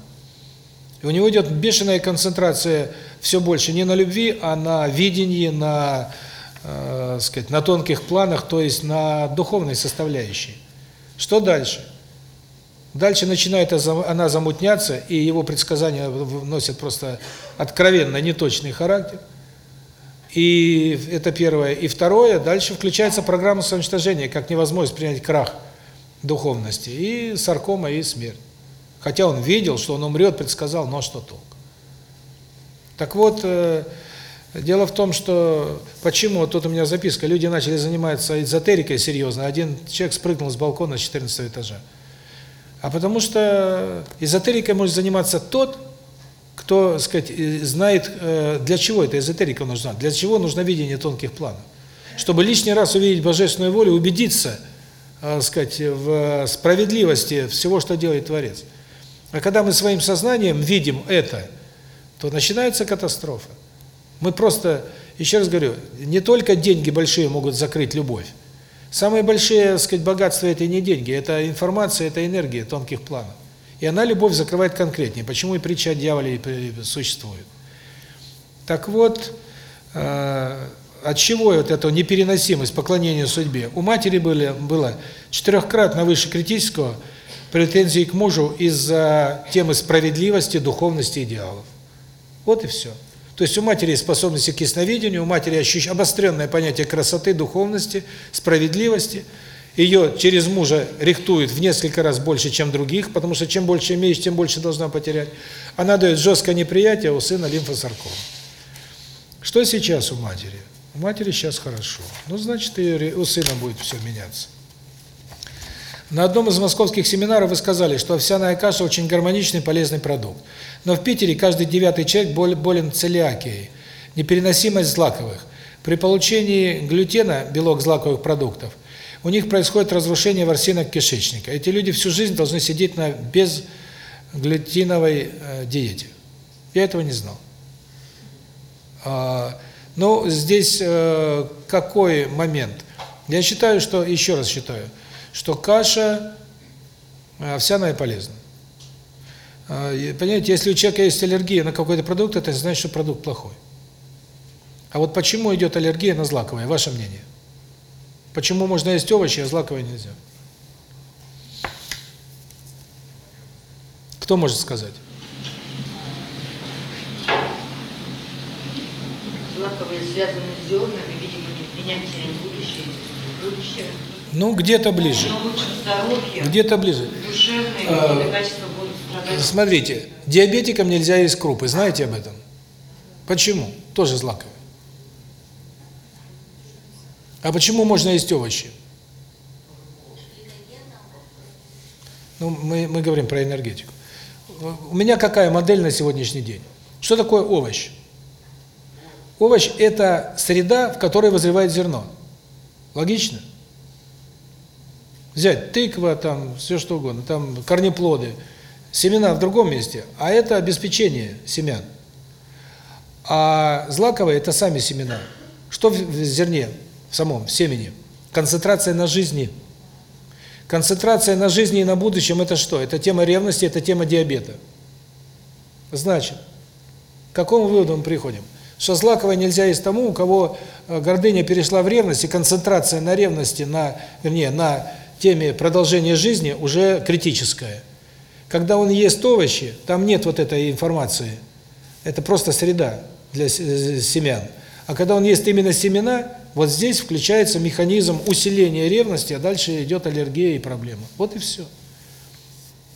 И у него идет бешеная концентрация все больше не на любви, а на видении, на, э, сказать, на тонких планах, то есть на духовной составляющей. Что дальше? Дальше начинает она замутняться, и его предсказания носят просто откровенно неточный характер. И это первое. И второе, дальше включается программа самоуничтожения, как невозможность принять крах духовности, и саркома, и смерть. Хотя он видел, что он умрет, предсказал, но что толк. Так вот, э, дело в том, что почему, тут у меня записка, люди начали заниматься эзотерикой серьезно, один человек спрыгнул с балкона с 14 этажа. А потому что эзотерикой может заниматься тот, кто, сказать, знает, э, для чего эта эзотерика нужна, для чего нужно видение тонких планов. Чтобы лишний раз увидеть божественную волю, убедиться, э, сказать, в справедливости всего, что делает Творец. А когда мы своим сознанием видим это, то начинается катастрофа. Мы просто, еще раз говорю, не только деньги большие могут закрыть любовь. Самые большие, так сказать, богатства это не деньги, это информация, это энергия тонких планов. И она любовь закрывает конкретнее. Почему и притча о дьяволе существует. Так вот, э, от чего вот эта непереносимость поклонения судьбе? У матери были, было четырехкратно выше критического претензии к мужу из-за темы справедливости, духовности идеалов. Вот и все. То есть у матери способности к ясновидению, у матери ощущ... обостренное понятие красоты, духовности, справедливости. Ее через мужа рихтуют в несколько раз больше, чем других, потому что чем больше имеешь, тем больше должна потерять. Она дает жесткое неприятие, у сына лимфосаркома. Что сейчас у матери? У матери сейчас хорошо. Ну, значит, и у сына будет все меняться. На одном из московских семинаров вы сказали, что овсяная каша очень гармоничный полезный продукт. Но в Питере каждый девятый человек болен целиакией, непереносимость злаковых. При получении глютена, белок злаковых продуктов, у них происходит разрушение ворсинок кишечника. Эти люди всю жизнь должны сидеть на безглютиновой э, диете. Я этого не знал. А, ну, здесь э, какой момент? Я считаю, что, еще раз считаю, что каша э, овсяная полезна. А, понимаете, если у человека есть аллергия на какой-то продукт, это значит, что продукт плохой. А вот почему идет аллергия на злаковое, ваше мнение? Почему можно есть овощи, а злаковое нельзя? Кто может сказать? Злаковые связаны с зернами, видимо, принятие будущее, будущее. Ну, где-то ближе. Где-то ближе. Душевные а, Смотрите, диабетикам нельзя есть крупы, знаете об этом? Почему? Тоже злаковые. А почему можно есть овощи? Ну, мы, мы говорим про энергетику. У меня какая модель на сегодняшний день? Что такое овощ? Овощ – это среда, в которой вызревает зерно. Логично? Взять тыква, там, все что угодно, там корнеплоды – Семена в другом месте, а это обеспечение семян. А злаковые – это сами семена. Что в зерне, в самом, в семени? Концентрация на жизни. Концентрация на жизни и на будущем – это что? Это тема ревности, это тема диабета. Значит, к какому выводу мы приходим? Что злаковое нельзя есть тому, у кого э, гордыня перешла в ревность, и концентрация на ревности, на, вернее, на теме продолжения жизни уже критическая – когда он ест овощи, там нет вот этой информации. Это просто среда для семян. А когда он ест именно семена, вот здесь включается механизм усиления ревности, а дальше идет аллергия и проблема. Вот и все.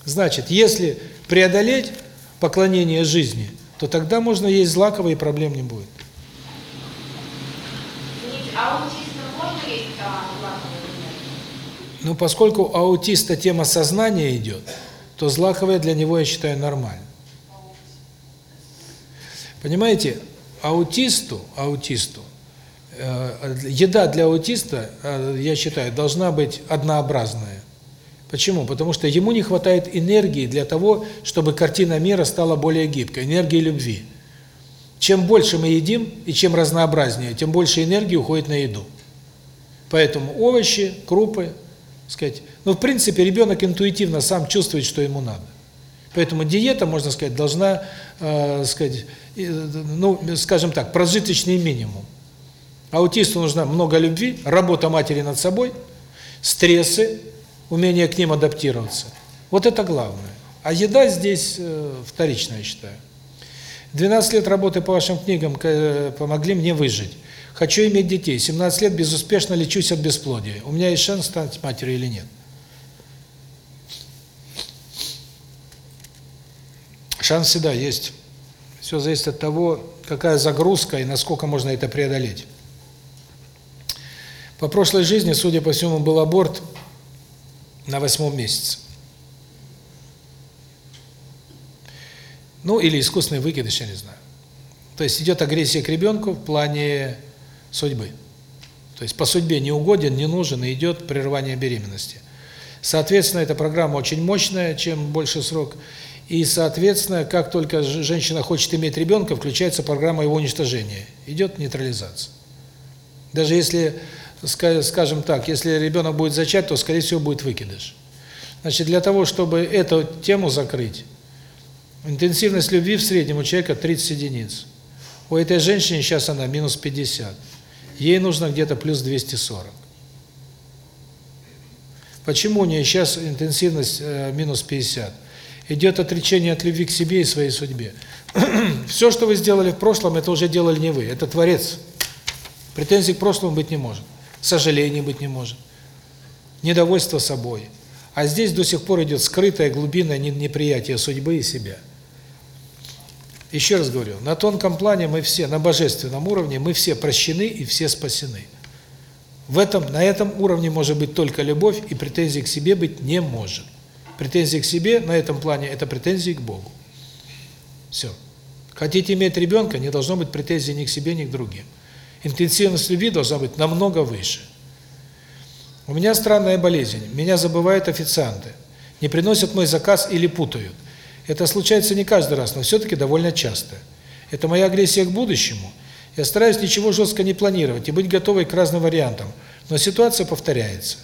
Значит, если преодолеть поклонение жизни, то тогда можно есть злаковые, и проблем не будет. А а, Ну, поскольку у аутиста тема сознания идет, то злаковое для него, я считаю, нормально. Понимаете, аутисту, аутисту, э, еда для аутиста, э, я считаю, должна быть однообразная. Почему? Потому что ему не хватает энергии для того, чтобы картина мира стала более гибкой, энергии любви. Чем больше мы едим и чем разнообразнее, тем больше энергии уходит на еду. Поэтому овощи, крупы, сказать, ну, в принципе, ребенок интуитивно сам чувствует, что ему надо. Поэтому диета, можно сказать, должна, э, сказать, ну, скажем так, прожиточный минимум. Аутисту нужна много любви, работа матери над собой, стрессы, умение к ним адаптироваться. Вот это главное. А еда здесь э, вторичная, я считаю. 12 лет работы по вашим книгам э, помогли мне выжить. Хочу иметь детей. 17 лет безуспешно лечусь от бесплодия. У меня есть шанс стать матерью или нет? Шанс всегда есть. Все зависит от того, какая загрузка и насколько можно это преодолеть. По прошлой жизни, судя по всему, был аборт на восьмом месяце. Ну, или искусственный выкидыш, я не знаю. То есть идет агрессия к ребенку в плане судьбы. То есть по судьбе не угоден, не нужен, и идет прерывание беременности. Соответственно, эта программа очень мощная, чем больше срок. И, соответственно, как только женщина хочет иметь ребенка, включается программа его уничтожения. Идет нейтрализация. Даже если, скажем так, если ребенок будет зачат, то, скорее всего, будет выкидыш. Значит, для того, чтобы эту тему закрыть, интенсивность любви в среднем у человека 30 единиц. У этой женщины сейчас она минус 50. Ей нужно где-то плюс 240. Почему у нее сейчас интенсивность э, минус 50? Идет отречение от любви к себе и своей судьбе. Все, что вы сделали в прошлом, это уже делали не вы, это Творец. Претензий к прошлому быть не может. Сожаления быть не может. Недовольство собой. А здесь до сих пор идет скрытое глубинное неприятие судьбы и себя. Еще раз говорю, на тонком плане мы все, на божественном уровне, мы все прощены и все спасены. В этом, на этом уровне может быть только любовь, и претензий к себе быть не может. Претензии к себе на этом плане – это претензии к Богу. Все. Хотите иметь ребенка, не должно быть претензий ни к себе, ни к другим. Интенсивность любви должна быть намного выше. У меня странная болезнь. Меня забывают официанты. Не приносят мой заказ или путают. Это случается не каждый раз, но все-таки довольно часто. Это моя агрессия к будущему. Я стараюсь ничего жестко не планировать и быть готовой к разным вариантам. Но ситуация повторяется.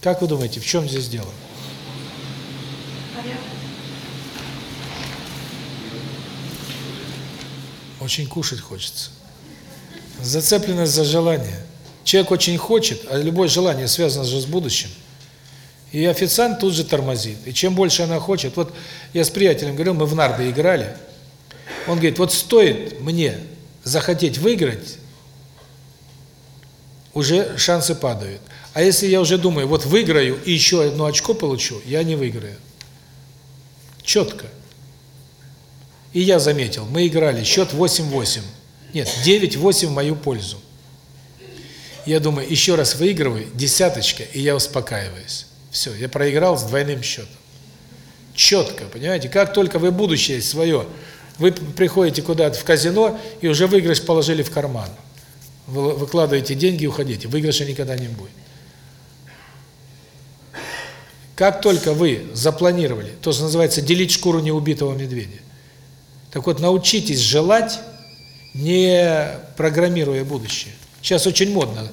Как вы думаете, в чем здесь дело? Очень кушать хочется. Зацепленность за желание. Человек очень хочет, а любое желание связано же с будущим. И официант тут же тормозит. И чем больше она хочет... Вот я с приятелем говорил, мы в нарды играли. Он говорит, вот стоит мне захотеть выиграть, уже шансы падают. А если я уже думаю, вот выиграю и еще одно очко получу, я не выиграю. Четко. И я заметил, мы играли, счет 8-8. Нет, 9-8 в мою пользу. Я думаю, еще раз выигрываю, десяточка, и я успокаиваюсь. Все, я проиграл с двойным счетом. Четко, понимаете? Как только вы будущее свое, вы приходите куда-то в казино, и уже выигрыш положили в карман. Вы выкладываете деньги и уходите. Выигрыша никогда не будет. Как только вы запланировали, то, что называется, делить шкуру неубитого медведя. Так вот, научитесь желать, не программируя будущее. Сейчас очень модно.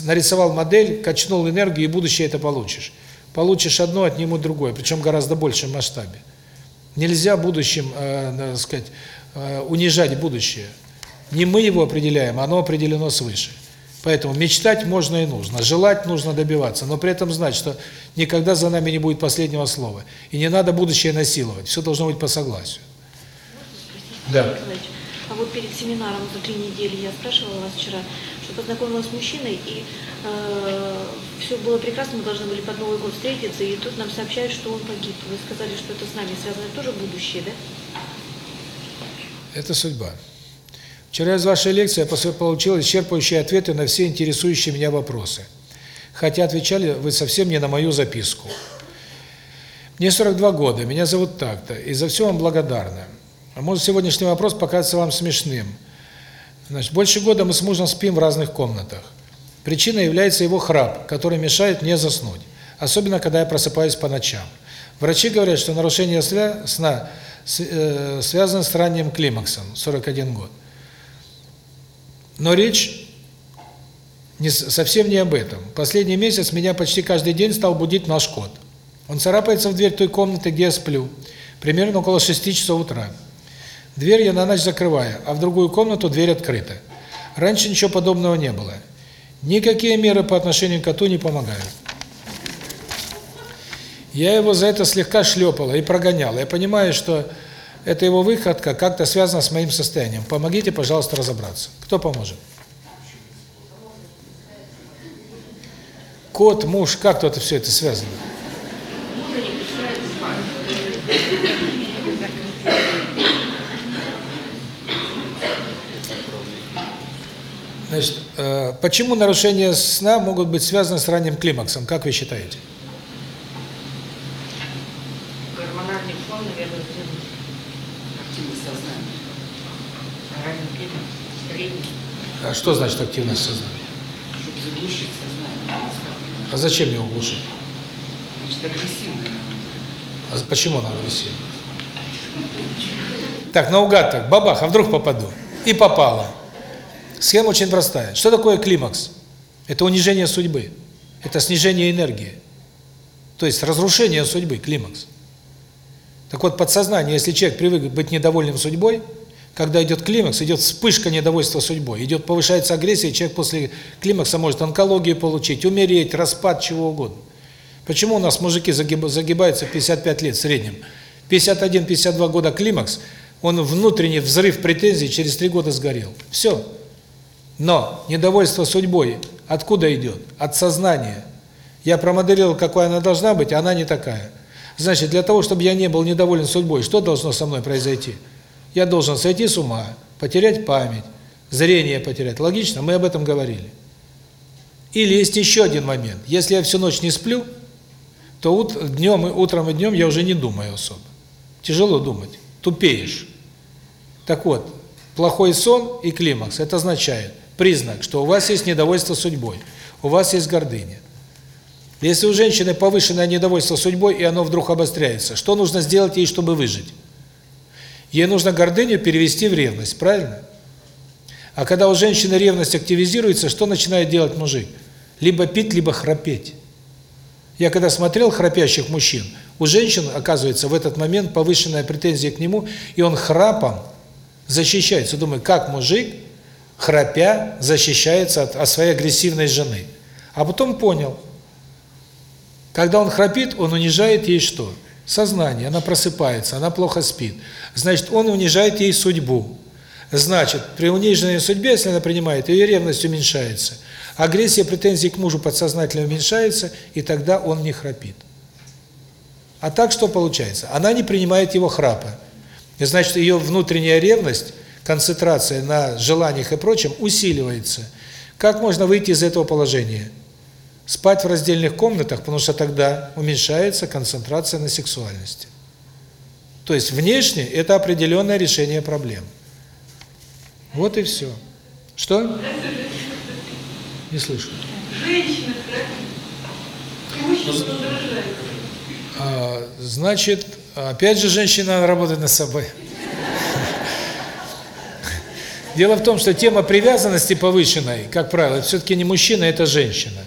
Нарисовал модель, качнул энергию, и будущее это получишь. Получишь одно, отнимут другое, причем гораздо большем масштабе. Нельзя будущим, э, так сказать, э, унижать будущее. Не мы его определяем, оно определено свыше. Поэтому мечтать можно и нужно, желать нужно добиваться, но при этом знать, что никогда за нами не будет последнего слова. И не надо будущее насиловать, все должно быть по согласию. Да. А вот перед семинаром за три недели я спрашивала вас вчера, познакомилась с мужчиной, и э, все было прекрасно, мы должны были под Новый год встретиться, и тут нам сообщают, что он погиб. Вы сказали, что это с нами связано тоже будущее, да? Это судьба. Вчера из вашей лекции я получил исчерпывающие ответы на все интересующие меня вопросы. Хотя отвечали вы совсем не на мою записку. Мне 42 года, меня зовут так-то, и за все вам благодарна. А может, сегодняшний вопрос покажется вам смешным. Значит, больше года мы с мужем спим в разных комнатах. Причиной является его храп, который мешает мне заснуть, особенно когда я просыпаюсь по ночам. Врачи говорят, что нарушение сна э, связано с ранним климаксом, 41 год. Но речь Не, совсем не об этом. Последний месяц меня почти каждый день стал будить наш кот. Он царапается в дверь той комнаты, где я сплю, примерно около 6 часов утра. Дверь я на ночь закрываю, а в другую комнату дверь открыта. Раньше ничего подобного не было. Никакие меры по отношению к коту не помогают. Я его за это слегка шлепала и прогоняла. Я понимаю, что эта его выходка как-то связана с моим состоянием. Помогите, пожалуйста, разобраться. Кто поможет? Кот, муж, как тут все это связано? Значит, э, почему нарушения сна могут быть связаны с ранним климаксом, как вы считаете? Гормональный фон, наверное, Активность сознания. ранним климакс, средний. А что значит активность сознания? Чтобы заглушить сознание. А зачем его глушить? Значит, агрессивное. А почему она агрессивна? Так, наугад так, бабах, а вдруг попаду? И попала. Схема очень простая. Что такое климакс? Это унижение судьбы. Это снижение энергии. То есть разрушение судьбы, климакс. Так вот, подсознание, если человек привык быть недовольным судьбой, когда идет климакс, идет вспышка недовольства судьбой, идет повышается агрессия, человек после климакса может онкологию получить, умереть, распад, чего угодно. Почему у нас мужики загиб- загибаются в 55 лет в среднем? 51-52 года климакс, он внутренний взрыв претензий через 3 года сгорел. Все. Но недовольство судьбой откуда идет? От сознания. Я промоделировал, какой она должна быть, а она не такая. Значит, для того, чтобы я не был недоволен судьбой, что должно со мной произойти? Я должен сойти с ума, потерять память, зрение потерять. Логично? Мы об этом говорили. Или есть еще один момент. Если я всю ночь не сплю, то ут днем и утром и днем я уже не думаю особо. Тяжело думать, тупеешь. Так вот, плохой сон и климакс – это означает признак, что у вас есть недовольство судьбой, у вас есть гордыня. Если у женщины повышенное недовольство судьбой, и оно вдруг обостряется, что нужно сделать ей, чтобы выжить? Ей нужно гордыню перевести в ревность, правильно? А когда у женщины ревность активизируется, что начинает делать мужик? Либо пить, либо храпеть. Я когда смотрел храпящих мужчин, у женщин, оказывается, в этот момент повышенная претензия к нему, и он храпом защищается. Думаю, как мужик, храпя, защищается от, от своей агрессивной жены. А потом понял, когда он храпит, он унижает ей что? Сознание, она просыпается, она плохо спит. Значит, он унижает ей судьбу. Значит, при униженной судьбе, если она принимает, ее ревность уменьшается. Агрессия, претензии к мужу подсознательно уменьшается, и тогда он не храпит. А так что получается? Она не принимает его храпа. Значит, ее внутренняя ревность, концентрация на желаниях и прочем усиливается. Как можно выйти из этого положения? Спать в раздельных комнатах, потому что тогда уменьшается концентрация на сексуальности. То есть внешне это определенное решение проблем. Вот и все. Что? Не слышу. Женщина, раздражает. А, значит, опять же, женщина работает над собой. Дело в том, что тема привязанности повышенной, как правило, все-таки не мужчина, это женщина.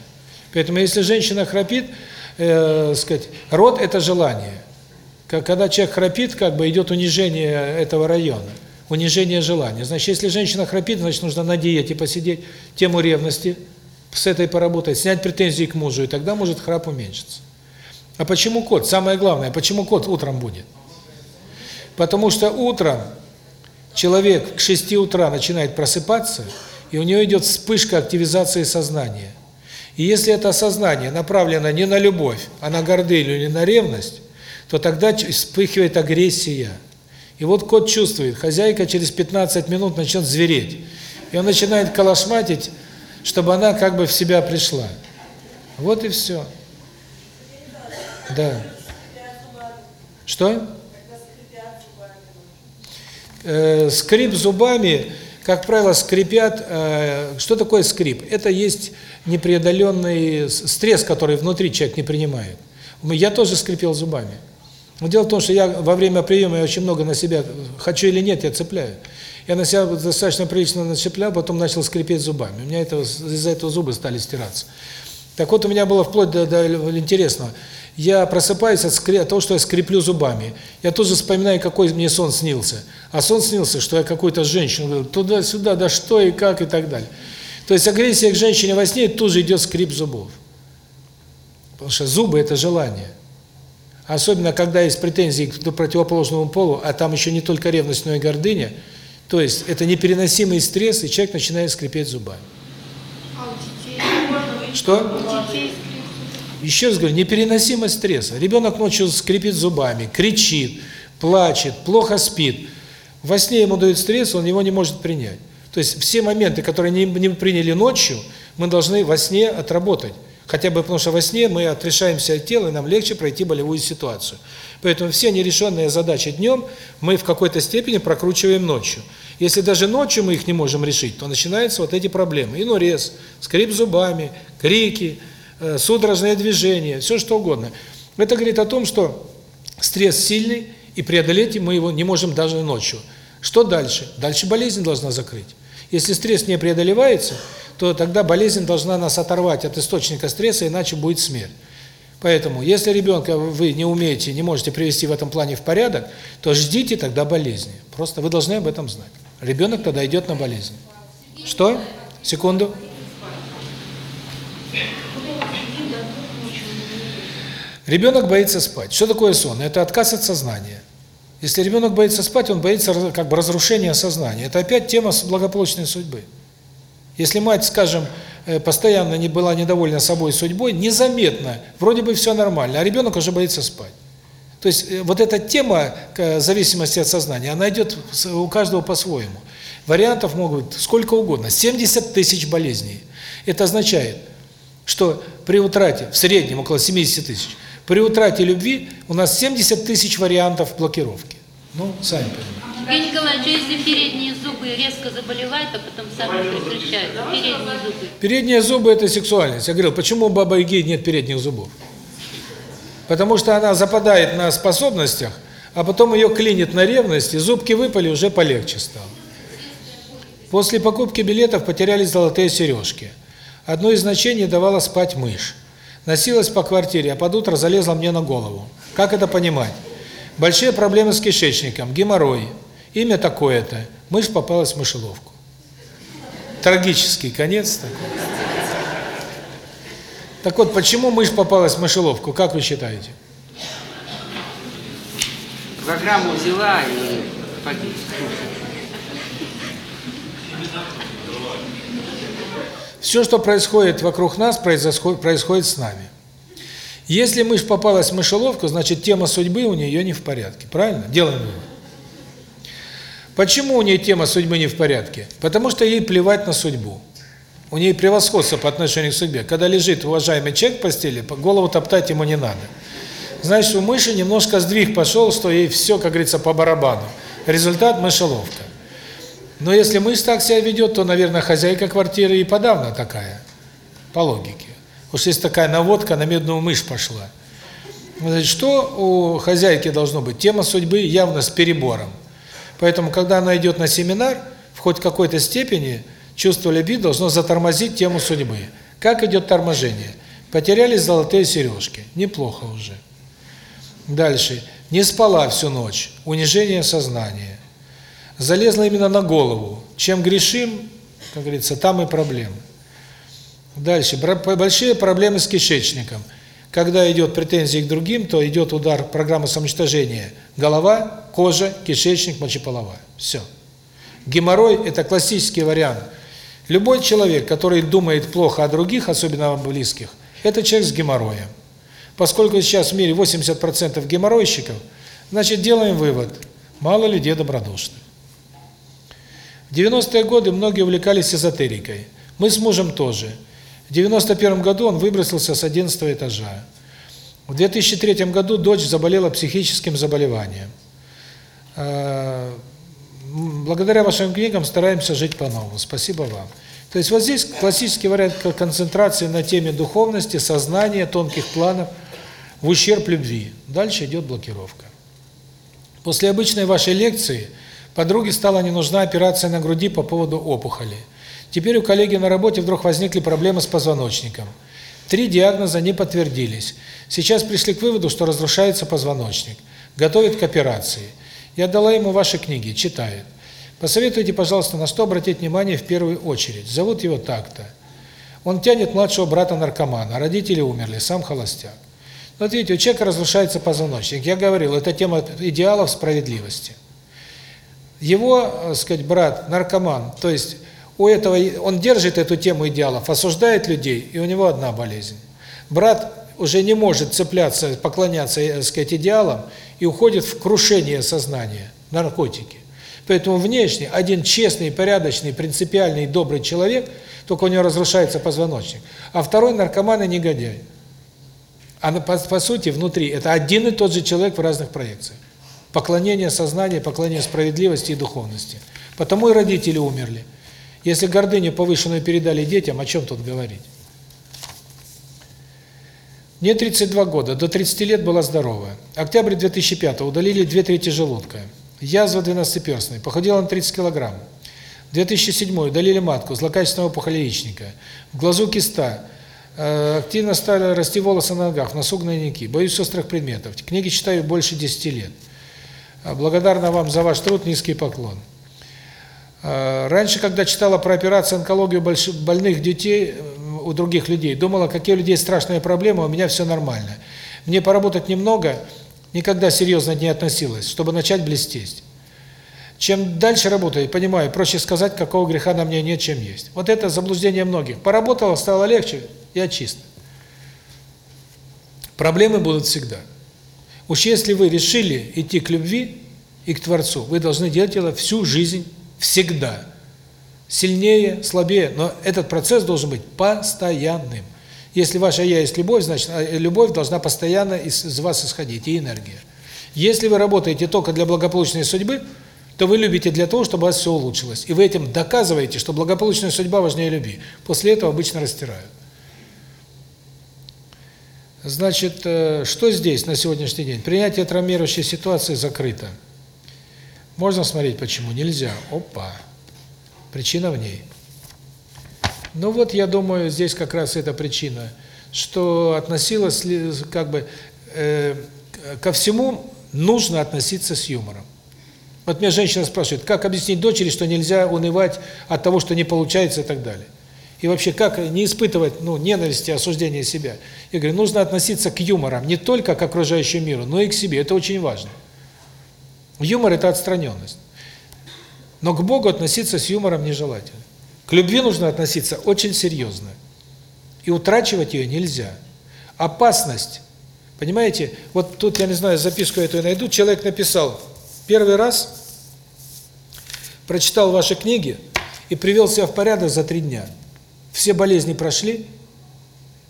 Поэтому если женщина храпит, э, сказать, род – это желание. Когда человек храпит, как бы идет унижение этого района, унижение желания. Значит, если женщина храпит, значит, нужно на диете посидеть, тему ревности с этой поработать, снять претензии к мужу, и тогда может храп уменьшиться. А почему кот? Самое главное, почему кот утром будет? Потому что утром человек к 6 утра начинает просыпаться, и у него идет вспышка активизации сознания. И если это сознание направлено не на любовь, а на гордыню или на ревность, то тогда вспыхивает агрессия. И вот кот чувствует, хозяйка через 15 минут начнет звереть. И он начинает калашматить, чтобы она как бы в себя пришла. Вот и все. Да. Что? Э, скрип зубами, как правило, скрипят. Э, что такое скрип? Это есть непреодоленный стресс, который внутри человек не принимает. Я тоже скрипел зубами. Но дело в том, что я во время приема я очень много на себя, хочу или нет, я цепляю. Я на себя достаточно прилично начеплял, потом начал скрипеть зубами. У меня это из-за этого зубы стали стираться. Так вот, у меня было вплоть до, до интересного. Я просыпаюсь от, того, что я скреплю зубами. Я тоже вспоминаю, какой мне сон снился. А сон снился, что я какую-то женщину говорю, туда-сюда, да что и как и так далее. То есть агрессия к женщине во сне тут же идет скрип зубов. Потому что зубы – это желание. Особенно, когда есть претензии к противоположному полу, а там еще не только ревность, но и гордыня, то есть это непереносимый стресс, и человек начинает скрипеть зубами. А у детей Что? у детей. Еще раз говорю, непереносимость стресса. Ребенок ночью скрипит зубами, кричит, плачет, плохо спит. Во сне ему дают стресс, он его не может принять. То есть все моменты, которые не, не приняли ночью, мы должны во сне отработать. Хотя бы потому, что во сне мы отрешаемся от тела, и нам легче пройти болевую ситуацию. Поэтому все нерешенные задачи днем мы в какой-то степени прокручиваем ночью. Если даже ночью мы их не можем решить, то начинаются вот эти проблемы. Инурез, скрип зубами, крики, э, судорожные движения, все что угодно. Это говорит о том, что стресс сильный, и преодолеть мы его не можем даже ночью. Что дальше? Дальше болезнь должна закрыть. Если стресс не преодолевается, то тогда болезнь должна нас оторвать от источника стресса, иначе будет смерть. Поэтому, если ребенка вы не умеете, не можете привести в этом плане в порядок, то ждите тогда болезни. Просто вы должны об этом знать. Ребенок тогда идет на болезнь. Что? Секунду. Ребенок боится спать. Что такое сон? Это отказ от сознания. Если ребенок боится спать, он боится как бы разрушения сознания. Это опять тема благополучной судьбы. Если мать, скажем, постоянно не была недовольна собой судьбой, незаметно, вроде бы все нормально, а ребенок уже боится спать. То есть вот эта тема зависимости от сознания, она идет у каждого по-своему. Вариантов могут быть сколько угодно, 70 тысяч болезней. Это означает, что при утрате, в среднем около 70 тысяч, при утрате любви у нас 70 тысяч вариантов блокировки. Ну, сами понимаете. Евгений Николаевич, а если передние зубы резко заболевают, а потом сами прекращают, передние зубы. Передние зубы – это сексуальность. Я говорил, почему у бабы Яги нет передних зубов? Потому что она западает на способностях, а потом ее клинит на ревности, зубки выпали, уже полегче стало. После покупки билетов потерялись золотые сережки. Одно из значений давала спать мышь. Носилась по квартире, а под утро залезла мне на голову. Как это понимать? Большие проблемы с кишечником, геморрой. Имя такое-то. Мышь попалась в мышеловку. Трагический конец такой. Так вот, почему мышь попалась в мышеловку, как вы считаете? Программу взяла и погиб. Все, что происходит вокруг нас, происходит, происходит с нами. Если мышь попалась в мышеловку, значит, тема судьбы у нее не в порядке. Правильно? Делаем вывод. Почему у нее тема судьбы не в порядке? Потому что ей плевать на судьбу. У нее превосходство по отношению к судьбе. Когда лежит уважаемый человек в постели, голову топтать ему не надо. Значит, у мыши немножко сдвиг пошел, что ей все, как говорится, по барабану. Результат – мышеловка. Но если мышь так себя ведет, то, наверное, хозяйка квартиры и подавно такая, по логике. Уж есть такая наводка, на медную мышь пошла. Значит, что у хозяйки должно быть? Тема судьбы явно с перебором. Поэтому, когда она идет на семинар, в хоть какой-то степени чувство любви должно затормозить тему судьбы. Как идет торможение? Потерялись золотые сережки. Неплохо уже. Дальше. Не спала всю ночь. Унижение сознания. Залезла именно на голову. Чем грешим, как говорится, там и проблемы. Дальше. Большие проблемы с кишечником. Когда идет претензии к другим, то идет удар программы самоуничтожения. Голова, кожа, кишечник, мочеполовая. Все. Геморрой – это классический вариант. Любой человек, который думает плохо о других, особенно о близких, это человек с геморроем. Поскольку сейчас в мире 80% геморройщиков, значит, делаем вывод – мало людей добродушных. В 90-е годы многие увлекались эзотерикой. Мы с мужем тоже. В 91 году он выбросился с 11 этажа. В 2003 году дочь заболела психическим заболеванием. Благодаря вашим книгам стараемся жить по-новому. Спасибо вам. То есть вот здесь классический вариант концентрации на теме духовности, сознания, тонких планов, в ущерб любви. Дальше идет блокировка. После обычной вашей лекции Подруге стала не нужна операция на груди по поводу опухоли. Теперь у коллеги на работе вдруг возникли проблемы с позвоночником. Три диагноза не подтвердились. Сейчас пришли к выводу, что разрушается позвоночник. Готовят к операции. Я дала ему ваши книги, читает. Посоветуйте, пожалуйста, на что обратить внимание в первую очередь. Зовут его так-то. Он тянет младшего брата-наркомана, родители умерли, сам холостяк. Вот видите, у человека разрушается позвоночник. Я говорил, это тема идеалов справедливости. Его, так сказать, брат наркоман, то есть у этого он держит эту тему идеалов, осуждает людей, и у него одна болезнь. Брат уже не может цепляться, поклоняться, так сказать, идеалам и уходит в крушение сознания, наркотики. Поэтому внешне один честный, порядочный, принципиальный, добрый человек, только у него разрушается позвоночник, а второй наркоман и негодяй. А по, по сути внутри это один и тот же человек в разных проекциях. Поклонение сознания, поклонение справедливости и духовности. Потому и родители умерли. Если гордыню повышенную передали детям, о чем тут говорить? Мне 32 года, до 30 лет была здоровая. Октябрь 2005 удалили две трети желудка. Язва двенадцатиперстная, похудела на 30 килограмм. 2007 удалили матку, злокачественного опухоль яичника. В глазу киста. Э, активно стали расти волосы на ногах, носу гнойники. Боюсь острых предметов. Книги читаю больше 10 лет. Э, благодарна вам за ваш труд, низкий поклон. Э, раньше, когда читала про операцию онкологию больных детей у других людей, думала, какие у людей страшные проблемы, у меня все нормально. Мне поработать немного, никогда серьезно не относилась, чтобы начать блестеть. Чем дальше работаю, понимаю, проще сказать, какого греха на мне нет, чем есть. Вот это заблуждение многих. Поработала, стало легче, я чист. Проблемы будут всегда. Уж если вы решили идти к любви и к Творцу, вы должны делать это всю жизнь, всегда. Сильнее, слабее, но этот процесс должен быть постоянным. Если ваше «я» есть любовь, значит, э, любовь должна постоянно из, из вас исходить, и энергия. Если вы работаете только для благополучной судьбы, то вы любите для того, чтобы у вас все улучшилось. И вы этим доказываете, что благополучная судьба важнее любви. После этого обычно растирают. Значит, э, что здесь на сегодняшний день? Принятие травмирующей ситуации закрыто. Можно смотреть, почему? Нельзя. Опа. Причина в ней. Ну вот, я думаю, здесь как раз эта причина, что относилась как бы э, ко всему нужно относиться с юмором. Вот меня женщина спрашивает, как объяснить дочери, что нельзя унывать от того, что не получается и так далее. И вообще, как не испытывать ну, ненависти, осуждения себя. Я говорю, нужно относиться к юморам не только к окружающему миру, но и к себе. Это очень важно. Юмор – это отстраненность. Но к Богу относиться с юмором нежелательно. К любви нужно относиться очень серьезно. И утрачивать ее нельзя. Опасность. Понимаете, вот тут, я не знаю, записку эту я найду, человек написал, первый раз прочитал ваши книги и привел себя в порядок за три дня. Все болезни прошли,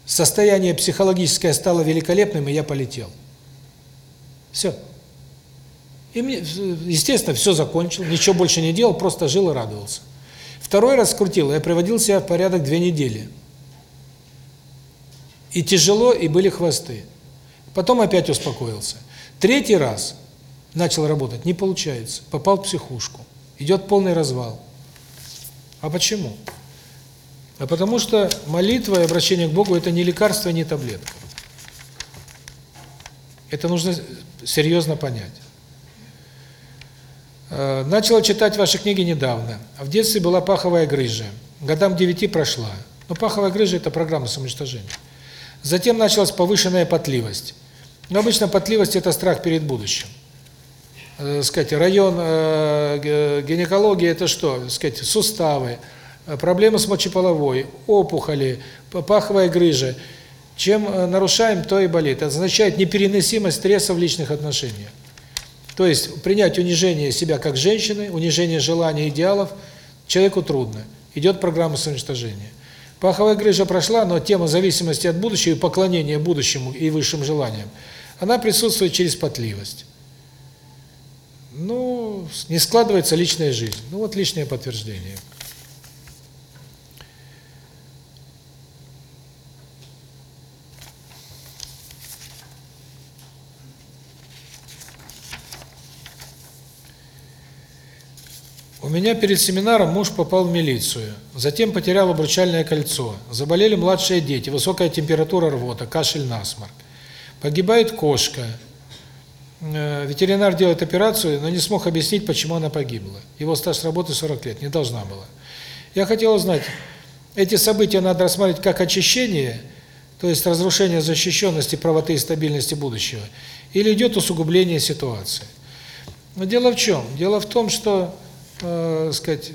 состояние психологическое стало великолепным, и я полетел. Все. И мне, естественно, все закончил, ничего больше не делал, просто жил и радовался. Второй раз скрутил, я приводил себя в порядок две недели. И тяжело, и были хвосты. Потом опять успокоился. Третий раз начал работать, не получается. Попал в психушку. Идет полный развал. А почему? А потому что молитва и обращение к Богу – это не лекарство, не таблетка. Это нужно серьезно понять. Э, начала читать ваши книги недавно. В детстве была паховая грыжа. Годам 9 прошла. Но паховая грыжа – это программа самоуничтожения. Затем началась повышенная потливость. Но обычно потливость – это страх перед будущим. Э, сказать, район э, гинекологии – это что? Сказать, суставы, проблемы с мочеполовой, опухоли, паховая грыжа. Чем э, нарушаем, то и болит. Это означает непереносимость стресса в личных отношениях. То есть принять унижение себя как женщины, унижение желаний, идеалов человеку трудно. Идет программа самоуничтожения. Паховая грыжа прошла, но тема зависимости от будущего и поклонения будущему и высшим желаниям, она присутствует через потливость. Ну, не складывается личная жизнь. Ну вот личное подтверждение. Меня перед семинаром муж попал в милицию, затем потерял обручальное кольцо, заболели младшие дети, высокая температура рвота, кашель, насморк. Погибает кошка. Э, Ветеринар делает операцию, но не смог объяснить, почему она погибла. Его стаж работы 40 лет, не должна была. Я хотел узнать, эти события надо рассматривать как очищение, то есть разрушение защищенности, правоты и стабильности будущего, или идет усугубление ситуации. Но дело в чем? Дело в том, что, э, сказать,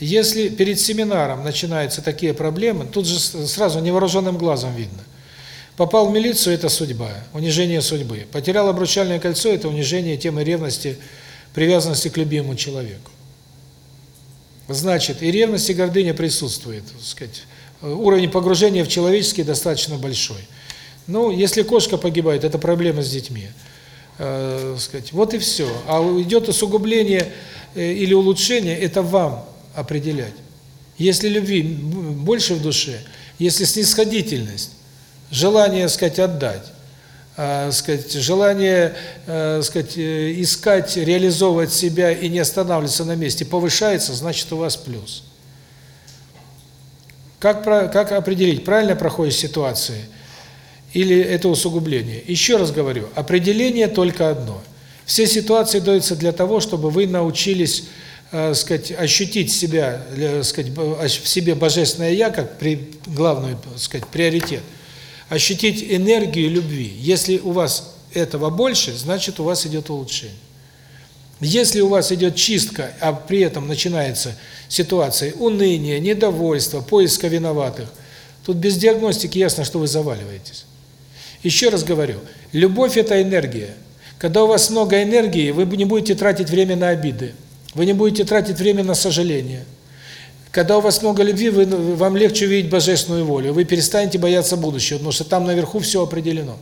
если перед семинаром начинаются такие проблемы, тут же сразу невооруженным глазом видно. Попал в милицию – это судьба, унижение судьбы. Потерял обручальное кольцо – это унижение темы ревности, привязанности к любимому человеку. Значит, и ревность, и гордыня присутствует, так сказать. Уровень погружения в человеческий достаточно большой. Ну, если кошка погибает, это проблема с детьми. Э, сказать. Вот и все. А идет усугубление э, или улучшение, это вам определять. Если любви больше в душе, если снисходительность, желание, сказать, отдать, э, сказать, желание, э, сказать, э, искать, реализовывать себя и не останавливаться на месте повышается, значит, у вас плюс. Как как определить, правильно проходит ситуация или это усугубление? Еще раз говорю, определение только одно. Все ситуации даются для того, чтобы вы научились, э, сказать, ощутить себя, э, сказать, в себе божественное я как при главный, сказать, приоритет ощутить энергию любви. Если у вас этого больше, значит у вас идет улучшение. Если у вас идет чистка, а при этом начинается ситуация уныния, недовольства, поиска виноватых, тут без диагностики ясно, что вы заваливаетесь. Еще раз говорю, любовь – это энергия. Когда у вас много энергии, вы не будете тратить время на обиды, вы не будете тратить время на сожаление – когда у вас много любви, вы, вам легче увидеть божественную волю. Вы перестанете бояться будущего, потому что там наверху все определено.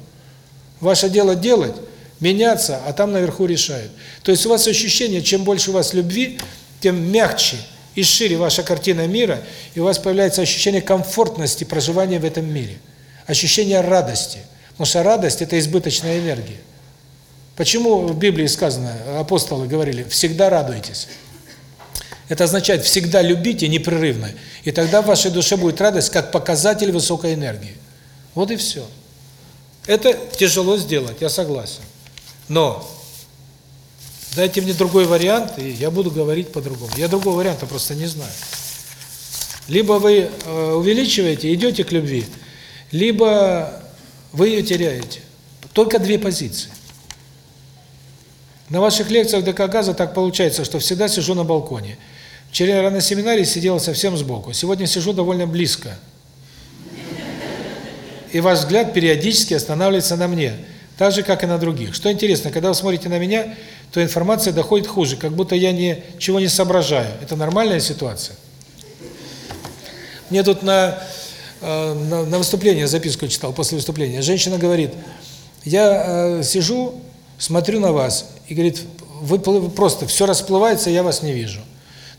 Ваше дело делать, меняться, а там наверху решают. То есть у вас ощущение, чем больше у вас любви, тем мягче и шире ваша картина мира, и у вас появляется ощущение комфортности проживания в этом мире. Ощущение радости. Потому что радость – это избыточная энергия. Почему в Библии сказано, апостолы говорили, всегда радуйтесь? Это означает всегда любите непрерывно. И тогда в вашей душе будет радость как показатель высокой энергии. Вот и все. Это тяжело сделать, я согласен. Но дайте мне другой вариант, и я буду говорить по-другому. Я другого варианта просто не знаю. Либо вы э, увеличиваете, идете к любви, либо вы ее теряете. Только две позиции. На ваших лекциях ДК «Газа» так получается, что всегда сижу на балконе – Вчера на семинаре сидела совсем сбоку. Сегодня сижу довольно близко. И ваш взгляд периодически останавливается на мне, так же, как и на других. Что интересно, когда вы смотрите на меня, то информация доходит хуже, как будто я ничего не соображаю. Это нормальная ситуация? Мне тут на, на, на выступление записку читал, после выступления. Женщина говорит, я э, сижу, смотрю на вас, и говорит, вы просто все расплывается, я вас не вижу.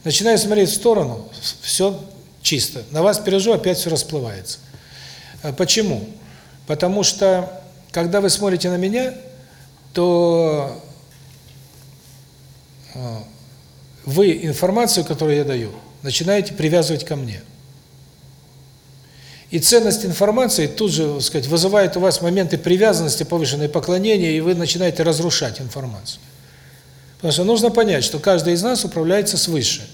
Начинаю смотреть в сторону, все чисто. На вас пережу, опять все расплывается. А почему? Потому что, когда вы смотрите на меня, то вы информацию, которую я даю, начинаете привязывать ко мне. И ценность информации тут же, так сказать, вызывает у вас моменты привязанности, повышенной поклонения, и вы начинаете разрушать информацию. Потому что нужно понять, что каждый из нас управляется свыше.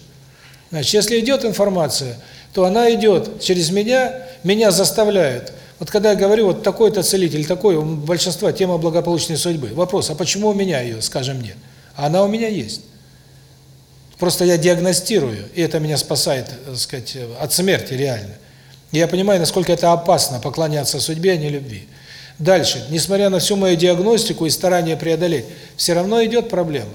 Значит, если идет информация, то она идет через меня, меня заставляют. Вот когда я говорю, вот такой-то целитель, такой, у большинства тема благополучной судьбы. Вопрос, а почему у меня ее, скажем, нет? А она у меня есть. Просто я диагностирую, и это меня спасает, так сказать, от смерти реально. Я понимаю, насколько это опасно поклоняться судьбе, а не любви. Дальше, несмотря на всю мою диагностику и старание преодолеть, все равно идет проблема.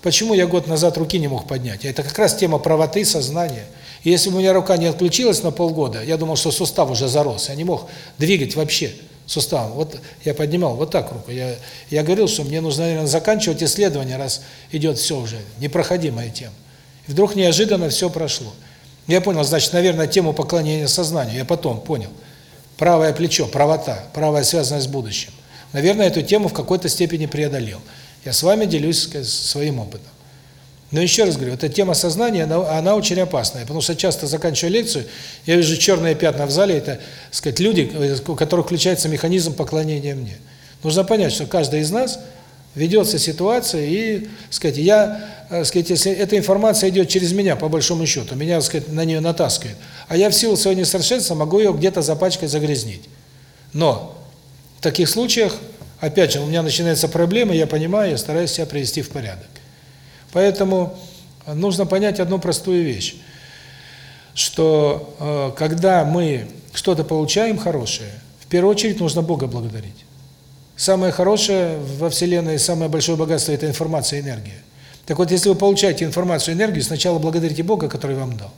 Почему я год назад руки не мог поднять? Это как раз тема правоты, сознания. И если бы у меня рука не отключилась на полгода, я думал, что сустав уже зарос, я не мог двигать вообще суставом. Вот я поднимал вот так руку. Я, я говорил, что мне нужно, наверное, заканчивать исследование, раз идет все уже, непроходимая тема. И вдруг неожиданно все прошло. Я понял, значит, наверное, тему поклонения сознанию, я потом понял. Правое плечо, правота, правая связанность с будущим. Наверное, эту тему в какой-то степени преодолел. Я с вами делюсь сказать, своим опытом. Но еще раз говорю, эта тема сознания, она, она очень опасная, потому что часто заканчивая лекцию, я вижу черные пятна в зале, это, сказать, люди, у которых включается механизм поклонения мне. Нужно понять, что каждый из нас ведется ситуация, и, сказать, я, так сказать, если эта информация идет через меня, по большому счету, меня, сказать, на нее натаскивает, а я в силу своего несовершенства могу ее где-то запачкать, загрязнить. Но в таких случаях, опять же, у меня начинается проблема, я понимаю, я стараюсь себя привести в порядок. Поэтому нужно понять одну простую вещь, что э, когда мы что-то получаем хорошее, в первую очередь нужно Бога благодарить. Самое хорошее во Вселенной, самое большое богатство – это информация и энергия. Так вот, если вы получаете информацию и энергию, сначала благодарите Бога, который вам дал.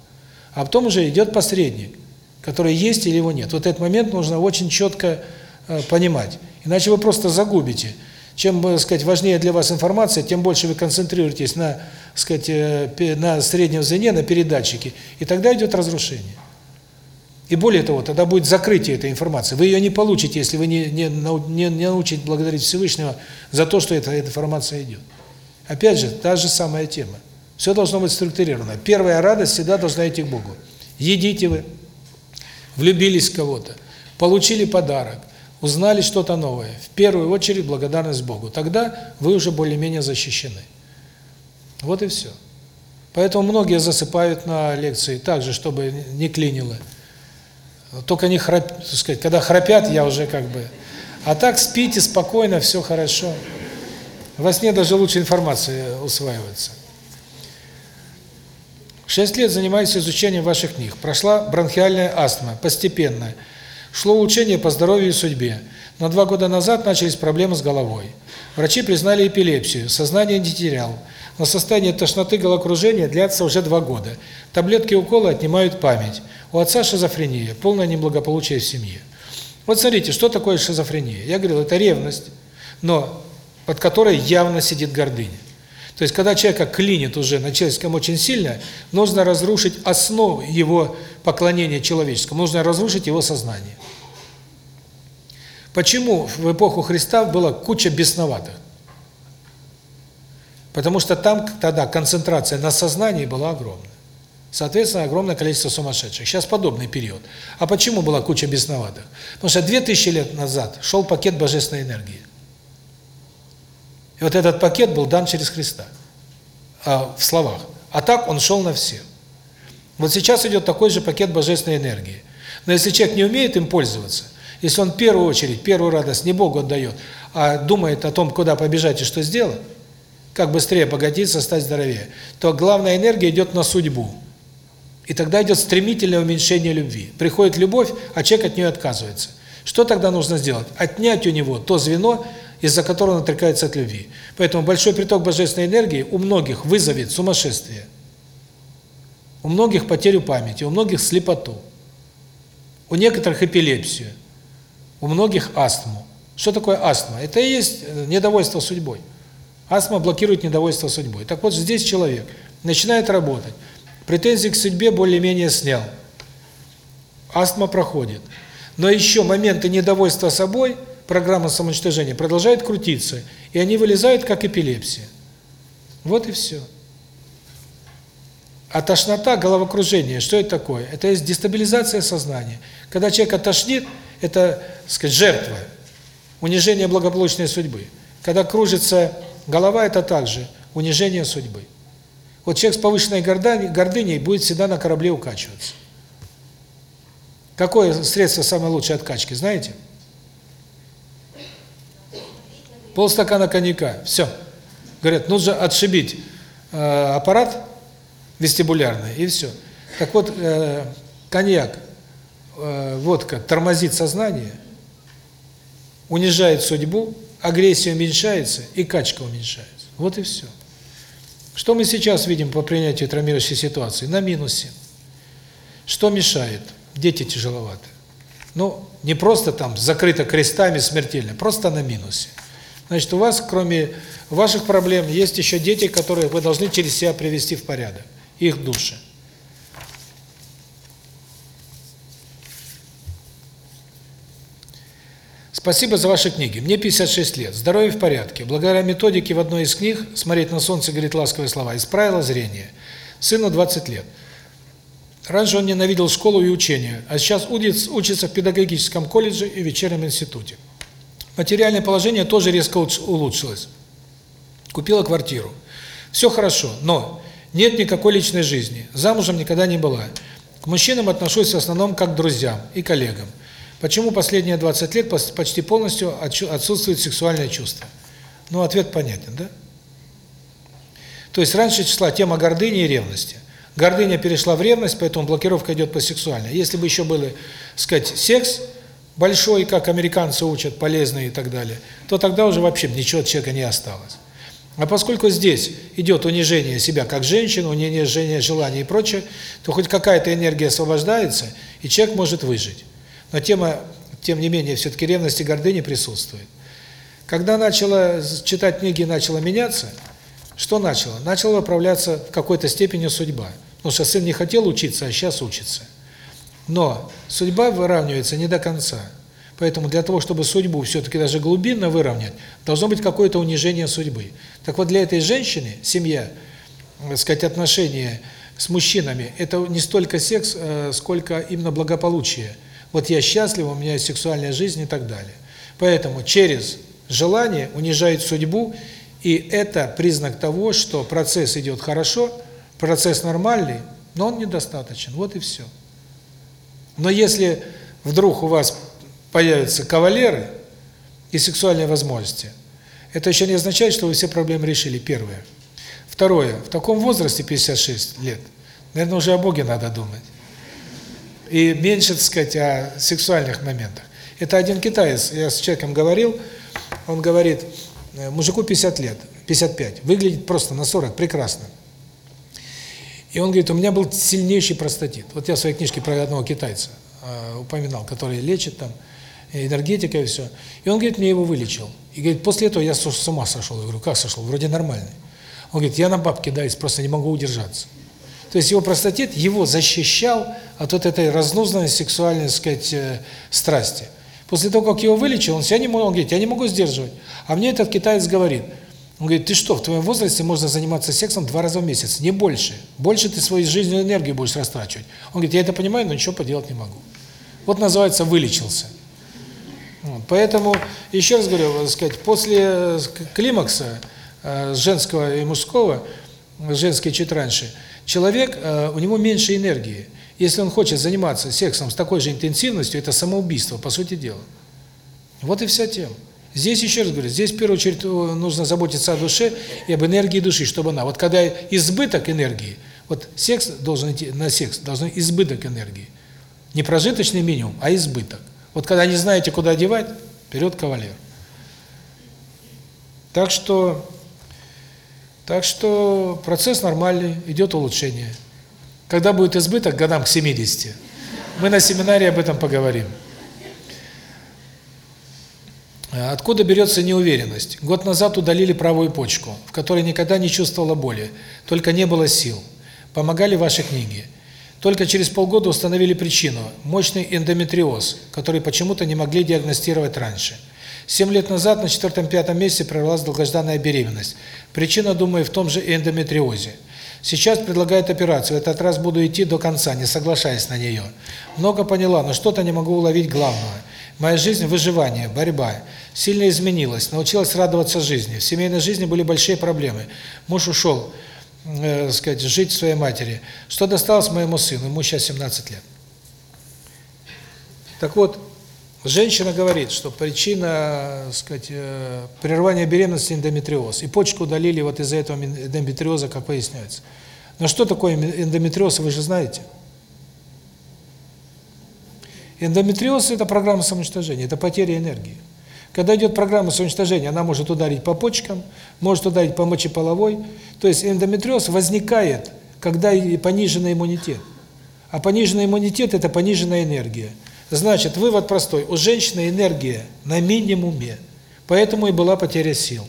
А потом уже идет посредник, который есть или его нет. Вот этот момент нужно очень четко э, понимать. Иначе вы просто загубите. Чем, так сказать, важнее для вас информация, тем больше вы концентрируетесь на, так сказать, э, на среднем звене, на передатчике, и тогда идет разрушение. И более того, тогда будет закрытие этой информации. Вы ее не получите, если вы не, не, не, не научите благодарить Всевышнего за то, что эта, эта информация идет. Опять же, та же самая тема. Все должно быть структурировано. Первая радость всегда должна идти к Богу. Едите вы, влюбились в кого-то, получили подарок, узнали что-то новое. В первую очередь благодарность Богу. Тогда вы уже более-менее защищены. Вот и все. Поэтому многие засыпают на лекции так же, чтобы не клинило. Только не храп, так сказать, когда храпят, я уже как бы... А так спите спокойно, все хорошо. Во сне даже лучше информация усваивается. Шесть лет занимаюсь изучением ваших книг. Прошла бронхиальная астма, постепенно. Шло улучшение по здоровью и судьбе. Но два года назад начались проблемы с головой. Врачи признали эпилепсию, сознание не терял. Но состояние тошноты, головокружения длятся уже два года. Таблетки и уколы отнимают память. У отца шизофрения, полное неблагополучие в семье. Вот смотрите, что такое шизофрения? Я говорил, это ревность, но под которой явно сидит гордыня. То есть, когда человека клинит уже на человеческом очень сильно, нужно разрушить основу его поклонения человеческому, нужно разрушить его сознание. Почему в эпоху Христа была куча бесноватых? Потому что там тогда концентрация на сознании была огромная. Соответственно, огромное количество сумасшедших. Сейчас подобный период. А почему была куча бесноватых? Потому что 2000 лет назад шел пакет божественной энергии. И вот этот пакет был дан через Христа. А, в словах. А так он шел на всех. Вот сейчас идет такой же пакет божественной энергии. Но если человек не умеет им пользоваться, если он в первую очередь, первую радость не Богу отдает, а думает о том, куда побежать и что сделать, как быстрее обогатиться, стать здоровее, то главная энергия идет на судьбу. И тогда идет стремительное уменьшение любви. Приходит любовь, а человек от нее отказывается. Что тогда нужно сделать? Отнять у него то звено, из-за которого он отрекается от любви. Поэтому большой приток божественной энергии у многих вызовет сумасшествие. У многих потерю памяти, у многих слепоту. У некоторых эпилепсию. У многих астму. Что такое астма? Это и есть э, недовольство судьбой. Астма блокирует недовольство судьбой. Так вот, здесь человек начинает работать. Претензии к судьбе более-менее снял. Астма проходит. Но еще моменты недовольства собой – программа самоуничтожения продолжает крутиться, и они вылезают как эпилепсия. Вот и все. А тошнота, головокружение, что это такое? Это есть дестабилизация сознания. Когда человек тошнит, это, сказать, жертва, унижение благополучной судьбы. Когда кружится голова, это также унижение судьбы. Вот человек с повышенной гордыней будет всегда на корабле укачиваться. Какое средство самое лучшее откачки, знаете? Полстакана коньяка, все. Говорят, нужно отшибить э, аппарат вестибулярный, и все. Так вот, э, коньяк, э, водка тормозит сознание, унижает судьбу, агрессия уменьшается и качка уменьшается. Вот и все. Что мы сейчас видим по принятию травмирующей ситуации? На минусе. Что мешает? Дети тяжеловаты. Ну, не просто там закрыто крестами смертельно, просто на минусе. Значит, у вас, кроме ваших проблем, есть еще дети, которые вы должны через себя привести в порядок, их души. Спасибо за ваши книги. Мне 56 лет. Здоровье в порядке. Благодаря методике в одной из книг «Смотреть на солнце, говорит ласковые слова» исправила зрение. Сыну 20 лет. Раньше он ненавидел школу и учение, а сейчас учится, в педагогическом колледже и вечернем институте. Материальное положение тоже резко улучшилось. Купила квартиру. Все хорошо, но нет никакой личной жизни. Замужем никогда не была. К мужчинам отношусь в основном как к друзьям и коллегам. Почему последние 20 лет почти полностью отсутствует сексуальное чувство? Ну, ответ понятен, да? То есть раньше числа тема гордыни и ревности. Гордыня перешла в ревность, поэтому блокировка идет по сексуальной. Если бы еще был, сказать, секс большой, как американцы учат, полезный и так далее, то тогда уже вообще ничего от человека не осталось. А поскольку здесь идет унижение себя как женщины, унижение желаний и прочее, то хоть какая-то энергия освобождается, и человек может выжить. Но тема, тем не менее, все-таки ревности и гордыни присутствует. Когда начала читать книги начала меняться, что начало? Начала выправляться в какой-то степени судьба. Потому что сын не хотел учиться, а сейчас учится. Но судьба выравнивается не до конца. Поэтому для того, чтобы судьбу все-таки даже глубинно выровнять, должно быть какое-то унижение судьбы. Так вот, для этой женщины семья, так сказать, отношения с мужчинами, это не столько секс, э, сколько именно благополучие. Вот я счастлив, у меня есть сексуальная жизнь и так далее. Поэтому через желание унижает судьбу, и это признак того, что процесс идет хорошо, процесс нормальный, но он недостаточен. Вот и все. Но если вдруг у вас появятся кавалеры и сексуальные возможности, это еще не означает, что вы все проблемы решили, первое. Второе, в таком возрасте, 56 лет, наверное, уже о Боге надо думать. И меньше, так сказать, о сексуальных моментах. Это один китаец, я с человеком говорил, он говорит, э, мужику 50 лет, 55, выглядит просто на 40, прекрасно. И он говорит, у меня был сильнейший простатит. Вот я в своей книжке про одного китайца э, упоминал, который лечит там, энергетика и все. И он, говорит, мне его вылечил. И говорит, после этого я с ума сошел. Я говорю, как сошел? Вроде нормальный. Он говорит, я на бабки даюсь, просто не могу удержаться. То есть его простатит его защищал от вот этой разнузданной сексуальной, так сказать, э, страсти. После того, как его вылечил, он себя не мог, он говорит, я не могу сдерживать. А мне этот китаец говорит, он говорит, ты что, в твоем возрасте можно заниматься сексом два раза в месяц, не больше. Больше ты свою жизненную энергию будешь растрачивать. Он говорит, я это понимаю, но ничего поделать не могу. Вот называется «вылечился». Поэтому, еще раз говорю, так сказать, после э, климакса э, женского и мужского, женский чуть раньше, человек, э, у него меньше энергии. Если он хочет заниматься сексом с такой же интенсивностью, это самоубийство, по сути дела. Вот и вся тема. Здесь, еще раз говорю, здесь в первую очередь нужно заботиться о душе и об энергии души, чтобы она, вот когда избыток энергии, вот секс должен идти, на секс должен избыток энергии. Не прожиточный минимум, а избыток. Вот когда не знаете, куда девать, вперед кавалер. Так что, так что процесс нормальный, идет улучшение. Когда будет избыток, годам к 70, мы на семинаре об этом поговорим. Откуда берется неуверенность? Год назад удалили правую почку, в которой никогда не чувствовала боли, только не было сил. Помогали ваши книги. Только через полгода установили причину – мощный эндометриоз, который почему-то не могли диагностировать раньше. Семь лет назад на четвертом-пятом месяце прорвалась долгожданная беременность. Причина, думаю, в том же эндометриозе. Сейчас предлагают операцию, в этот раз буду идти до конца, не соглашаясь на нее. Много поняла, но что-то не могу уловить главного. Моя жизнь – выживание, борьба. Сильно изменилась, научилась радоваться жизни. В семейной жизни были большие проблемы. Муж ушел э, сказать, жить своей матери. Что досталось моему сыну? Ему сейчас 17 лет. Так вот, женщина говорит, что причина, сказать, э, прерывания беременности эндометриоз. И почку удалили вот из-за этого эндометриоза, как выясняется. Но что такое эндометриоз, вы же знаете? Эндометриоз – это программа самоуничтожения, это потеря энергии. Когда идет программа самоуничтожения, она может ударить по почкам, может ударить по мочеполовой. То есть эндометриоз возникает, когда пониженный иммунитет. А пониженный иммунитет – это пониженная энергия. Значит, вывод простой. У женщины энергия на минимуме, поэтому и была потеря сил.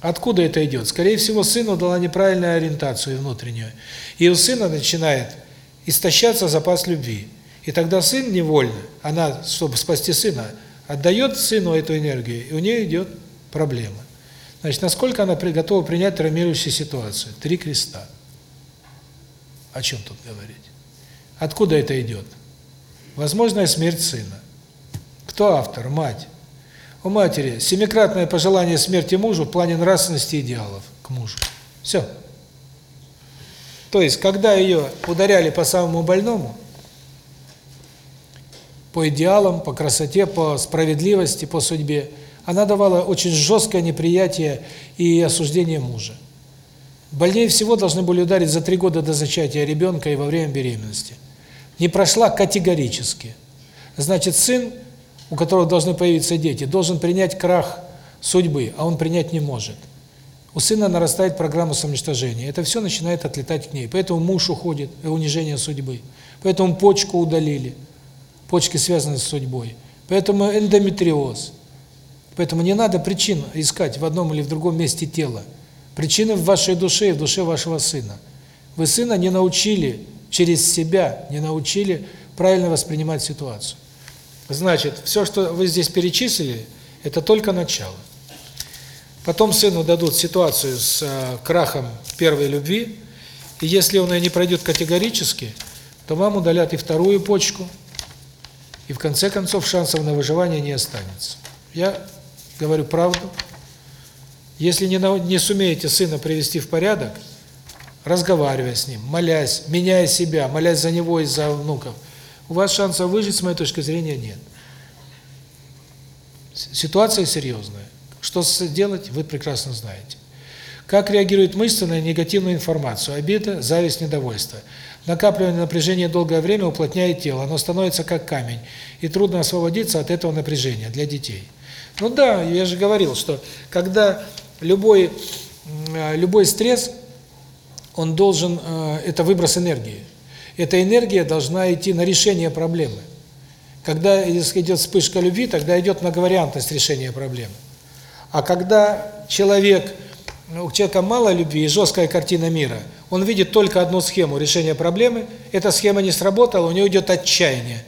Откуда это идет? Скорее всего, сыну дала неправильную ориентацию внутреннюю. И у сына начинает истощаться запас любви. И тогда сын невольно, она, чтобы спасти сына, отдает сыну эту энергию, и у нее идет проблема. Значит, насколько она готова принять травмирующую ситуацию? Три креста. О чем тут говорить? Откуда это идет? Возможная смерть сына. Кто автор? Мать. У матери семикратное пожелание смерти мужу в плане нравственности идеалов к мужу. Все. То есть, когда ее ударяли по самому больному, по идеалам, по красоте, по справедливости, по судьбе, она давала очень жесткое неприятие и осуждение мужа. Больнее всего должны были ударить за три года до зачатия ребенка и во время беременности. Не прошла категорически. Значит, сын, у которого должны появиться дети, должен принять крах судьбы, а он принять не может. У сына нарастает программа самоуничтожения. Это все начинает отлетать к ней. Поэтому муж уходит, и унижение судьбы. Поэтому почку удалили. Почки связаны с судьбой. Поэтому эндометриоз. Поэтому не надо причин искать в одном или в другом месте тела. Причины в вашей душе и в душе вашего сына. Вы сына не научили через себя, не научили правильно воспринимать ситуацию. Значит, все, что вы здесь перечислили, это только начало. Потом сыну дадут ситуацию с э, крахом первой любви, и если он ее не пройдет категорически, то вам удалят и вторую почку, и в конце концов шансов на выживание не останется. Я говорю правду. Если не, нау- не сумеете сына привести в порядок, разговаривая с ним, молясь, меняя себя, молясь за него и за внуков, у вас шансов выжить, с моей точки зрения, нет. Ситуация серьезная. Что делать, вы прекрасно знаете. Как реагирует мышца на негативную информацию? Обида, зависть, недовольство. Накапливание напряжения долгое время уплотняет тело, оно становится как камень, и трудно освободиться от этого напряжения для детей. Ну да, я же говорил, что когда любой, э, любой стресс, он должен, э, это выброс энергии. Эта энергия должна идти на решение проблемы. Когда идет вспышка любви, тогда идет многовариантность решения проблемы. А когда человек, ну, у человека мало любви и жесткая картина мира, он видит только одну схему решения проблемы, эта схема не сработала, у него идет отчаяние.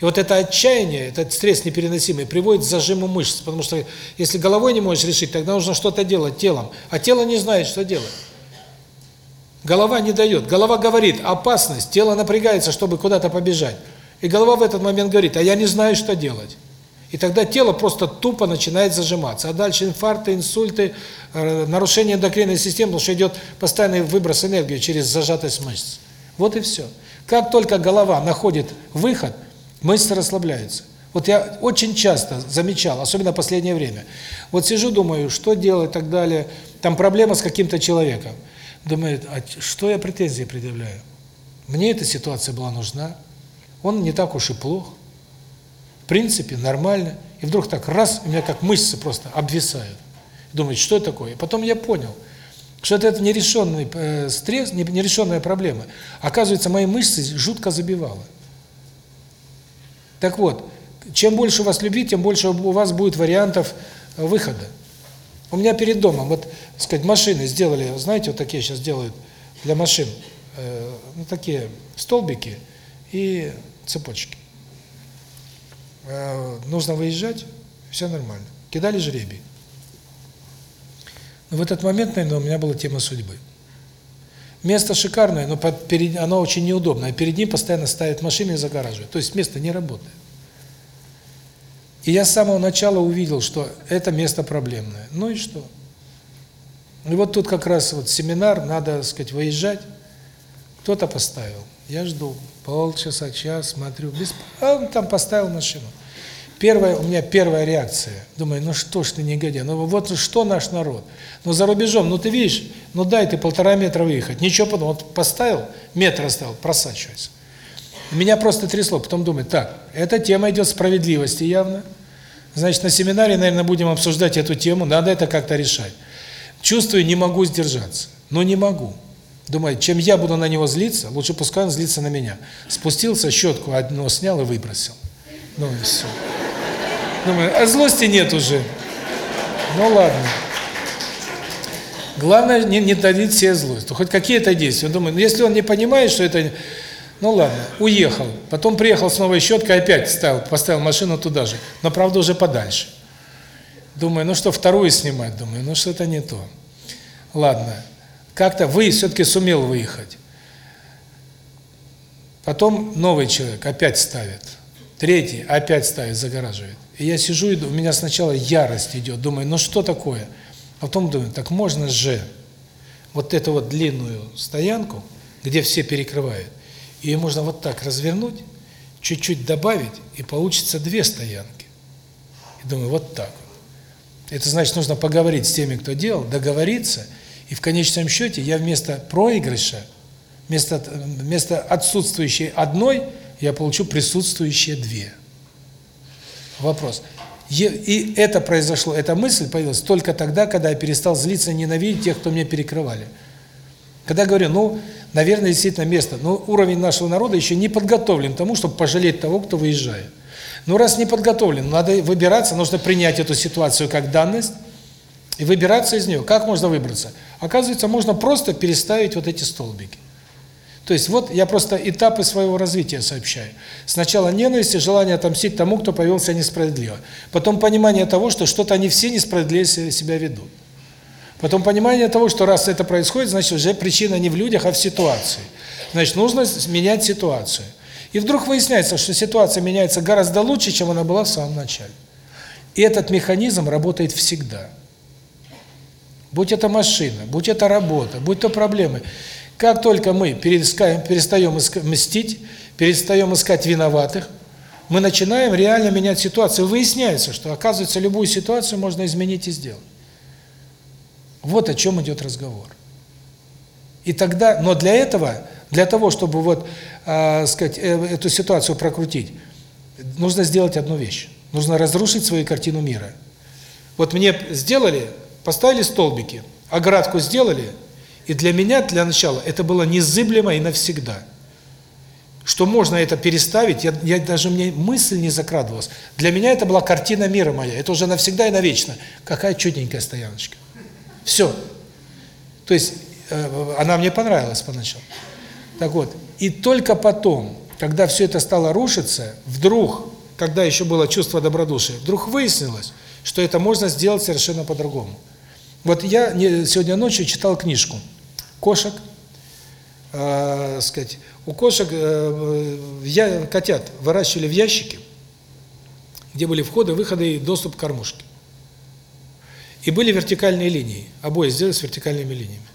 И вот это отчаяние, этот стресс непереносимый, приводит к зажиму мышц, потому что если головой не можешь решить, тогда нужно что-то делать телом, а тело не знает, что делать. Голова не дает. Голова говорит опасность, тело напрягается, чтобы куда-то побежать. И голова в этот момент говорит, а я не знаю, что делать. И тогда тело просто тупо начинает зажиматься. А дальше инфаркты, инсульты, э, нарушение эндокринной системы, потому что идет постоянный выброс энергии через зажатость мышц. Вот и все. Как только голова находит выход, мышцы расслабляются. Вот я очень часто замечал, особенно в последнее время. Вот сижу, думаю, что делать и так далее. Там проблема с каким-то человеком. Думаю, а что я претензии предъявляю? Мне эта ситуация была нужна. Он не так уж и плох. В принципе, нормально. И вдруг так раз, у меня как мышцы просто обвисают. Думаете, что это такое? И потом я понял, что это, нерешенный э, стресс, не- нерешенная проблема. Оказывается, мои мышцы жутко забивало. Так вот, чем больше вас любви, тем больше у вас будет вариантов э, выхода. У меня перед домом, вот, так сказать, машины сделали, знаете, вот такие сейчас делают для машин, э, ну, такие столбики и цепочки. Э, нужно выезжать, все нормально. Кидали жребий. Но в этот момент, наверное, у меня была тема судьбы. Место шикарное, но под, перед, оно очень неудобное. Перед ним постоянно ставят машины и загораживают. То есть место не работает. И я с самого начала увидел, что это место проблемное. Ну и что? И вот тут как раз вот семинар, надо, так сказать, выезжать. Кто-то поставил. Я жду. Полчаса, час, смотрю. Без... А он там поставил машину. Первая, у меня первая реакция. Думаю, ну что ж ты негодяй, ну вот что наш народ. Ну за рубежом, ну ты видишь, ну дай ты полтора метра выехать. Ничего потом, вот поставил, метр оставил, просачивается. Меня просто трясло, потом думаю, так, эта тема идет справедливости явно. Значит, на семинаре, наверное, будем обсуждать эту тему, надо это как-то решать. Чувствую, не могу сдержаться, но не могу. Думаю, чем я буду на него злиться, лучше пускай он злится на меня. Спустился, щетку одну снял и выбросил. Ну и все. Думаю, а злости нет уже. Ну ладно. Главное не, не давить себе злость. Хоть какие-то действия. Думаю, ну если он не понимает, что это Ну ладно, уехал. Потом приехал с новой щеткой, опять ставил, поставил машину туда же. Но, правда, уже подальше. Думаю, ну что, вторую снимать? Думаю, ну что-то не то. Ладно. Как-то вы все-таки сумел выехать. Потом новый человек опять ставит. Третий опять ставит, загораживает. И я сижу, и у меня сначала ярость идет. Думаю, ну что такое? А потом думаю, так можно же вот эту вот длинную стоянку, где все перекрывают, ее можно вот так развернуть, чуть-чуть добавить, и получится две стоянки. И думаю, вот так вот. Это значит, нужно поговорить с теми, кто делал, договориться, и в конечном счете я вместо проигрыша, вместо, вместо отсутствующей одной, я получу присутствующие две. Вопрос. И это произошло, эта мысль появилась только тогда, когда я перестал злиться и ненавидеть тех, кто меня перекрывали. Когда говорю, ну, наверное, действительно место, но уровень нашего народа еще не подготовлен к тому, чтобы пожалеть того, кто выезжает. Но раз не подготовлен, надо выбираться, нужно принять эту ситуацию как данность и выбираться из нее. Как можно выбраться? Оказывается, можно просто переставить вот эти столбики. То есть вот я просто этапы своего развития сообщаю. Сначала ненависть и желание отомстить тому, кто повел себя несправедливо. Потом понимание того, что что-то они все несправедливо себя ведут. Потом понимание того, что раз это происходит, значит уже причина не в людях, а в ситуации. Значит, нужно менять ситуацию. И вдруг выясняется, что ситуация меняется гораздо лучше, чем она была в самом начале. И этот механизм работает всегда. Будь это машина, будь это работа, будь то проблемы. Как только мы перестаем мстить, перестаем искать виноватых, мы начинаем реально менять ситуацию. Выясняется, что, оказывается, любую ситуацию можно изменить и сделать. Вот о чем идет разговор. И тогда, но для этого, для того, чтобы вот, э, сказать, э, эту ситуацию прокрутить, нужно сделать одну вещь. Нужно разрушить свою картину мира. Вот мне сделали, поставили столбики, оградку сделали, и для меня, для начала, это было незыблемо и навсегда. Что можно это переставить, я, я даже мне мысль не закрадывалась. Для меня это была картина мира моя, это уже навсегда и навечно. Какая чудненькая стояночка. Все. То есть э, она мне понравилась поначалу. Так вот, и только потом, когда все это стало рушиться, вдруг, когда еще было чувство добродушия, вдруг выяснилось, что это можно сделать совершенно по-другому. Вот я сегодня ночью читал книжку кошек, э, сказать, у кошек э, я, котят выращивали в ящике, где были входы, выходы и доступ к кормушке. И были вертикальные линии, обои сделали с вертикальными линиями.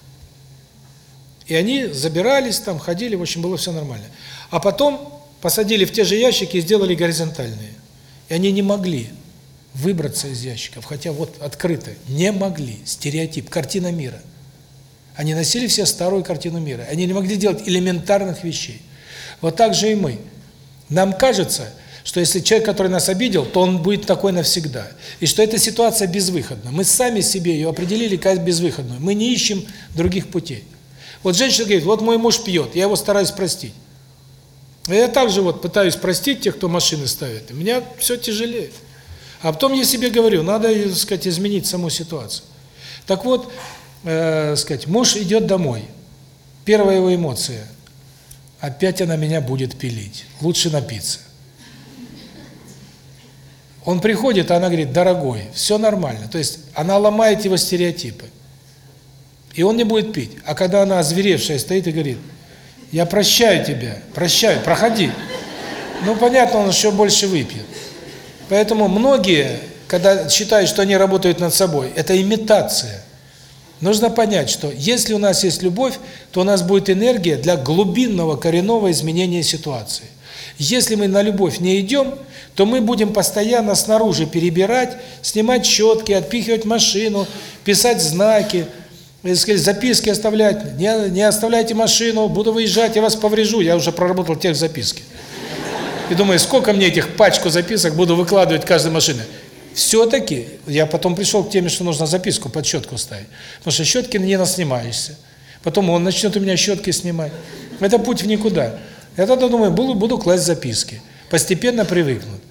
И они забирались там, ходили, в общем, было все нормально. А потом посадили в те же ящики и сделали горизонтальные. И они не могли выбраться из ящиков, хотя вот открыто, не могли. Стереотип, картина мира. Они носили все старую картину мира. Они не могли делать элементарных вещей. Вот так же и мы. Нам кажется, что если человек, который нас обидел, то он будет такой навсегда. И что эта ситуация безвыходна. Мы сами себе ее определили как безвыходную. Мы не ищем других путей. Вот женщина говорит, вот мой муж пьет, я его стараюсь простить. А я также вот пытаюсь простить тех, кто машины ставит. У меня все тяжелее. А потом я себе говорю, надо, так сказать, изменить саму ситуацию. Так вот, э, сказать, муж идет домой. Первая его эмоция. Опять она меня будет пилить. Лучше напиться. Он приходит, а она говорит, дорогой, все нормально. То есть она ломает его стереотипы. И он не будет пить. А когда она озверевшая стоит и говорит, я прощаю тебя, прощаю, проходи. Ну, понятно, он еще больше выпьет. Поэтому многие, когда считают, что они работают над собой, это имитация. Нужно понять, что если у нас есть любовь, то у нас будет энергия для глубинного, коренного изменения ситуации. Если мы на любовь не идем, то мы будем постоянно снаружи перебирать, снимать щетки, отпихивать машину, писать знаки, сказать, записки оставлять. Не, не оставляйте машину, буду выезжать, я вас поврежу. Я уже проработал тех записки. И думаю, сколько мне этих пачку записок буду выкладывать каждой машины. Все-таки я потом пришел к теме, что нужно записку под щетку ставить. Потому что щетки не наснимаешься. Потом он начнет у меня щетки снимать. Это путь в никуда. Я тогда думаю, буду, буду класть записки. Постепенно привыкнут.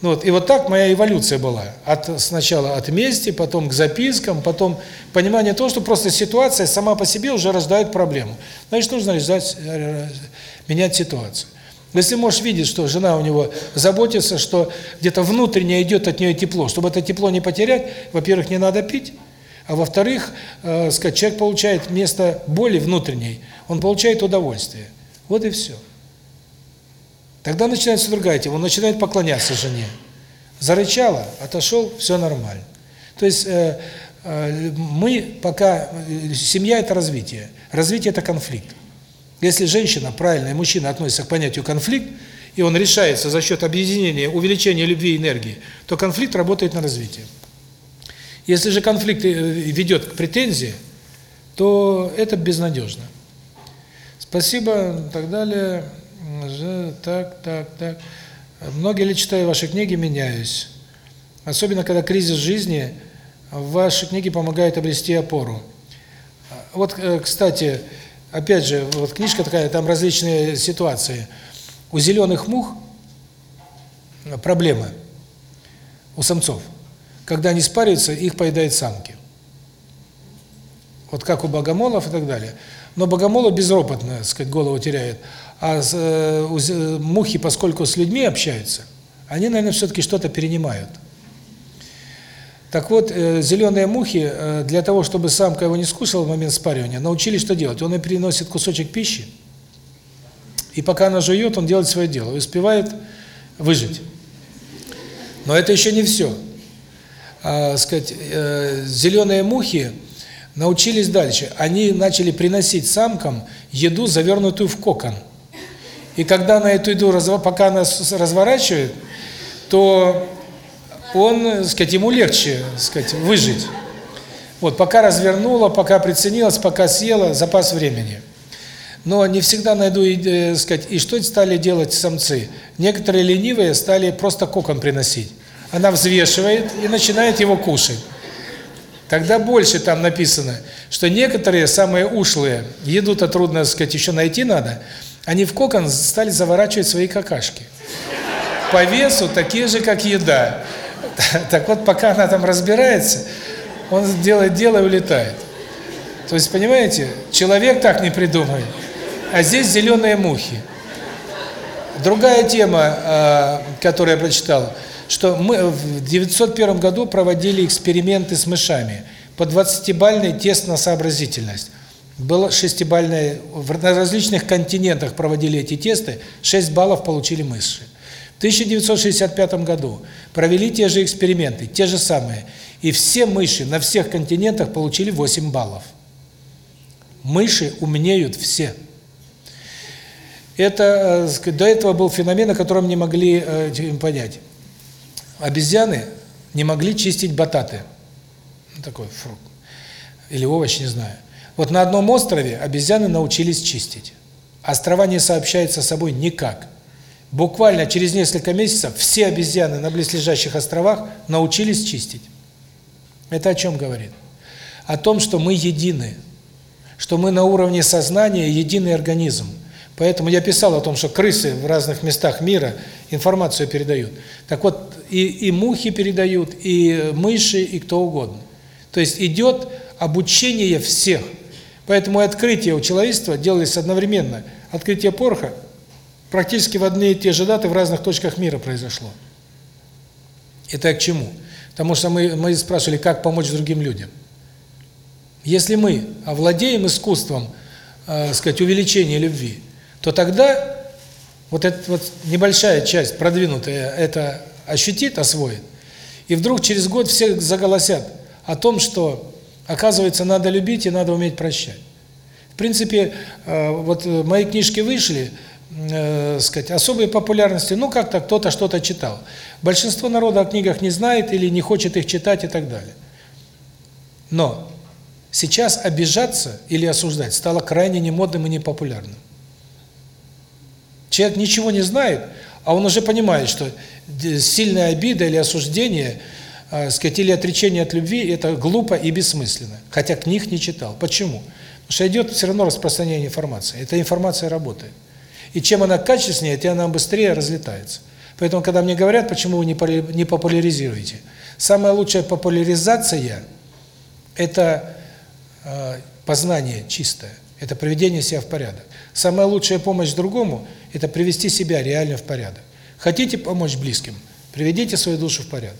Ну вот, и вот так моя эволюция была. От сначала от мести, потом к запискам, потом понимание того, что просто ситуация сама по себе уже рождает проблему. Значит, нужно решать, менять ситуацию. Если можешь видеть, что жена у него заботится, что где-то внутренне идет от нее тепло, чтобы это тепло не потерять, во-первых, не надо пить, а во-вторых, э, сказать, человек получает вместо боли внутренней, он получает удовольствие. Вот и все. Тогда начинается другая тема, он начинает поклоняться жене. Зарычала, отошел, все нормально. То есть э, э, мы пока, э, семья – это развитие, развитие – это конфликт. Если женщина правильно и мужчина относятся к понятию конфликт, и он решается за счет объединения, увеличения любви и энергии, то конфликт работает на развитие. Если же конфликт э, ведет к претензии, то это безнадежно. Спасибо, и так далее. Так, так, так. Многие ли читаю ваши книги, меняюсь. Особенно, когда кризис жизни, ваши книги помогают обрести опору. Вот, э, кстати, опять же, вот книжка такая, там различные ситуации. У зеленых мух проблемы, у самцов. Когда они спариваются, их поедают самки. Вот как у богомолов и так далее. Но богомолы безропотно, так сказать, голову теряют. А э, мухи, поскольку с людьми общаются, они, наверное, все-таки что-то перенимают. Так вот, э, зеленые мухи, э, для того, чтобы самка его не скушала в момент спаривания, научились что делать. Он ей приносит кусочек пищи, и пока она жует, он делает свое дело, и успевает выжить. Но это еще не все. А, сказать, э, зеленые мухи научились дальше. Они начали приносить самкам еду, завернутую в кокон. И когда она эту еду, пока она разворачивает, то он, сказать, ему легче, сказать, выжить. Вот, пока развернула, пока приценилась, пока съела, запас времени. Но не всегда найду, э, сказать, и что стали делать самцы? Некоторые ленивые стали просто кокон приносить. Она взвешивает и начинает его кушать. Тогда больше там написано, что некоторые, самые ушлые, еду-то трудно, сказать, еще найти надо, они в кокон стали заворачивать свои какашки. По весу такие же, как еда. Так вот, пока она там разбирается, он делает дело и улетает. То есть, понимаете, человек так не придумает, а здесь зеленые мухи. Другая тема, а, которую я прочитал, что мы в 901 году проводили эксперименты с мышами по 20-бальной тесно-сообразительность. Было шестибальное, на различных континентах проводили эти тесты, 6 баллов получили мыши. В 1965 году провели те же эксперименты, те же самые, и все мыши на всех континентах получили 8 баллов. Мыши умнеют все. Это э, до этого был феномен, о котором не могли э, понять. Обезьяны не могли чистить бататы. Ну, такой фрукт. Или овощ, не знаю. Вот на одном острове обезьяны научились чистить. Острова не сообщаются с собой никак. Буквально через несколько месяцев все обезьяны на близлежащих островах научились чистить. Это о чем говорит? О том, что мы едины, что мы на уровне сознания единый организм. Поэтому я писал о том, что крысы в разных местах мира информацию передают. Так вот, и, и мухи передают, и мыши, и кто угодно. То есть идет обучение всех. Поэтому открытие у человечества делались одновременно. Открытие пороха практически в одни и те же даты в разных точках мира произошло. Это к чему? Потому что мы, мы спрашивали, как помочь другим людям. Если мы овладеем искусством, э, сказать, увеличения любви, то тогда вот эта вот небольшая часть, продвинутая, это ощутит, освоит, и вдруг через год все заголосят о том, что, оказывается, надо любить и надо уметь прощать. В принципе, э, вот мои книжки вышли, э, сказать, особой популярности, ну как-то кто-то что-то читал. Большинство народа о книгах не знает или не хочет их читать и так далее. Но сейчас обижаться или осуждать стало крайне немодным и непопулярным. Человек ничего не знает, а он уже понимает, что сильная обида или осуждение, э, сказать, или отречение от любви – это глупо и бессмысленно, хотя книг не читал. Почему? Потому что идет все равно распространение информации. Эта информация работает. И чем она качественнее, тем она быстрее разлетается. Поэтому, когда мне говорят, почему вы не популяризируете, самая лучшая популяризация – это э, познание чистое. Это приведение себя в порядок. Самая лучшая помощь другому – это привести себя реально в порядок. Хотите помочь близким? Приведите свою душу в порядок.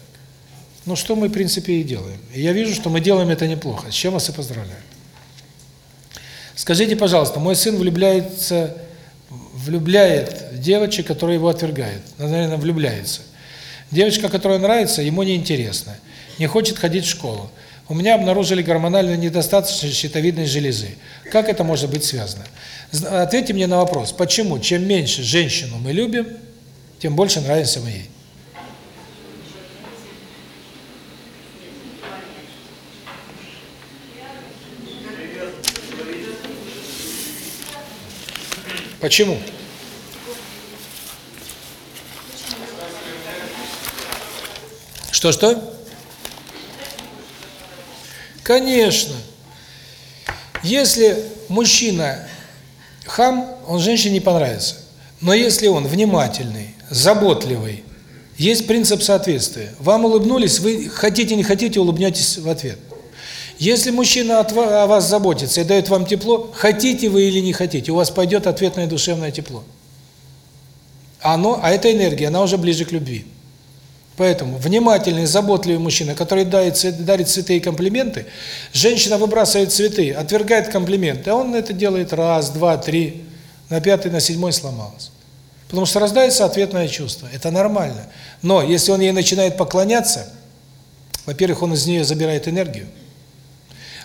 Ну, что мы, в принципе, и делаем. И я вижу, что мы делаем это неплохо, с чем вас и поздравляю. Скажите, пожалуйста, мой сын влюбляется, влюбляет в девочек, которые его отвергают. Ну, Наверное, влюбляется. Девочка, которая нравится, ему неинтересна. Не хочет ходить в школу. У меня обнаружили гормональную недостаточность щитовидной железы. Как это может быть связано? Ответьте мне на вопрос, почему чем меньше женщину мы любим, тем больше нравится мы ей? Почему? Что-что? Конечно. Если мужчина хам, он женщине не понравится. Но если он внимательный, заботливый, есть принцип соответствия. Вам улыбнулись, вы хотите, не хотите, улыбнетесь в ответ. Если мужчина о вас заботится и дает вам тепло, хотите вы или не хотите, у вас пойдет ответное душевное тепло. Оно, а эта энергия, она уже ближе к любви. Поэтому внимательный, заботливый мужчина, который цве- дарит цветы и комплименты, женщина выбрасывает цветы, отвергает комплименты, а он это делает раз, два, три, на пятый, на седьмой сломалась. Потому что рождается ответное чувство. Это нормально. Но если он ей начинает поклоняться, во-первых, он из нее забирает энергию,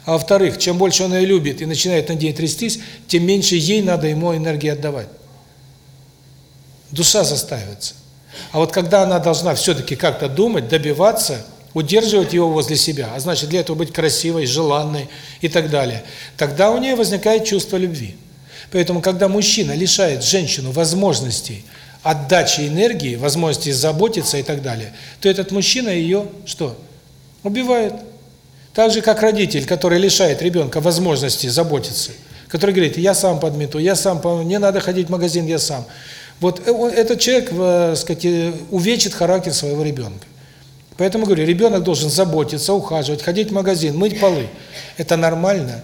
а во-вторых, чем больше он ее любит и начинает над ней трястись, тем меньше ей надо ему энергии отдавать. Душа заставится. А вот когда она должна все-таки как-то думать, добиваться, удерживать его возле себя, а значит для этого быть красивой, желанной и так далее, тогда у нее возникает чувство любви. Поэтому, когда мужчина лишает женщину возможностей отдачи энергии, возможности заботиться и так далее, то этот мужчина ее что? Убивает. Так же, как родитель, который лишает ребенка возможности заботиться, который говорит, я сам подмету, я сам, не надо ходить в магазин, я сам. Вот э, этот человек, э, сказать, э, увечит характер своего ребенка. Поэтому говорю, ребенок должен заботиться, ухаживать, ходить в магазин, мыть полы. Это нормально.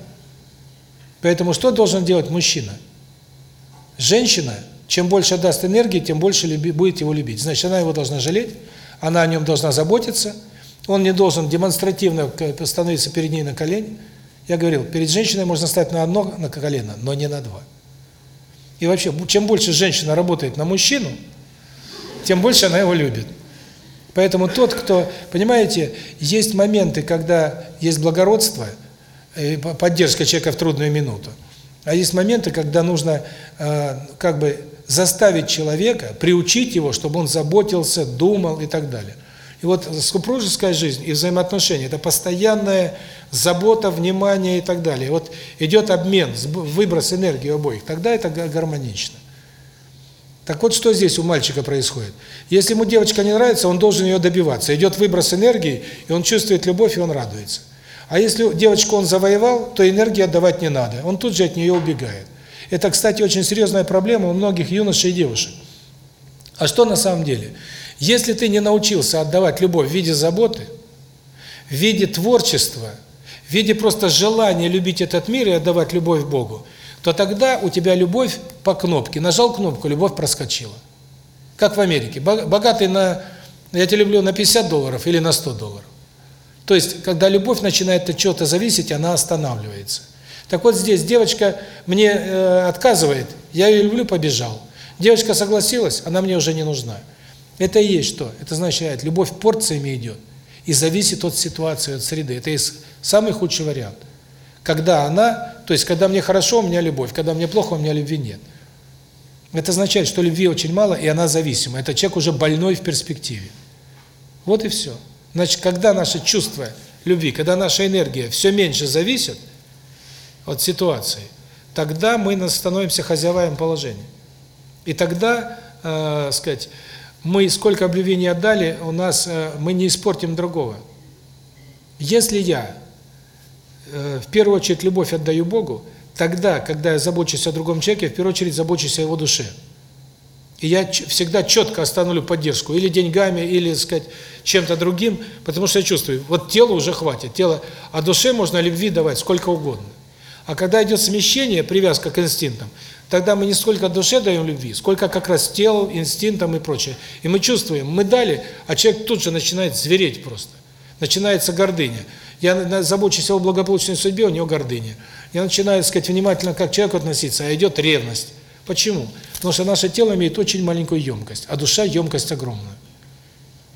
Поэтому что должен делать мужчина? Женщина, чем больше даст энергии, тем больше будет его любить. Значит, она его должна жалеть, она о нем должна заботиться, он не должен демонстративно становиться перед ней на колени. Я говорил, перед женщиной можно стать на одно на колено, но не на два. И вообще, чем больше женщина работает на мужчину, тем больше она его любит. Поэтому тот, кто, понимаете, есть моменты, когда есть благородство, по- поддержка человека в трудную минуту, а есть моменты, когда нужно э, как бы заставить человека, приучить его, чтобы он заботился, думал и так далее. И вот супружеская жизнь и взаимоотношения – это постоянная забота, внимание и так далее. Вот идет обмен, выброс энергии обоих, тогда это га- гармонично. Так вот, что здесь у мальчика происходит? Если ему девочка не нравится, он должен ее добиваться. Идет выброс энергии, и он чувствует любовь, и он радуется. А если девочку он завоевал, то энергии отдавать не надо. Он тут же от нее убегает. Это, кстати, очень серьезная проблема у многих юношей и девушек. А что на самом деле? Если ты не научился отдавать любовь в виде заботы, в виде творчества, в виде просто желания любить этот мир и отдавать любовь Богу, то тогда у тебя любовь по кнопке. Нажал кнопку, любовь проскочила. Как в Америке. Бо- Богатый на, я тебя люблю на 50 долларов или на 100 долларов. То есть, когда любовь начинает от чего-то зависеть, она останавливается. Так вот здесь девочка мне э, отказывает, я ее люблю, побежал. Девочка согласилась, она мне уже не нужна. Это и есть что? Это означает, любовь порциями идет и зависит от ситуации, от среды. Это есть самый худший вариант. Когда она, то есть когда мне хорошо, у меня любовь, когда мне плохо, у меня любви нет. Это означает, что любви очень мало, и она зависима. Это человек уже больной в перспективе. Вот и все. Значит, когда наше чувство любви, когда наша энергия все меньше зависит от ситуации, тогда мы становимся хозяевами положения. И тогда, э, сказать, мы сколько бы любви не отдали, у нас э, мы не испортим другого. Если я э, в первую очередь любовь отдаю Богу, тогда, когда я забочусь о другом человеке, в первую очередь забочусь о его душе. И я всегда четко остановлю поддержку, или деньгами, или, сказать, чем-то другим, потому что я чувствую, вот телу уже хватит, тело, а душе можно любви давать сколько угодно. А когда идет смещение, привязка к инстинктам, тогда мы не сколько душе даем любви, сколько как раз телу, инстинктам и прочее. И мы чувствуем, мы дали, а человек тут же начинает звереть просто. Начинается гордыня. Я забочусь о его благополучной судьбе, у него гордыня. Я начинаю, сказать, внимательно как к человеку относиться, а идет ревность. Почему? Потому что наше тело имеет очень маленькую емкость, а душа емкость огромную.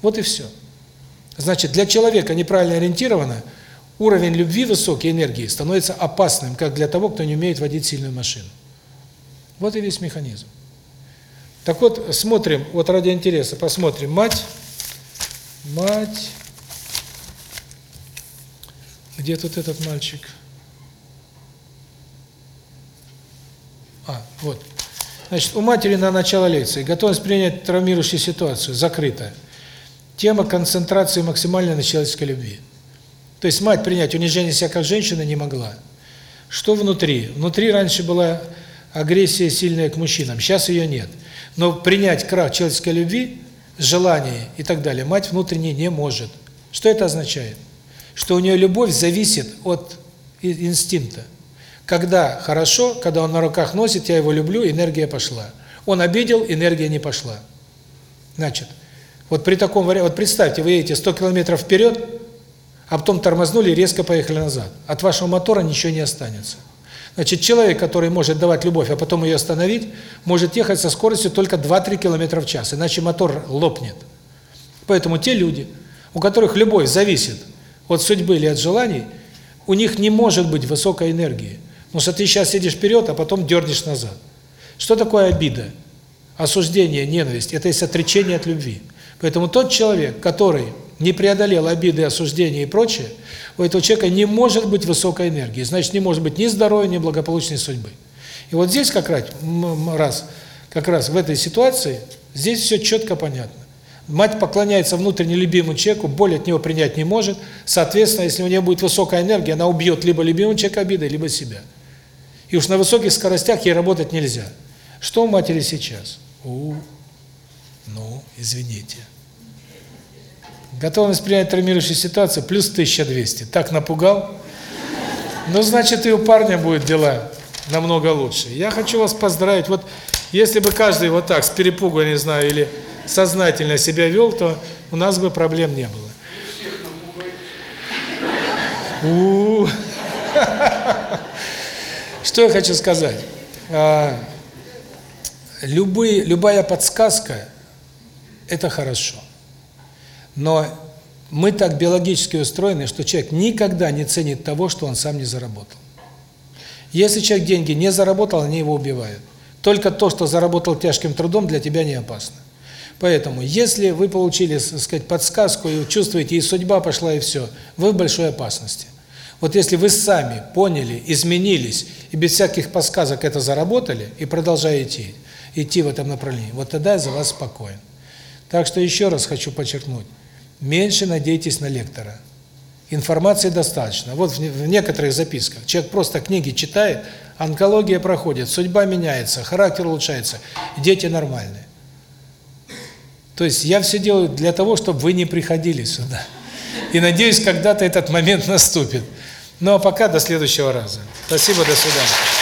Вот и все. Значит, для человека неправильно ориентированно уровень любви высокой энергии становится опасным, как для того, кто не умеет водить сильную машину. Вот и весь механизм. Так вот, смотрим, вот ради интереса, посмотрим. Мать, мать, где тут этот мальчик? А, вот. Значит, у матери на начало лекции готовность принять травмирующую ситуацию закрыта. Тема концентрации максимальной на человеческой любви. То есть мать принять унижение себя как женщина не могла. Что внутри? Внутри раньше была агрессия сильная к мужчинам, сейчас ее нет. Но принять крах человеческой любви, желание и так далее, мать внутренне не может. Что это означает? Что у нее любовь зависит от инстинкта. Когда хорошо, когда он на руках носит, я его люблю, энергия пошла. Он обидел, энергия не пошла. Значит, вот при таком варианте, вот представьте, вы едете 100 километров вперед, а потом тормознули и резко поехали назад. От вашего мотора ничего не останется. Значит, человек, который может давать любовь, а потом ее остановить, может ехать со скоростью только 2-3 км в час, иначе мотор лопнет. Поэтому те люди, у которых любовь зависит от судьбы или от желаний, у них не может быть высокой энергии. Потому что ты сейчас едешь вперед, а потом дернешь назад. Что такое обида? Осуждение, ненависть – это есть отречение от любви. Поэтому тот человек, который не преодолел обиды, осуждения и прочее, у этого человека не может быть высокой энергии, значит, не может быть ни здоровья, ни благополучной судьбы. И вот здесь как раз, раз, как раз в этой ситуации, здесь все четко понятно. Мать поклоняется внутренне любимому человеку, боль от него принять не может, соответственно, если у нее будет высокая энергия, она убьет либо любимого человека обидой, либо себя. И уж на высоких скоростях ей работать нельзя. Что у матери сейчас? У, ну, извините. Готовность принять травмирующую ситуацию плюс 1200. Так напугал? Ну, значит, и у парня будет дела намного лучше. Я хочу вас поздравить. Вот если бы каждый вот так, с перепугу, не знаю, или сознательно себя вел, то у нас бы проблем не было. У. Что я хочу сказать? А, Любые, любая подсказка – это хорошо. Но мы так биологически устроены, что человек никогда не ценит того, что он сам не заработал. Если человек деньги не заработал, они его убивают. Только то, что заработал тяжким трудом, для тебя не опасно. Поэтому, если вы получили, так сказать, подсказку и чувствуете, и судьба пошла, и все, вы в большой опасности. Вот если вы сами поняли, изменились, и без всяких подсказок это заработали, и продолжаете идти в этом направлении, вот тогда я за вас спокоен. Так что еще раз хочу подчеркнуть, меньше надейтесь на лектора. Информации достаточно. Вот в, некоторых записках человек просто книги читает, онкология проходит, судьба меняется, характер улучшается, дети нормальные. То есть я все делаю для того, чтобы вы не приходили сюда. И надеюсь, когда-то этот момент наступит. Ну а пока до следующего раза. Спасибо, до свидания.